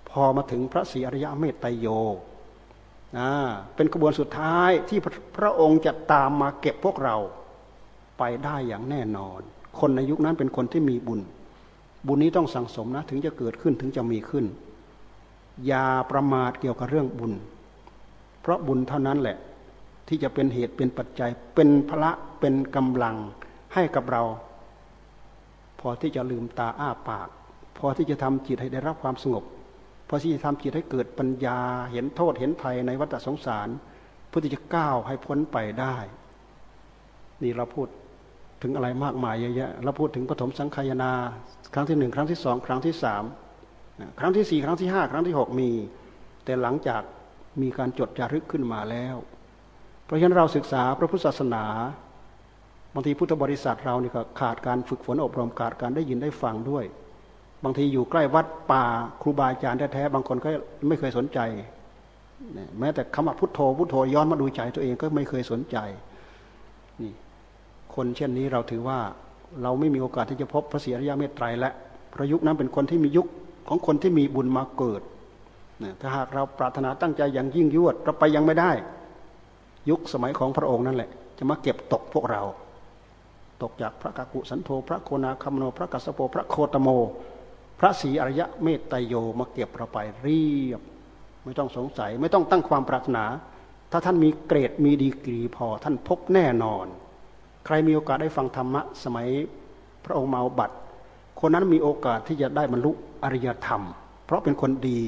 พอมาถึงพระศรีอริยเมตไตโยเป็นกระบวนสุดท้ายที่พระองค์จะตามมาเก็บพวกเราไปได้อย่างแน่นอน คนในยุคนั้นเป็นคนที่มีบุญ บุญนี้ต้องสั่งสมนะ ถึงจะเกิดขึ้นถึงจะมีขึ้น อย่าประมาทเกี่ยวกับเรื่องบุญ เพราะบุญเท่านั้นแหละ ที่จะเป็นเหตุเป็นปัจจัย เป็นพระเป็นกำลังให้กับเรา พอที่จะลืมตาอ้าปาก พอที่จะทำจิตให้ได้รับความสงบ พอที่จะทำจิตให้เกิดปัญญาเห็นโทษเห็นภัยในวัฏสงสารเพื่อที่จะก้าวให้พ้นไปได้ นี่เราพูดถึงอะไรมากมายเยอะแยะเราพูดถึงปฐมสังขยนา ครั้งที่หนึ่งครั้งที่สองครั้งที่สามครั้งที่สี่ครั้งที่ห้าครั้งที่หกมี แต่หลังจากมีการจดจารึกขึ้นมาแล้ว เพราะฉะนั้นเราศึกษาพระพุทธศาสนาบางทีพุทธบริษัทเราเนี่ก็ขาดการฝึกฝนอบรมขาดการได้ยินได้ฟังด้วย บางทีอยู่ใกล้วัดป่าครูบาอาจารย์แท้ๆบางคนก็ไม่เคยสนใจแม้แต่คำว่าพุทโธพุทโธย้อนมาดูใจตัวเองก็ไม่เคยสนใจนี่คนเช่นนี้เราถือว่าเราไม่มีโอกาสที่จะพบพระเสียรยาเมตไตรและพระยุคนั้นเป็นคนที่มียุคของคนที่มีบุญมาเกิดถ้าหากเราปรารถนาตั้งใจอย่างยิ่งยวดเราไปยังไม่ได้ ยุคสมัยของพระองค์นั่นแหละ จะมาเก็บตกพวกเรา ตกจากพระกากุสันโธพระโคนาคัมโนพระกัสสโปพระโคตโม พระศรีอริยะเมตไตโยมาเก็บเราไปเรียบ ไม่ต้องสงสัยไม่ต้องตั้งความปรารถนา ถ้าท่านมีเกรดมีดีกรีพอท่านพบแน่นอน ใครมีโอกาสได้ฟังธรรมะสมัยพระองค์มาบัตรคนนั้นมีโอกาสที่จะได้บรรลุอริยธรรม เพราะเป็นคนดี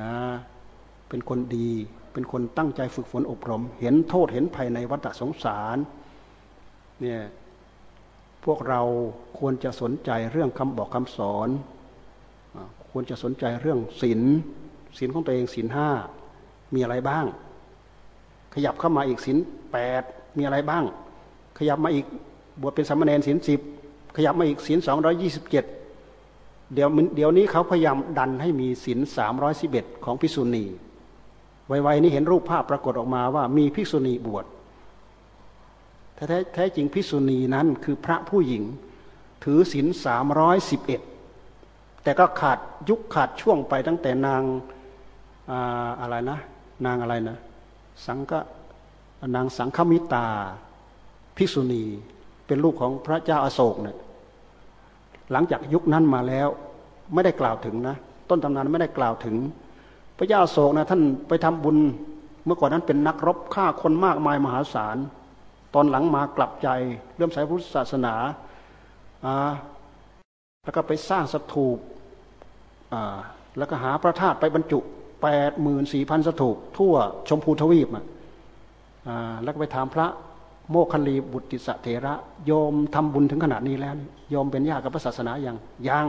นะเป็นคนดี เป็นคนตั้งใจฝึกฝนอบรม เห็นโทษเห็นภัยในวัฏสงสารเนี่ยพวกเราควรจะสนใจเรื่องคำบอกคำสอนควรจะสนใจเรื่องศีลศีลของตัวเองศีลห้ามีอะไรบ้าง ขยับเข้ามาอีกศีลแปดมีอะไรบ้าง ขยับมาอีกบวชเป็นสามเณรศีลสิบขยับมาอีกศีลสองร้อยี่สิบเจ็ดเดี๋ยวเดี๋ยวนี้เขาพยายามดันให้มีศีลสามร้อยสิบเอ็ดของพิสุณี วๆนี้เห็นรูปภาพปรากฏออกมาว่ามีภิกษุณีบวชแท้แท้จริงภิกษุณีนั้นคือพระผู้หญิงถือศีลสามร้อยสิบเอ็ดแต่ก็ขาดยุคขาดช่วงไปตั้งแต่นางอะไรนะ นางอะไรนะ สังกนางสังฆมิตาภิกษุณีเป็นลูกของพระเจ้าอาโศกเนี่ยหลังจากยุคนั้นมาแล้วไม่ได้กล่าวถึงนะ ต้นตำนานไม่ได้กล่าวถึง พระเจ้าโศกนะท่านไปทำบุญเมื่อก่อนนั้นเป็นนักรบฆ่าคนมากมายมหาศาล ตอนหลังมากลับใจเริ่มใส่พุทธศาสนาแล้วก็ไปสร้างสถูปแล้วก็หาพระธาตุไปบรรจุแปดหมื่นสี่พันสถูปทั่วชมพูทวีปแล้วก็ไปถามพระโมคคัลลีบุตริสเถระ โยมทำบุญถึงขนาดนี้แล้ว โยมเป็นญาติกับพระศาสนายังยัง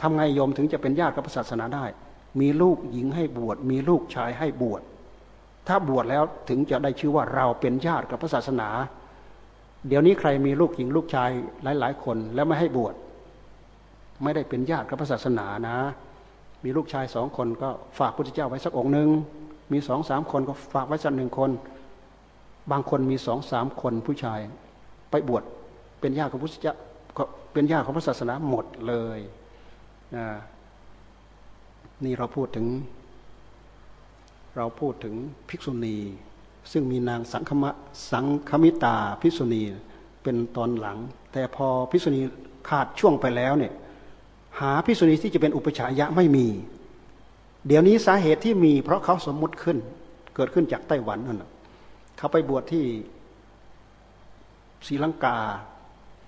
ทำไงโยมถึงจะเป็นญาติกับพระศาสนาได้ มีลูกหญิงให้บวช มีลูกชายให้บวช ถ้าบวชแล้วถึงจะได้ชื่อว่าเราเป็นญาติกับพระศาสนา เดี๋ยวนี้ใครมีลูกหญิงลูกชายหลาย ๆ คนแล้วไม่ให้บวช ไม่ได้เป็นญาติกับพระศาสนานะ มีลูกชายสองคนก็ฝากพระพุทธเจ้าไว้สักองค์หนึ่งมีสองสามคนก็ฝากไว้สักหนึ่งคน บางคนมีสองสามคนผู้ชายไปบวชเป็นญาติของพระพุทธเจ้าเป็นญาติของพระศาสนาหมดเลยนะ นี่เราพูดถึง เราพูดถึงภิกษุณี ซึ่งมีนางสังคมะสังคมิตาพิกษุณีเป็นตอนหลัง แต่พอพิกษุณีขาดช่วงไปแล้วเนี่ยหาพิกษุณีที่จะเป็นอุปชายะไม่มี เดี๋ยวนี้สาเหตุที่มีเพราะเขาสมมุติขึ้น เกิดขึ้นจากไต้หวันนั่นเขาไปบวชที่ศรีลังกา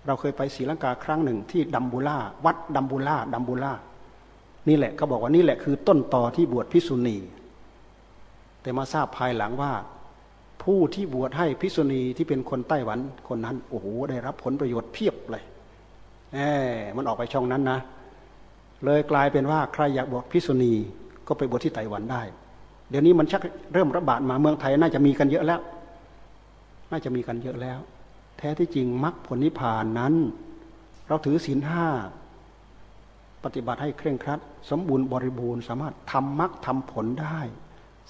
เราเคยไปศรีลังกาครั้งหนึ่งที่ดัมบูล่าวัดดัมบูล่าดัมบูล่า นี่แหละเขาบอกว่านี่แหละคือต้นต่อที่บวชพิษุณี แต่มาทราบภายหลังว่า ผู้ที่บวชให้พิษุณีที่เป็นคนไต้หวันคนนั้นโอ้โหได้รับผลประโยชน์เพียบเลยแหมมันออกไปช่องนั้นนะเลยกลายเป็นว่าใครอยากบวชพิษุณีก็ไปบวชที่ไต้หวันได้ เดี๋ยวนี้มันชักเริ่มระบาดมาเมืองไทยน่าจะมีกันเยอะแล้ว น่าจะมีกันเยอะแล้ว แท้ที่จริงมรรคผลนิพพานนั้น เราถือศีลห้า ปฏิบัติให้เคร่งครัด สมบูรณ์บริบูรณ์ สามารถทำมรรคทำผลได้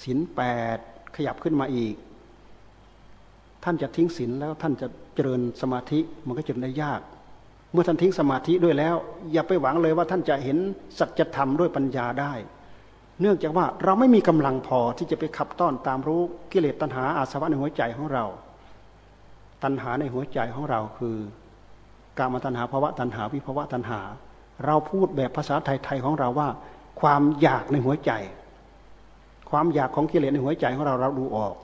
ศีลแปดขยับขึ้นมาอีก ท่านจะทิ้งศีลแล้วท่านจะเจริญสมาธิมันก็จะได้ยาก เมื่อท่านทิ้งสมาธิด้วยแล้ว อย่าไปหวังเลยว่าท่านจะเห็นสัจธรรมด้วยปัญญาได้ เนื่องจากว่าเราไม่มีกำลังพอที่จะไปขับต้อนตามรู้กิเลสตัณหาอาสวะในหัวใจของเรา ตัณหาในหัวใจของเราคือ กามตัณหาภาวะตัณหาวิภาวะตัณหา เราพูดแบบภาษาไทยๆของเราว่า ความอยากในหัวใจ ความอยากของกิเลสในหัวใจของเราเราดูออก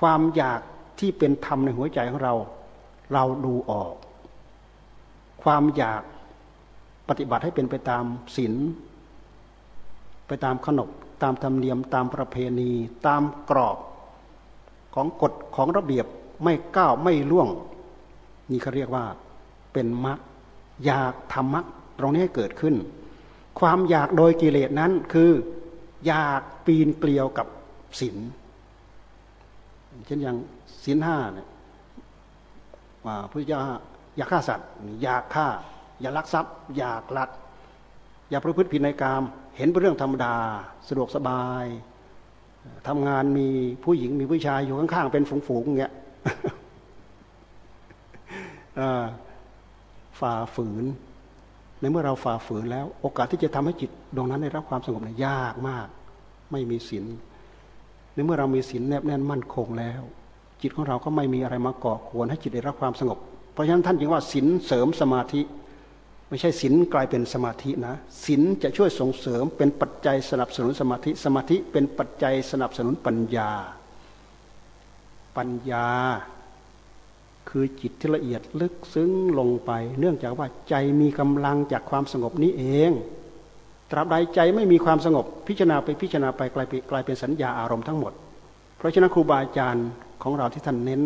ความอยากที่เป็นธรรมในหัวใจของเรา เราดูออก ความอยากปฏิบัติให้เป็นไปตามศีลไปตามขนบตามธรรมเนียมตามประเพณี ตามกรอบของกฎของระเบียบไม่ก้าวไม่ล่วง นี่เขาเรียกว่าเป็นมรรคอยากทำมรรค ตรงนี้ให้เกิดขึ้น ความอยากโดยกิเลสนั้นคืออยากปีนเกลียวกับศีลเช่นอย่างศีลห้าเนี่ยว่าพระเจ้าอยากฆ่าสัตว์อยากฆ่า อย่าลักทรัพย์ อยากลัก อย่าประพฤติผิดในกาม เห็นเป็นเรื่องธรรมดา สะดวกสบายทำงานมีผู้หญิงมีผู้ชายอยู่ข้างๆ เป็นฝูงๆอย่างเงี้ยฝ่าฝืน ในเมื่อเราฝ่าฝืนแล้ว โอกาสที่จะทำให้จิตดวงนั้นได้รับความสงบเนี่ยยากมาก ไม่มีศีลในเมื่อเรามีศีลแนบแน่นมั่นคงแล้ว จิตของเราก็ไม่มีอะไรมาก่อควรให้จิตได้รับความสงบ เพราะฉะนั้นท่านจึงว่าศีลเสริมสมาธิ ไม่ใช่ศีลกลายเป็นสมาธินะศีลจะช่วยส่งเสริมเป็นปัจจัยสนับสนุนสมาธิ สมาธิเป็นปัจจัยสนับสนุนปัญญา ปัญญา คือจิตที่ละเอียดลึกซึ้งลงไป เนื่องจากว่าใจมีกำลังจากความสงบนี้เอง ตราบใดใจไม่มีความสงบพิจารณาไปพิจารณาไปกลายเป็นกลายเป็นสัญญาอารมณ์ทั้งหมด เพราะฉะนั้นครูบาอาจารย์ของเราที่ท่านเน้น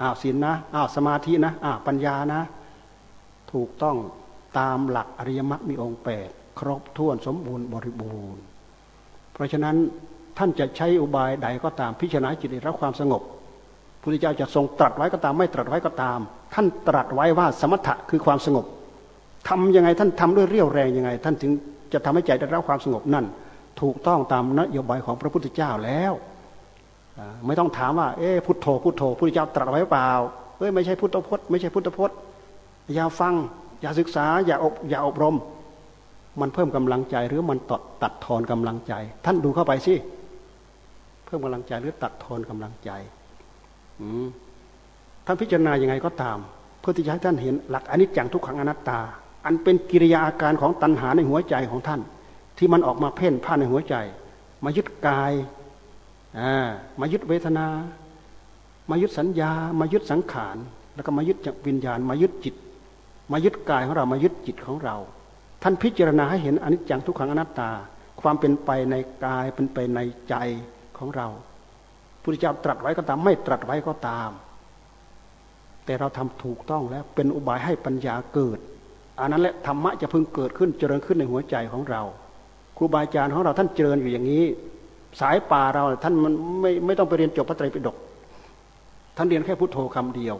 อ้าวศีลนะอ้าวสมาธินะอ้าวปัญญานะ ถูกต้องตามหลักอริยมรรคมีองค์แปดครบถ้วนสมบูรณ์บริบูรณ์ เพราะฉะนั้นท่านจะใช้อุบายใดก็ตามพิจารณาจิตได้รับความสงบ พุทธเจ้าจะทรงตรัสไว้ก็ตามไม่ตรัสไว้ก็ตาม ท่านตรัสไว้ว่าสมถะคือความสงบ ทํำยังไงท่านทำด้วยเรี่ยวแรงยังไง ท่านถึงจะทำให้ใจได้รับความสงบนั่น ถูกต้องตามนโยบายของพระพุทธเจ้าแล้วไม่ต้องถามว่าเอ๊พุทโธพุทโธพุทธเจ้าตรัสไว้เปล่าเอ้ยไม่ใช่พุทธพจน์ไม่ใช่พุทธพจน์อย่าฟัง อย่าศึกษา อย่าอบอย่าอบรม มันเพิ่มกำลังใจหรือมันตัดตัดทอนกำลังใจ ท่านดูเข้าไปสิเพิ่มกำลังใจหรือตัดทอนกำลังใจ ท่านพิจารณาย่างไงก็ตาม เพื่อที่จะให้ท่านเห็นหลักอนิจจังทุกขังอนัตตา อันเป็นกิริยาอาการของตัณหาในหัวใจของท่าน ที่มันออกมาเพ่นพ่านในหัวใจ มายึดกายมายึดเวทนา มายึดสัญญา มายึดสังขาร แล้วก็มายึดจากวิญญาณ มายึดจิต มายึดกายของเรา มายึดจิตของเรา ท่านพิจารณาให้เห็นอนิจจังทุกขังอนัตตา ความเป็นไปในกายเป็นไปในใจของเรา พุทธเจ้าตรัสไว้ก็ตาม ไม่ตรัสไว้ก็ตาม แต่เราทำถูกต้องแล้วเป็นอุบายให้ปัญญาเกิดอันนั้นแหละธรรมะจะพึงเกิดขึ้นเจริญขึ้นในหัวใจของเรา ครูบาอาจารย์ของเราท่านเจริญอยู่อย่างนี้ สายป่าเราท่านมันไม่ไม่ต้องไปเรียนจบพระไตรปิฎกท่านเรียนแค่พุทโธคำเดียว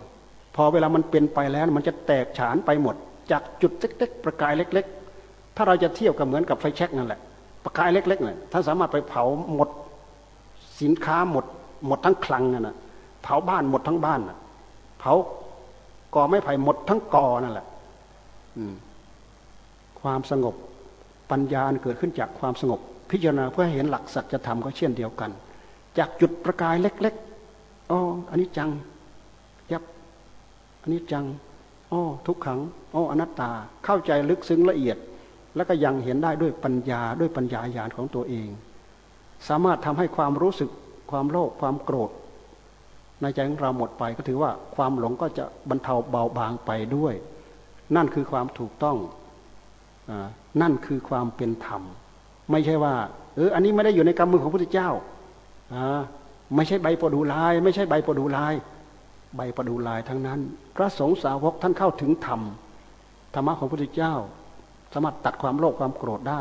พอเวลามันเป็นไปแล้วมันจะแตกฉานไปหมด จากจุดเล็กๆประกายเล็ก ๆ ถ้าเราจะเทียบกับเหมือนกับไฟแช็กนั่นแหละ ประกายเล็กๆเนี่ยท่านสามารถไปเผาหมด สินค้าหมด หมดทั้งคลังนั่นแหะเผาบ้านหมดทั้งบ้านน่ะ เผากอไม้ไผ่หมดทั้งกอนั่นแหละความสงบปัญญาเกิดขึ้นจากความสงบ พิจารณาเพื่อเห็นหลักสัจธรรมก็เช่นเดียวกัน จากจุดประกายเล็กๆอ๋ออันนี้จัง ยับ อันนี้จังอ๋อทุกขังอ๋ออนัตตาเข้าใจลึกซึ้งละเอียด แล้วก็ยังเห็นได้ด้วยปัญญาด้วยปัญญาญาณของตัวเอง สามารถทำให้ความรู้สึก ความโลภความโกรธ ในใจของเราหมดไปก็ถือว่าความหลงก็จะบรรเทาเบาบางไปด้วย นั่นคือความถูกต้องอนั่นคือความเป็นธรรม ไม่ใช่ว่าเอออันนี้ไม่ได้อยู่ในกำมือของพระพุทธเจ้าอ่าไม่ใช่ใบประดูลาย ไม่ใช่ใบประดูลาย ใบประดูลายทั้งนั้น พระสงฆ์สาวกท่านเข้าถึงธรรมธรรมะของพระพุทธเจ้า สามารถตัดความโลภความโกรธได้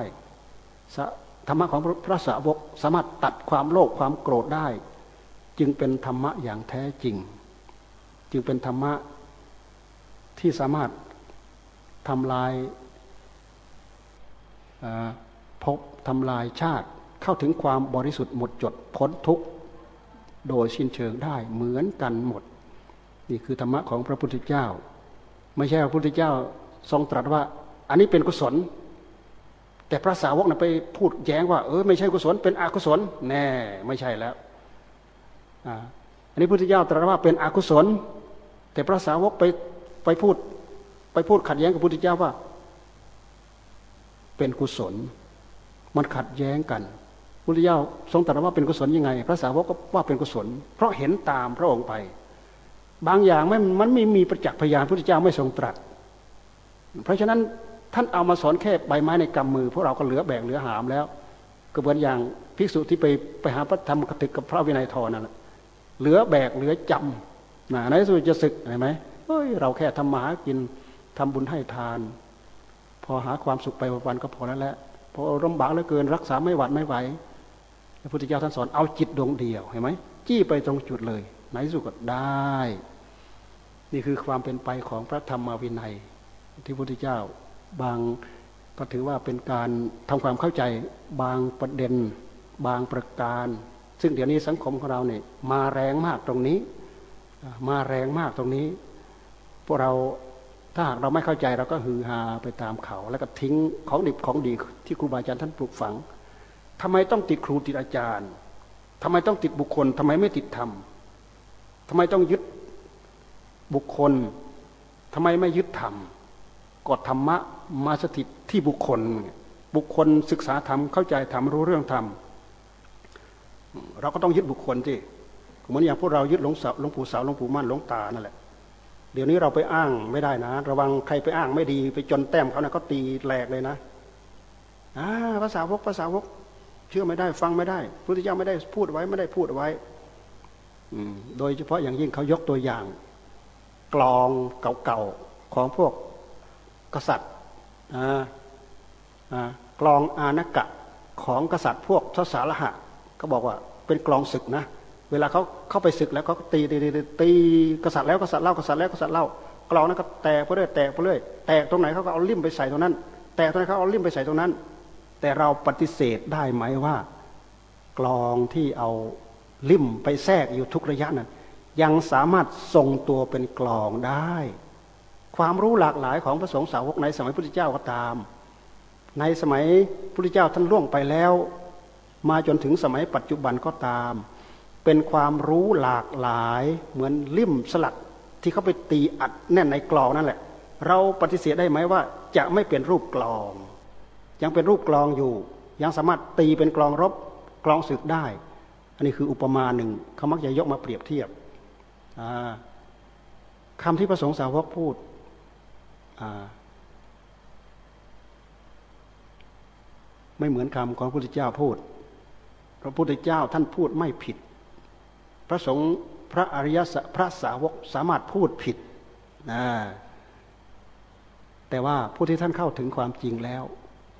ธรรมะของพระสาวกสามารถตัดความโลภความโกรธได้ จึงเป็นธรรมะอย่างแท้จริง จึงเป็นธรรมะที่สามารถทำลายพบทำลายชาติเข้าถึงความบริสุทธิ์หมดจดพ้นทุกข์โดยสิ้นเชิงได้เหมือนกันหมด นี่คือธรรมะของพระพุทธเจ้า ไม่ใช่พระพุทธเจ้าทรงตรัสว่า อันนี้เป็นกุศล แต่พระสาวกนะไปพูดแย้งว่าเออไม่ใช่กุศลเป็นอกุศลแน่ไม่ใช่แล้วอันนี้พุทธเจ้าตรัสว่าเป็นอกุศล แต่พระสาวกไปไปพูดไปพูดขัดแย้งกับพุทธเจ้าว่า เป็นกุศล มันขัดแย้งกันพุทธเจ้าทรงตรัสว่าเป็นกุศลยังไง พระสาวกก็ว่าเป็นกุศล เพราะเห็นตามพระองค์ไป บางอย่างไม่มันไม่มีประจักษ์พยานพุทธเจ้าไม่ทรงตรัสเพราะฉะนั้น ท่านเอามาสอนแค่ใบไม้ในกำมือพวกเราก็เหลือแบกเหลือหามแล้ว ก็เหมือนอย่างภิกษุที่ไปไปหาพระธรรมกติกกับพระวินัยทอนั่นแหละเหลือแบกเหลือจำนะในสุดจะศึกเห็นไหมเฮ้ยเราแค่ทำมาหากินทำบุญให้ทาน พอหาความสุขไปวันก็พอแล้วแหละพอลำบากเหลือเกินรักษาไม่หวัดไม่ไหวพระพุทธเจ้าท่านสอนเอาจิตดวงเดียวเห็นไหมจี้ไปตรงจุดเลยไหนสุดก็ได้ นี่คือความเป็นไปของพระธรรมวินัยที่พระพุทธเจ้า บางก็ถือว่าเป็นการทำความเข้าใจบางประเด็นบางประการ ซึ่งเดี๋ยวนี้สังคมของเราเนี่ยมาแรงมากตรงนี้ มาแรงมากตรงนี้ พวกเราถ้าหากเราไม่เข้าใจเราก็ฮือฮาไปตามเขา แล้วก็ทิ้งของดิบของดีที่ครูบาอาจารย์ท่านปลูกฝังทำไมต้องติดครูติดอาจารย์ทำไมต้องติดบุคคลทำไมไม่ติดธรรมทำไมต้องยึดบุคคลทำไมไม่ยึดธรรม กดธรรมะมาสถิตที่บุคคล บุคคลศึกษาธรรมเข้าใจธรรมรู้เรื่องธรรมเราก็ต้องยึดบุคคลที่เหมือนอย่างพวกเรายึดหลวงสาวหลวงปู่สาวหลวงปู่มั่นหลวงตานั่นแหละเดี๋ยวนี้เราไปอ้างไม่ได้นะ ระวังใครไปอ้างไม่ดี ไปจนแต้มเขานะเขาตีแหลกเลยนะภาษาวกภาษาวก เชื่อไม่ได้ ฟังไม่ได้พุทธเจ้าไม่ได้พูดไว้ไม่ได้พูดไว้โดยเฉพาะอย่างยิ่งเขายกตัวอย่าง กลองเก่าๆของพวก กษัตริย์กลองอานกะของกษัตริย์พวกทศารหะ ก็บอกว่าเป็นกลองศึกนะ เวลาเขาเข้าไปศึกแล้วเขาตีตีตีตีกษัตริย์แล้วกษัตริย์เล่ากษัตริย์แล้วกษัตริย์เล่ากลองนั้นก็แตกไปเรื่อยแตกไปเรื่อยแตกตรงไหนเขาก็เอาลิ่มไปใส่ตรงนั้น แตกตรงไหนเขาเอาลิ่มไปใส่ตรงนั้น แต่เราปฏิเสธได้ไหมว่า กลองที่เอาลิ่มไปแทรกอยู่ทุกระยะนั้นยังสามารถทรงตัวเป็นกลองได้ ความรู้หลากหลายของพระสงฆ์สาวกในสมัยพุทธเจ้าก็ตาม ในสมัยพุทธเจ้าท่านล่วงไปแล้ว มาจนถึงสมัยปัจจุบันก็ตาม เป็นความรู้หลากหลายเหมือนลิ่มสลักที่เขาไปตีอัดแน่นในกลองนั่นแหละ เราปฏิเสธได้ไหมว่า จะไม่เป็นรูปกลอง ยังเป็นรูปกลองอยู่ ยังสามารถตีเป็นกลองรบกลองศึกได้ อันนี้คืออุปมาหนึ่งเขามักจะยกมาเปรียบเทียบคำที่พระสงฆ์สาวกพูด ไม่เหมือนคำของพระพุทธเจ้าพูด พระพุทธเจ้าท่านพูดไม่ผิด พระสงฆ์พระอริยสัพระสาวกสามารถพูดผิดนะแต่ว่าผู้ที่ท่านเข้าถึงความจริงแล้ว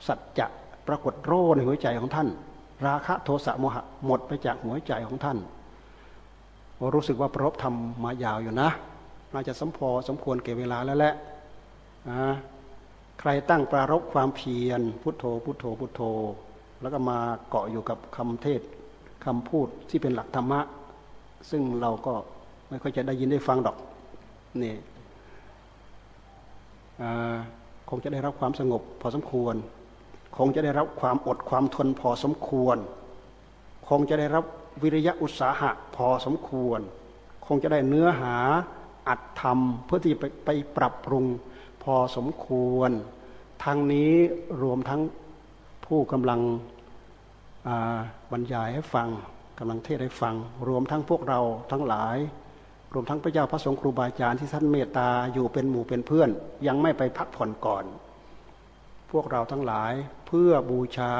สัจจะปรากฏโร่ในหัวใจของท่าน ราคะโทสะโมหะหมดไปจากหัวใจของท่านรู้สึกว่าประรบทำมายาวอยู่นะน่าจะสมพอสมควรเก็บเวลาแล้วแหละ ใครตั้งปรารบความเพียร พุทโธ พุทโธ พุทโธ แล้วก็มาเกาะอยู่กับคำเทศคำพูดที่เป็นหลักธรรมะ ซึ่งเราก็ไม่ค่อยจะได้ยินได้ฟังดอกนี่คงจะได้รับความสงบพอสมควร คงจะได้รับความอดความทนพอสมควร คงจะได้รับวิริยะอุตสาหะพอสมควร คงจะได้เนื้อหาอัดทำเพื่อที่ไปไปปรับปรุง อสมควรทางนี้รวมทั้งผู้กำลังบรรยายให้ฟังกำลังเทศให้ฟัง รวมทั้งพวกเราทั้งหลาย รวมทั้งพระเจ้าพระสงฆ์ครูบาอาจารย์ที่ท่านเมตตาอยู่เป็นหมู่เป็นเพื่อน ยังไม่ไปพักผ่อนก่อน พวกเราทั้งหลายเพื่อบูชา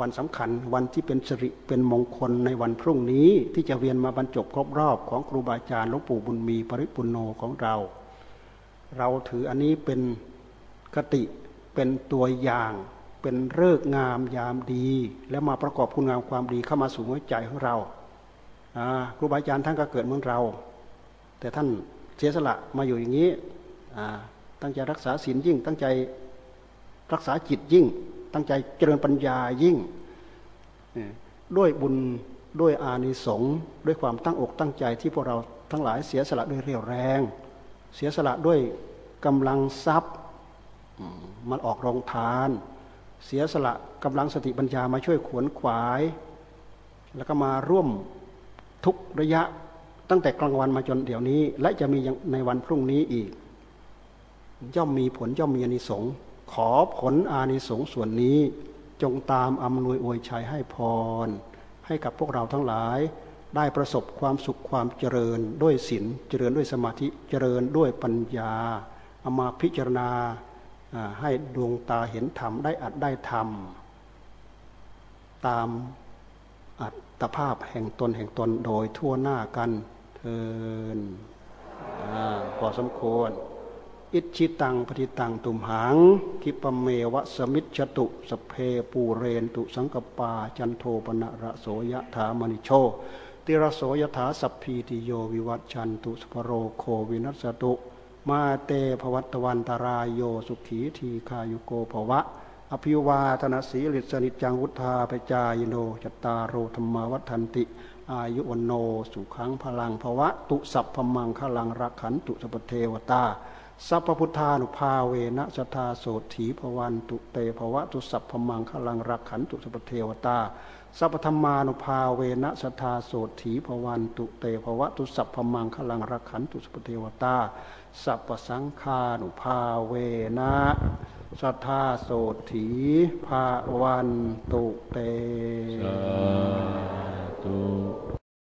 วันสำคัญวันที่เป็นสิริเป็นมงคลในวันพรุ่งนี้ที่จะเวียนมาบรรจบครบรอบของครูบาอาจารย์หลวงปู่บุญมีปริปุนโนของเรา เราถืออันนี้เป็นคติเป็นตัวอย่าง เป็นเลิกงามยามดี แล้วมาประกอบคุณงามความดีเข้ามาสู่หัวใจของเราครูบาอาจารย์ท่านก็เกิดเหมือนเรา แต่ท่านเสียสละมาอยู่อย่างนี้ตั้งใจรักษาศีลยิ่ง ตั้งใจรักษาจิตยิ่ง ตั้งใจเจริญปัญญายิ่ง ด้วยบุญด้วยอานิสงส์ด้วยความตั้งอกตั้งใจที่พวกเราทั้งหลายเสียสละด้วยเรี่ยวแรง เสียสละด้วยกำลังทรัพย์มันออกรองทาน เสียสละกำลังสติปัญญามาช่วยขวนขวาย แล้วก็มาร่วมทุกระยะตั้งแต่กลางวันมาจนเดี๋ยวนี้ และจะมีในวันพรุ่งนี้อีกย่อมมีผลย่อมมีอานิสงส์ขอผลอานิสงส์ส่วนนี้ จงตามอำนวยอวยชัยให้พร ให้กับพวกเราทั้งหลาย ได้ประสบความสุขความเจริญด้วยศีลเจริญด้วยสมาธิเจริญด้วยปัญญาเอามาพิจารณาให้ดวงตาเห็นธรรมได้อัดได้ธรรม ตามอัตภาพแห่งตนแห่งตนโดยทั่วหน้ากันเทินพอสมควร อิจฉิตังปัตถิตังตุมหัง ขิปปะเมวะ สะมิชฌะตุ สัพเพปูเรนตุสังกัปปา จันโทปัณณะระโส ยะถา มะณิโช ติระโส ยะถาสัพพีติโยวิวัชชันตุสัพพะโรโควินัสสะตุ มาเต ภะวัตวันตะราโยสุขีทีฆายุโก ภะวะ อะภิวาทะนะสีลิสสะ นิจจังวุฑฒาปะจายิโนจตารโรธรรมวัฒนติ อายุวันโนสุขังพลังภวะ ตุสัพพมังคลังรักขันตุสปเทวตาสัพพุทธานุภาเวนะสทาโสถีภวันตุเตภวะตุสัพพมังคลังรักขันตุสปเทวตา สัพธรรมานุภาเวนะสทาโสถีพวันตุเตภวะตุสัพพมังคลังรักขันตุสปเทวตา สัพสังฆานุภาเวนะสัทธาโสถีภวันตุเตสาธุ